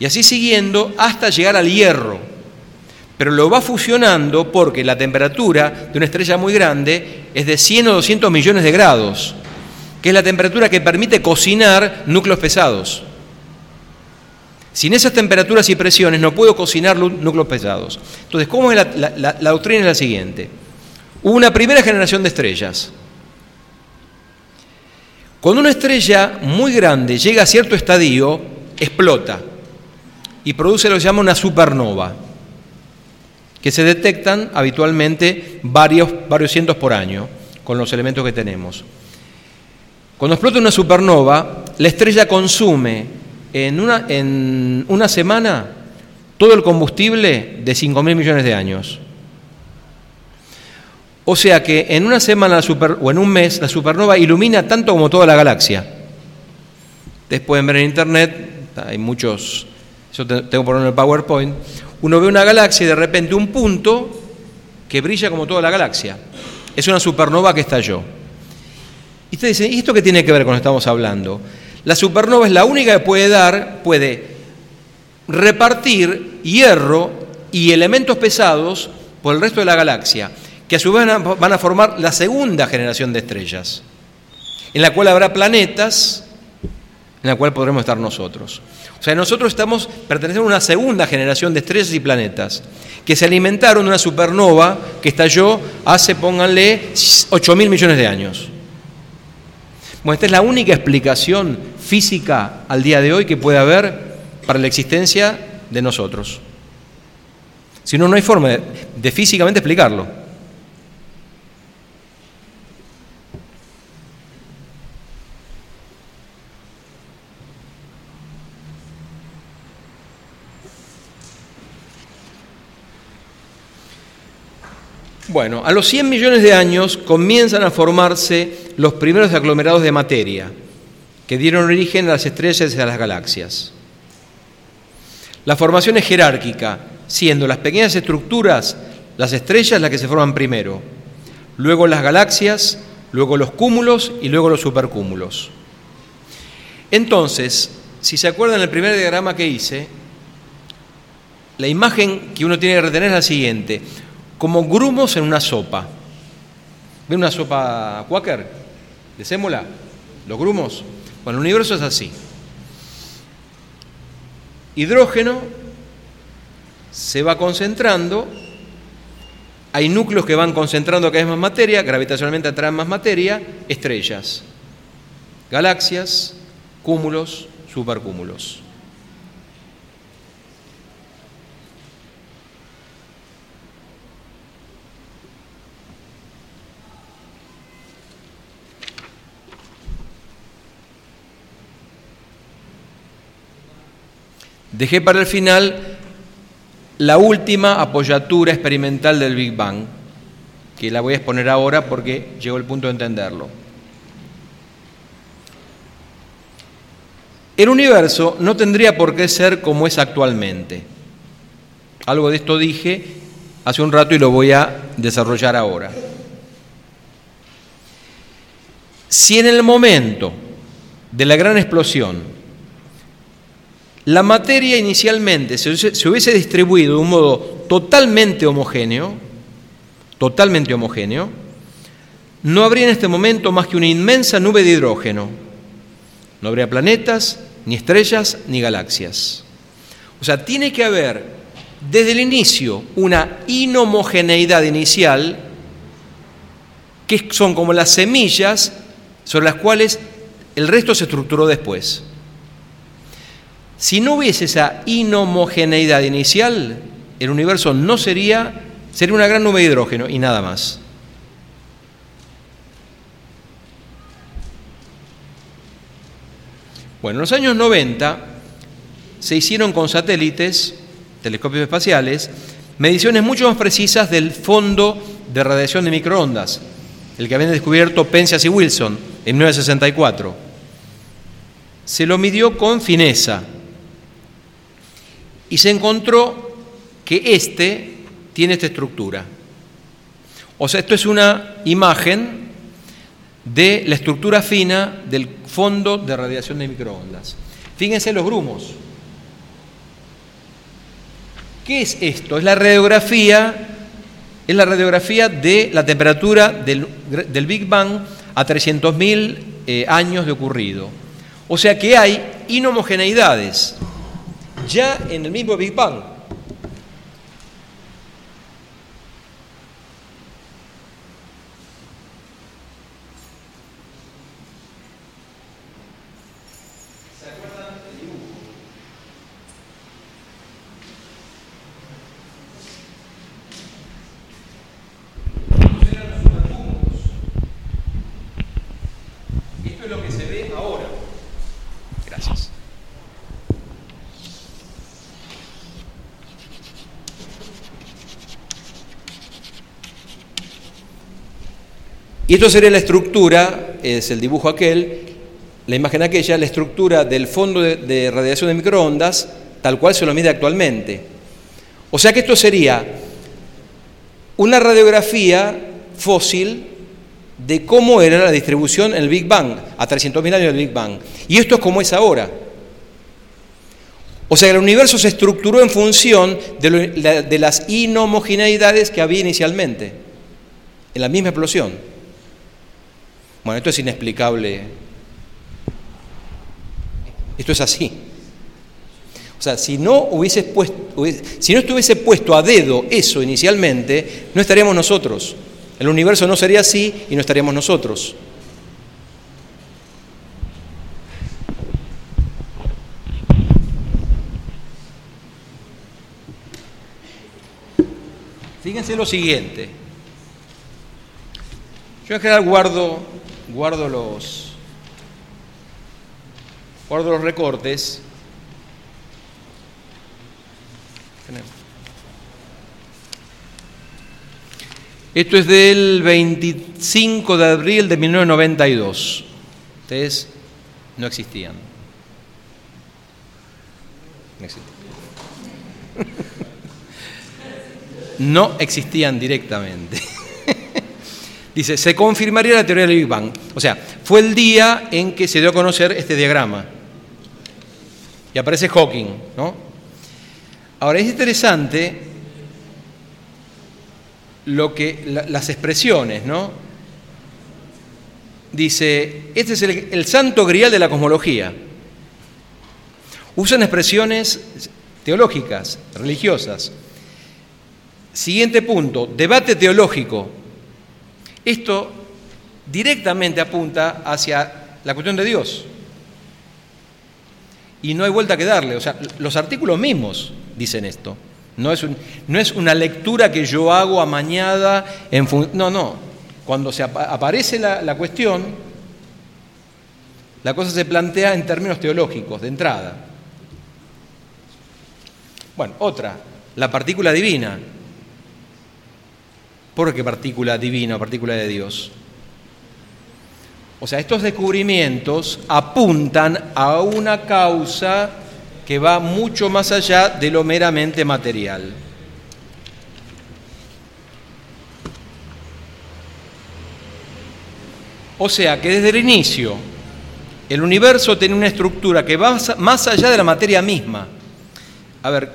Speaker 1: Y así siguiendo hasta llegar al hierro pero lo va fusionando porque la temperatura de una estrella muy grande es de 100 o 200 millones de grados, que es la temperatura que permite cocinar núcleos pesados. Sin esas temperaturas y presiones no puedo cocinar núcleos pesados. Entonces, ¿cómo es la, la doctrina? Es la siguiente. Hubo una primera generación de estrellas. Cuando una estrella muy grande llega a cierto estadio, explota y produce lo que se llama una supernova que se detectan habitualmente varios, varios cientos por año con los elementos que tenemos. Cuando explota una supernova, la estrella consume en una, en una semana todo el combustible de 5.000 millones de años. O sea que en una semana o en un mes la supernova ilumina tanto como toda la galaxia. Ustedes pueden ver en internet, hay muchos, yo tengo por el PowerPoint, uno ve una galaxia y de repente un punto que brilla como toda la galaxia. Es una supernova que estalló. Y usted dice, ¿y esto qué tiene que ver con lo que estamos hablando? La supernova es la única que puede dar, puede repartir hierro y elementos pesados por el resto de la galaxia, que a su vez van a formar la segunda generación de estrellas, en la cual habrá planetas en la cual podremos estar nosotros. O sea, nosotros estamos perteneciendo a una segunda generación de estrellas y planetas que se alimentaron de una supernova que estalló hace, pónganle, 8 mil millones de años. Bueno, esta es la única explicación física al día de hoy que puede haber para la existencia de nosotros. Si no, no hay forma de físicamente explicarlo. Bueno, a los 100 millones de años comienzan a formarse los primeros aglomerados de materia que dieron origen a las estrellas y a las galaxias. La formación es jerárquica, siendo las pequeñas estructuras las estrellas las que se forman primero, luego las galaxias, luego los cúmulos y luego los supercúmulos. Entonces, si se acuerdan el primer diagrama que hice, la imagen que uno tiene que retener es la siguiente como grumos en una sopa. ¿Ven una sopa quaker? ¿De sémola? ¿Los grumos? Bueno, el universo es así. Hidrógeno se va concentrando, hay núcleos que van concentrando cada vez más materia, gravitacionalmente atraen más materia, estrellas, galaxias, cúmulos, supercúmulos. Dejé para el final la última apoyatura experimental del Big Bang, que la voy a exponer ahora porque llegó el punto de entenderlo. El universo no tendría por qué ser como es actualmente. Algo de esto dije hace un rato y lo voy a desarrollar ahora. Si en el momento de la gran explosión la materia inicialmente se, hubiese distribuido de un modo totalmente homogéneo, totalmente homogéneo, no habría en este momento más que una inmensa nube de hidrógeno. No habría planetas, ni estrellas, ni galaxias. O sea, tiene que haber desde el inicio una inhomogeneidad inicial, que son como las semillas sobre las cuales el resto se estructuró después. Si no hubiese esa inhomogeneidad inicial, el universo no sería, sería una gran nube de hidrógeno y nada más. Bueno, en los años 90 se hicieron con satélites, telescopios espaciales, mediciones mucho más precisas del fondo de radiación de microondas, el que habían descubierto Penzias y Wilson en 1964. Se lo midió con fineza y se encontró que este tiene esta estructura. O sea, esto es una imagen de la estructura fina del fondo de radiación de microondas. Fíjense los grumos. ¿Qué es esto? Es la radiografía, es la radiografía de la temperatura del, Big Bang a 300.000 eh, años de ocurrido. O sea que hay inhomogeneidades ya en el mismo Big Bang. Y esto sería la estructura, es el dibujo aquel, la imagen aquella, la estructura del fondo de, radiación de microondas, tal cual se lo mide actualmente. O sea que esto sería una radiografía fósil de cómo era la distribución en el Big Bang, a 300.000 años del Big Bang. Y esto es como es ahora. O sea, el universo se estructuró en función de las inhomogeneidades que había inicialmente, en la misma explosión. Bueno, esto es inexplicable. Esto es así. O sea, si no, hubiese puesto, si no estuviese puesto a dedo eso inicialmente, no estaríamos nosotros. El universo no sería así y no estaríamos nosotros. Fíjense lo siguiente. Yo en general guardo guardo los, guardo los recortes. Esto es del 25 de abril de 1992. Ustedes no existían. No existían. no existían directamente. Dice, se confirmaría la teoría del Big Bang. O sea, fue el día en que se dio a conocer este diagrama. Y aparece Hawking, ¿no? Ahora, es interesante lo que, las expresiones, ¿no? Dice, este es el, el santo grial de la cosmología. Usan expresiones teológicas, religiosas. Siguiente punto, debate teológico. Esto directamente apunta hacia la cuestión de Dios. Y no hay vuelta que darle. O sea, los artículos mismos dicen esto. No es, no es una lectura que yo hago amañada en No, no. Cuando se aparece la, la cuestión, la cosa se plantea en términos teológicos, de entrada. Bueno, otra, la partícula divina. ¿Por qué partícula divina partícula de Dios? O sea, estos descubrimientos apuntan a una causa que va mucho más allá de lo meramente material. O sea que desde el inicio el universo tiene una estructura que va más allá de la materia misma. A ver,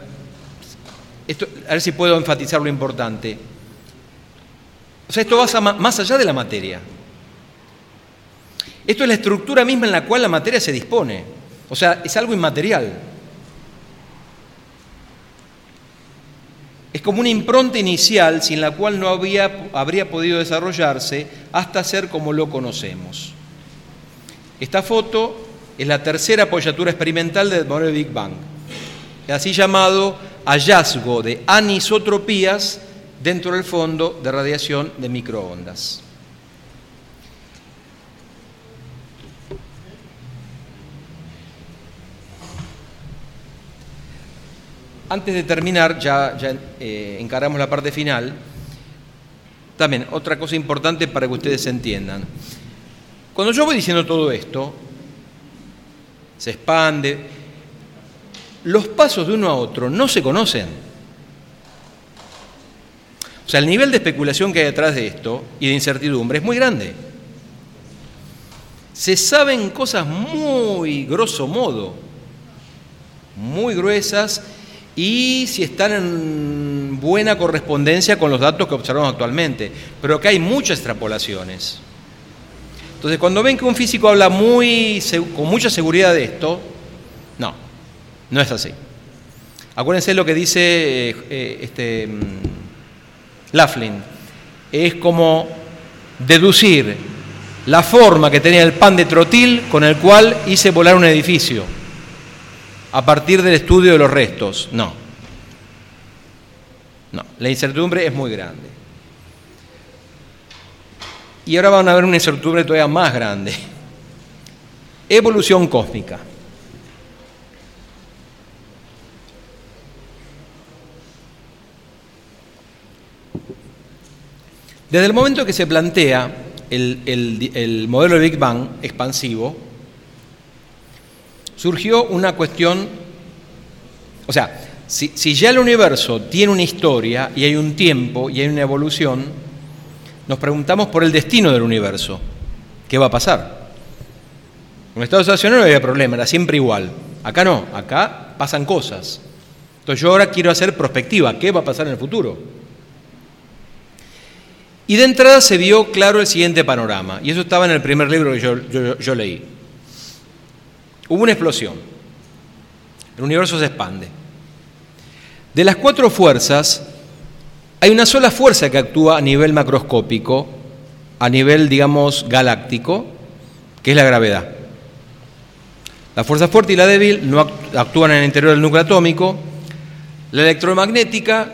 Speaker 1: esto, a ver si puedo enfatizar lo importante. O sea, esto va más allá de la materia. Esto es la estructura misma en la cual la materia se dispone. O sea, es algo inmaterial. Es como una impronta inicial sin la cual no había, habría podido desarrollarse hasta ser como lo conocemos. Esta foto es la tercera apoyatura experimental del modelo Big Bang, así llamado hallazgo de anisotropías dentro del fondo de radiación de microondas. Antes de terminar, ya, eh, encaramos la parte final, también otra cosa importante para que ustedes entiendan. Cuando yo voy diciendo todo esto, se expande, los pasos de uno a otro no se conocen. O sea, el nivel de especulación que hay detrás de esto y de incertidumbre es muy grande. Se saben cosas muy grosso modo, muy gruesas y si están en buena correspondencia con los datos que observamos actualmente, pero que hay muchas extrapolaciones. Entonces, cuando ven que un físico habla muy, con mucha seguridad de esto, no, no es así. Acuérdense lo que dice eh, eh, este, mm, Laughlin, es como deducir la forma que tenía el pan de trotil con el cual hice volar un edificio a partir del estudio de los restos. No. No, la incertidumbre es muy grande. Y ahora van a ver una incertidumbre todavía más grande. Evolución cósmica. Desde el momento que se plantea el, el modelo de Big Bang expansivo, surgió una cuestión, o sea, si, ya el universo tiene una historia y hay un tiempo y hay una evolución, nos preguntamos por el destino del universo. ¿Qué va a pasar? En el estado estacionario no había problema, era siempre igual. Acá no, acá pasan cosas. Entonces yo ahora quiero hacer prospectiva, ¿qué va a pasar en el futuro? Y de entrada se vio claro el siguiente panorama, y eso estaba en el primer libro que yo leí. Hubo una explosión. El universo se expande. De las cuatro fuerzas, hay una sola fuerza que actúa a nivel macroscópico, a nivel, digamos, galáctico, que es la gravedad. La fuerza fuerte y la débil no actúan en el interior del núcleo atómico. La electromagnética,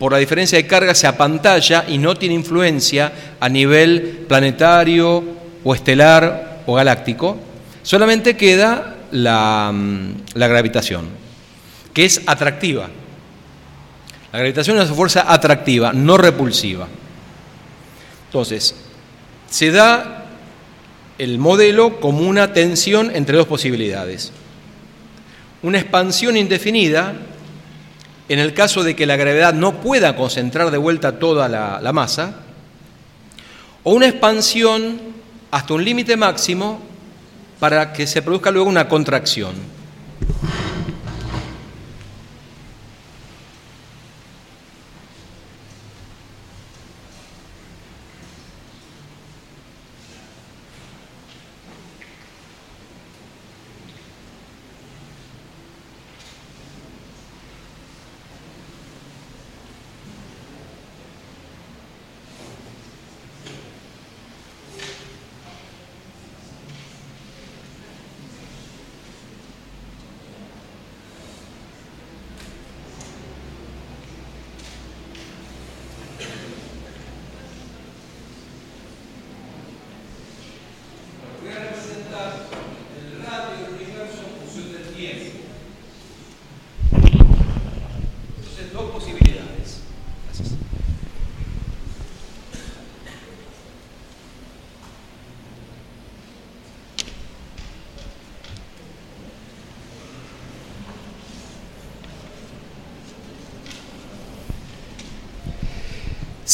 Speaker 1: por la diferencia de carga, se apantalla y no tiene influencia a nivel planetario o estelar o galáctico. Solamente queda la, mm, la gravitación, que es atractiva. La gravitación es una fuerza atractiva, no repulsiva. Entonces, se da el modelo como una tensión entre dos posibilidades. Una expansión indefinida, en el caso de que la gravedad no pueda concentrar de vuelta toda la, masa, o una expansión hasta un límite máximo para que se produzca luego una contracción.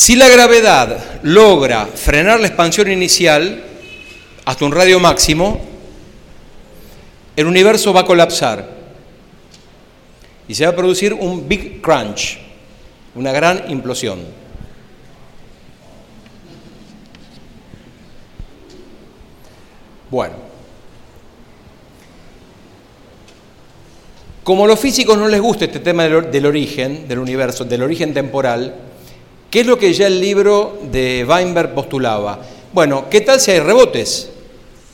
Speaker 1: Si la gravedad logra frenar la expansión inicial hasta un radio máximo, el universo va a colapsar y se va a producir un big crunch, una gran implosión. Bueno, como a los físicos no les gusta este tema del, origen del universo, del origen temporal, ¿qué es lo que ya el libro de Weinberg postulaba? Bueno, ¿qué tal si hay rebotes?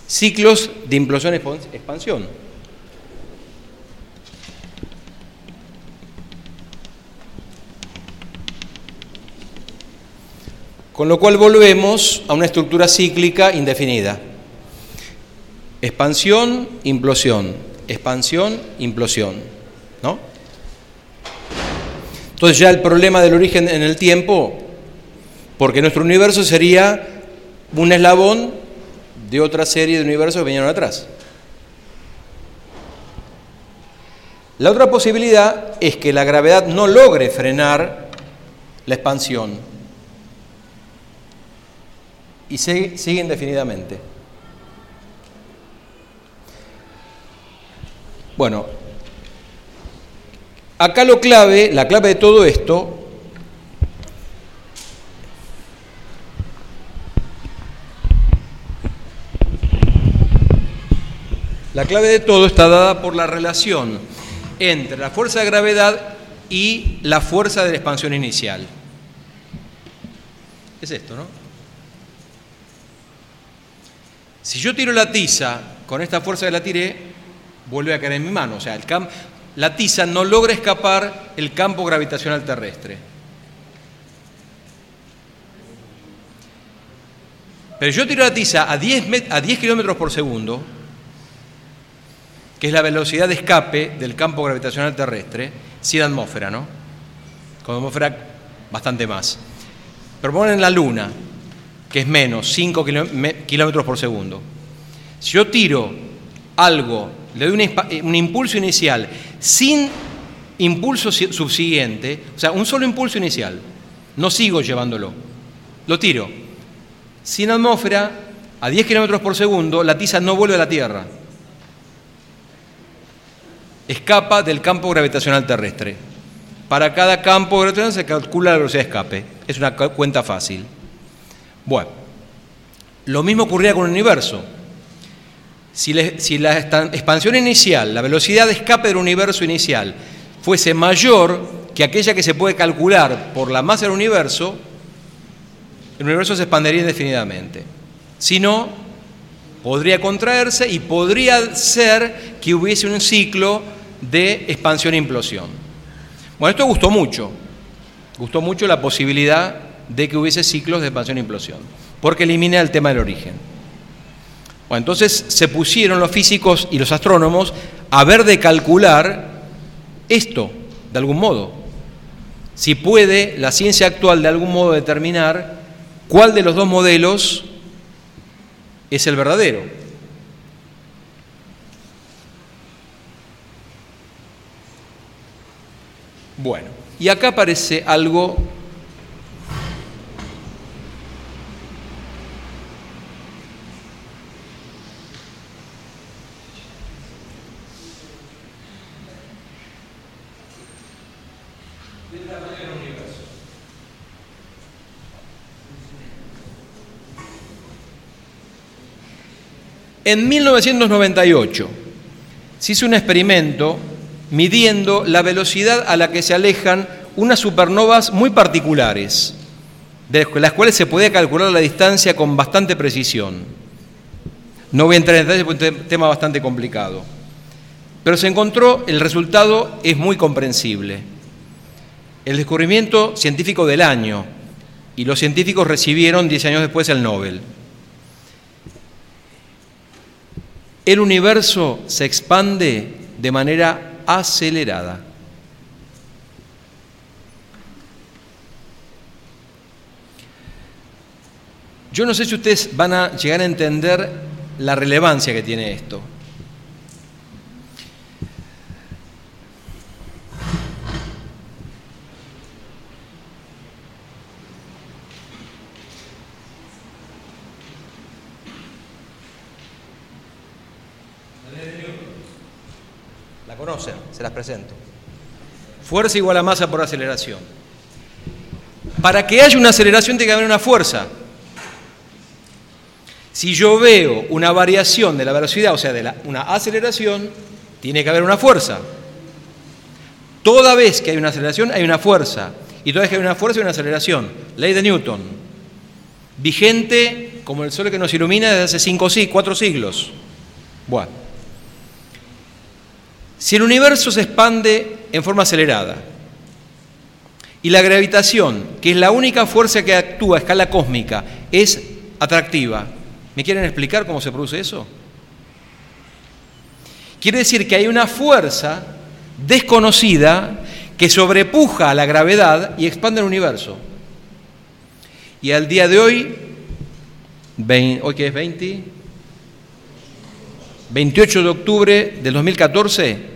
Speaker 1: Ciclos de implosión-expansión. Con lo cual volvemos a una estructura cíclica indefinida. Expansión, implosión, expansión, implosión. ¿No? Entonces ya el problema del origen en el tiempo, porque nuestro universo sería un eslabón de otra serie de universos que vinieron atrás. La otra posibilidad es que la gravedad no logre frenar la expansión y sigue, sigue indefinidamente. Bueno, acá lo clave, la clave de todo esto, la clave de todo está dada por la relación entre la fuerza de gravedad y la fuerza de la expansión inicial. Es esto, ¿no? Si yo tiro la tiza con esta fuerza que la tiré, vuelve a caer en mi mano. O sea, el la tiza no logra escapar el campo gravitacional terrestre. Pero yo tiro la tiza a 10, a 10 kilómetros por segundo, que es la velocidad de escape del campo gravitacional terrestre, sin atmósfera, ¿no? Con atmósfera bastante más. Pero ponen la Luna, que es menos, 5 kilómetros por segundo. Si yo tiro algo le doy eh, un, impulso inicial sin impulso subsiguiente, o sea, un solo impulso inicial, no sigo llevándolo, lo tiro. Sin atmósfera, a 10 kilómetros por segundo, la tiza no vuelve a la Tierra. Escapa del campo gravitacional terrestre. Para cada campo gravitacional se calcula la velocidad de escape. Es una cuenta fácil. Bueno, lo mismo ocurría con el universo. Si, la expansión inicial, la velocidad de escape del universo inicial, fuese mayor que aquella que se puede calcular por la masa del universo, el universo se expandería indefinidamente. Si no, podría contraerse y podría ser que hubiese un ciclo de expansión-implosión. E bueno, esto gustó mucho. Gustó mucho la posibilidad de que hubiese ciclos de expansión-implosión, e porque elimina el tema del origen entonces se pusieron los físicos y los astrónomos a ver de calcular esto, de algún modo. Si puede la ciencia actual de algún modo determinar cuál de los dos modelos es el verdadero. Bueno, y acá aparece algo En 1998 se hizo un experimento midiendo la velocidad a la que se alejan unas supernovas muy particulares, de las cuales se podía calcular la distancia con bastante precisión. No voy a entrar en detalles porque es un tema bastante complicado. Pero se encontró, el resultado es muy comprensible. El descubrimiento científico del año, y los científicos recibieron 10 años después el Nobel. El universo se expande de manera acelerada. Yo no sé si ustedes van a llegar a entender la relevancia que tiene esto. conocen, las presento. Fuerza igual a masa por aceleración. Para que haya una aceleración tiene que haber una fuerza. Si yo veo una variación de la velocidad, o sea, de una aceleración, tiene que haber una fuerza. Toda vez que hay una aceleración, hay una fuerza. Y toda vez que hay una fuerza, hay una aceleración. Ley de Newton. Vigente como el sol que nos ilumina desde hace cinco, cuatro siglos. Bueno. Si el universo se expande en forma acelerada y la gravitación, que es la única fuerza que actúa a escala cósmica, es atractiva, ¿Me quieren explicar cómo se produce eso? Quiere decir que hay una fuerza desconocida que sobrepuja a la gravedad y expande el universo. Y al día de hoy, hoy que es 20, 28 de octubre del 2014,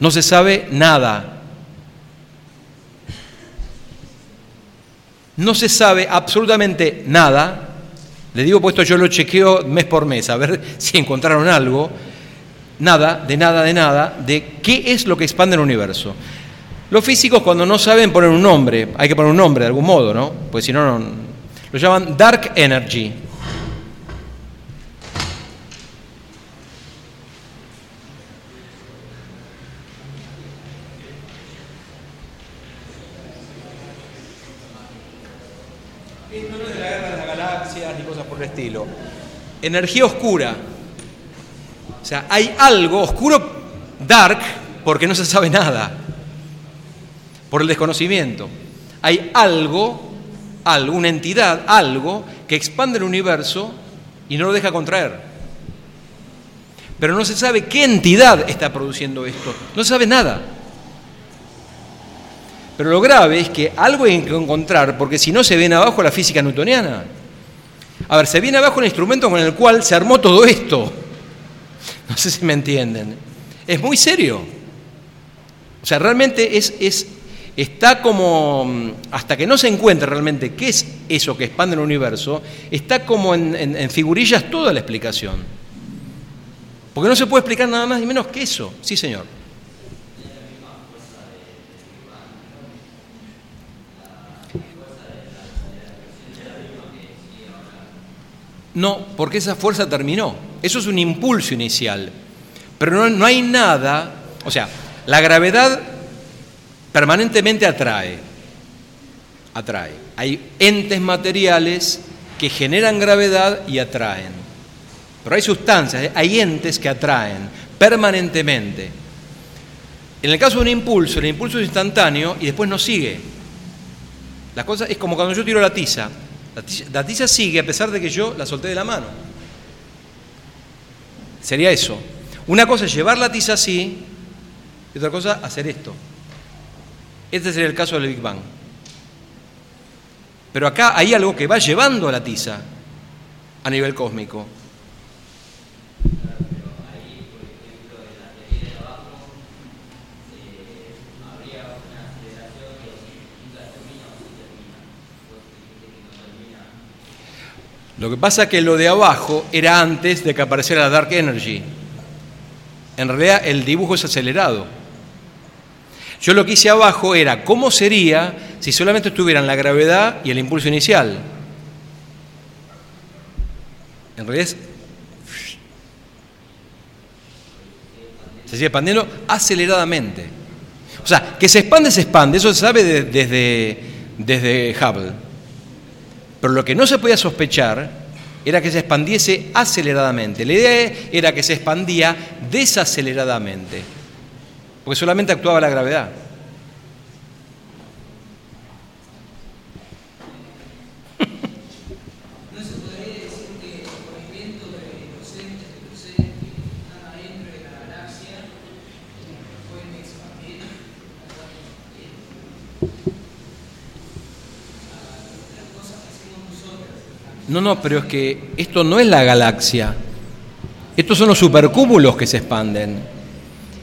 Speaker 1: no se sabe nada. No se sabe absolutamente nada le digo, puesto yo lo chequeo mes por mes, a ver si encontraron algo. Nada, de nada, de nada, de qué es lo que expande el universo. Los físicos cuando no saben poner un nombre, hay que poner un nombre de algún modo, ¿no? Pues si no, no lo llaman dark energy. Energía oscura. O sea, hay algo oscuro, dark, porque no se sabe nada, por el desconocimiento. Hay algo, alguna entidad, algo, que expande el universo y no lo deja contraer. Pero no se sabe qué entidad está produciendo esto. No se sabe nada. Pero lo grave es que algo hay que encontrar, porque si no se ven abajo la física newtoniana. A ver, se viene abajo un instrumento con el cual se armó todo esto. No sé si me entienden. Es muy serio. O sea, realmente es, es, está como, mm, hasta que no se encuentre realmente qué es eso que expande el universo, está como en figurillas toda la explicación. Porque no se puede explicar nada más ni menos que eso. Sí, señor. No, porque esa fuerza terminó. Eso es un impulso inicial. Pero no, hay nada, o sea, la gravedad permanentemente atrae. Atrae. Hay entes materiales que generan gravedad y atraen. Pero hay sustancias, hay entes que atraen permanentemente. En el caso de un impulso, el impulso es instantáneo y después no sigue. La cosa es como cuando yo tiro la tiza. La tiza, sigue a pesar de que yo la solté de la mano. Sería eso. Una cosa es llevar la tiza así y otra cosa hacer esto. Este sería el caso del Big Bang. Pero acá hay algo que va llevando a la tiza a nivel cósmico. Lo que pasa es que lo de abajo era antes de que apareciera la Dark Energy. En realidad el dibujo es acelerado. Yo lo que hice abajo era cómo sería si solamente estuvieran la gravedad y el impulso inicial. En realidad se sigue expandiendo aceleradamente. O sea, que se expande, se expande. Eso se sabe desde, desde Hubble. Pero lo que no se podía sospechar era que se expandiese aceleradamente. La idea era que se expandía desaceleradamente, porque solamente actuaba la gravedad. No, no, pero es que esto no es la galaxia. Estos son los supercúmulos que se expanden.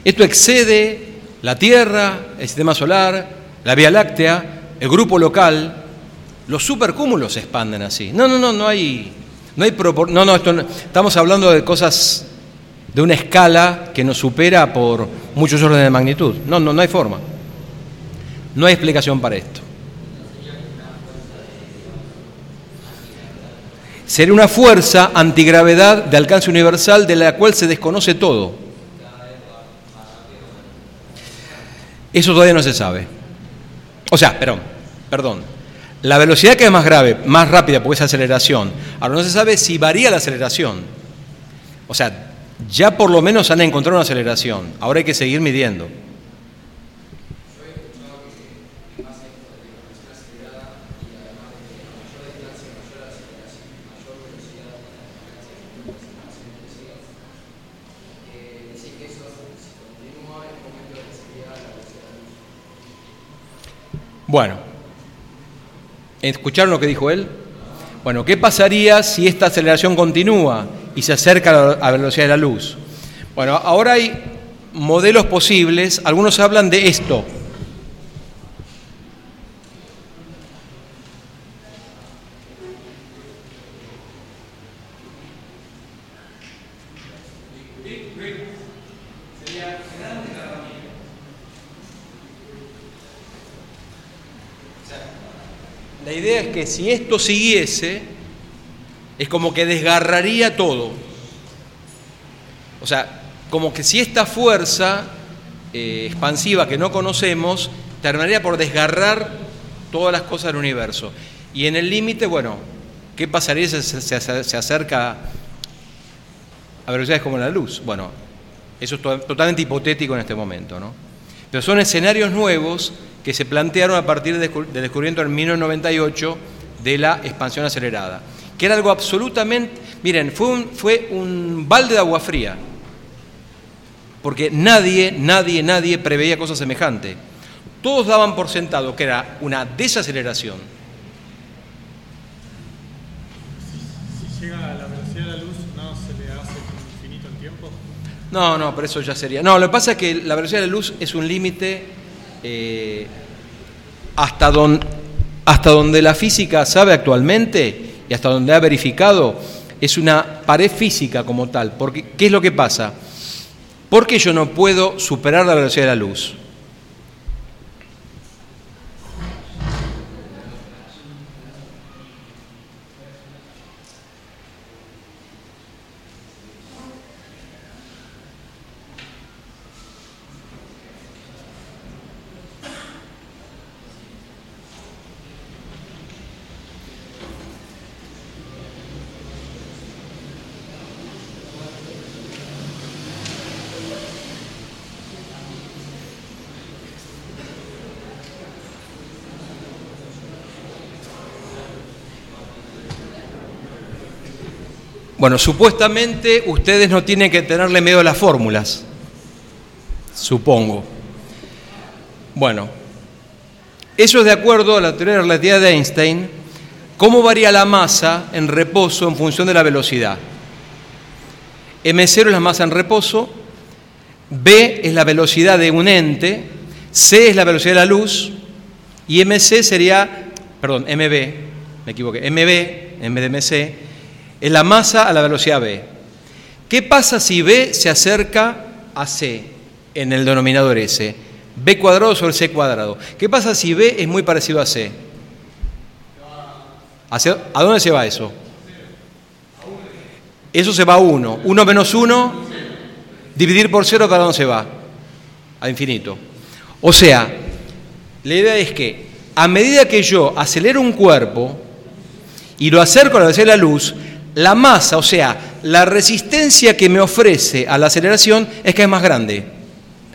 Speaker 1: Esto excede la Tierra, el sistema solar, la Vía Láctea, el grupo local. Los supercúmulos se expanden así. No, no, no, no hay. No hay no, no, estamos hablando de cosas de una escala que nos supera por muchos órdenes de magnitud. No, no, no hay forma. No hay explicación para esto. Sería una fuerza antigravedad de alcance universal de la cual se desconoce todo. Eso todavía no se sabe. O sea, perdón, perdón. La velocidad que es más grave, más rápida porque es aceleración. Ahora no se sabe si varía la aceleración. O sea, ya por lo menos han encontrado una aceleración. Ahora hay que seguir midiendo. Bueno, ¿escucharon lo que dijo él? Bueno, ¿qué pasaría si esta aceleración continúa y se acerca a la velocidad de la luz? Bueno, ahora hay modelos posibles, algunos hablan de esto, La es que si esto siguiese, es como que desgarraría todo. O sea, como que si esta fuerza eh, expansiva que no conocemos terminaría por desgarrar todas las cosas del universo. Y en el límite, bueno, ¿qué pasaría si se, se, acerca a velocidades como la luz? Bueno, eso es totalmente hipotético en este momento, ¿no? Pero son escenarios nuevos que se plantearon a partir del descubrimiento en 1998 de la expansión acelerada, que era algo absolutamente, miren, fue un, fue un balde de agua fría, porque nadie, nadie, nadie preveía cosas semejantes. Todos daban por sentado que era una desaceleración.
Speaker 2: Si llega a la velocidad de la luz, ¿no se le hace infinito el tiempo?
Speaker 1: No, no, pero eso ya sería. No, lo que pasa es que la velocidad de la luz es un límite eh, hasta, hasta donde la física sabe actualmente y hasta donde ha verificado, es una pared física como tal. Porque, ¿Qué es lo que pasa? Porque yo no puedo superar la velocidad de la luz. Bueno, supuestamente ustedes no tienen que tenerle miedo a las fórmulas, supongo. Bueno, eso es de acuerdo a la teoría de la relatividad de Einstein, cómo varía la masa en reposo en función de la velocidad. M0 es la masa en reposo, B es la velocidad de un ente, C es la velocidad de la luz y MC sería, perdón, MB, me equivoqué, MB en la masa a la velocidad b. ¿Qué pasa si b se acerca a c en el denominador s? b cuadrado sobre c cuadrado. ¿Qué pasa si b es muy parecido a c? ¿A dónde se va eso? Eso se va a 1. 1 menos 1, dividir por 0, ¿para dónde se va? A infinito. O sea, la idea es que a medida que yo acelero un cuerpo y lo acerco a la velocidad de la luz, la masa, o sea, la resistencia que me ofrece a la aceleración es que es más grande.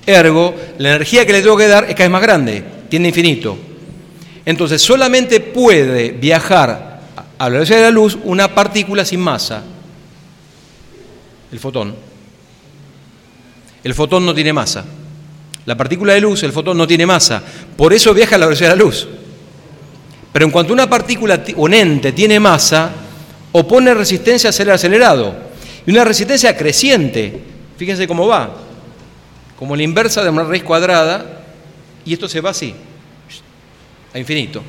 Speaker 1: Ergo, la energía que le tengo que dar es que es más grande, tiene infinito. Entonces, solamente puede viajar a la velocidad de la luz una partícula sin masa, el fotón. El fotón no tiene masa. La partícula de luz, el fotón, no tiene masa. Por eso viaja a la velocidad de la luz. Pero en cuanto una partícula o un ente tiene masa, opone resistencia a ser acelerado. Y una resistencia creciente. Fíjense cómo va. Como la inversa de una raíz cuadrada. Y esto se va así. A infinito.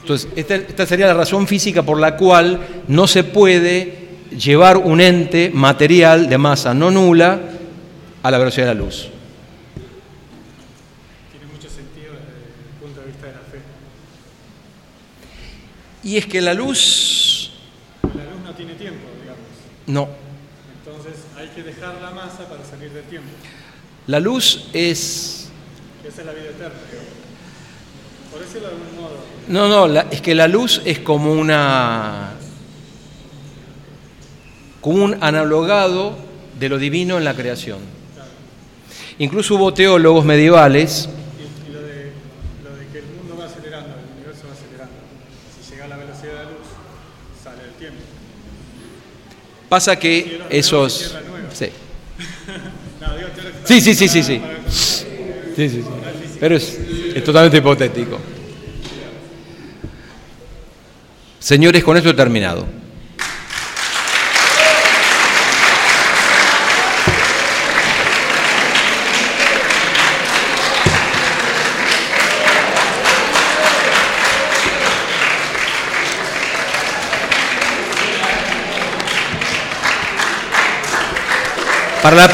Speaker 1: Entonces, esta, sería la razón física por la cual no se puede llevar un ente material de masa no nula a la velocidad de la luz.
Speaker 2: Tiene mucho sentido desde el punto de vista de la fe.
Speaker 1: Y es que la luz,
Speaker 2: La luz no tiene tiempo, digamos.
Speaker 1: No,
Speaker 2: Entonces hay que dejar la masa para salir del tiempo.
Speaker 1: la luz es,
Speaker 2: Esa es la vida eterna. Por decirlo de algún modo.
Speaker 1: no, no, la- es que la luz es como una, como un analogado de lo divino en la creación. Incluso hubo teólogos medievales
Speaker 2: Y, y lo, de, lo de que el mundo va acelerando, el universo va acelerando. Si llega a la velocidad de la luz, sale del tiempo.
Speaker 1: Pasa que esos... Sí, sí, sí, sí, sí. sí. Sí, sí. Pero es, es totalmente hipotético. Señores, con esto he terminado. Para la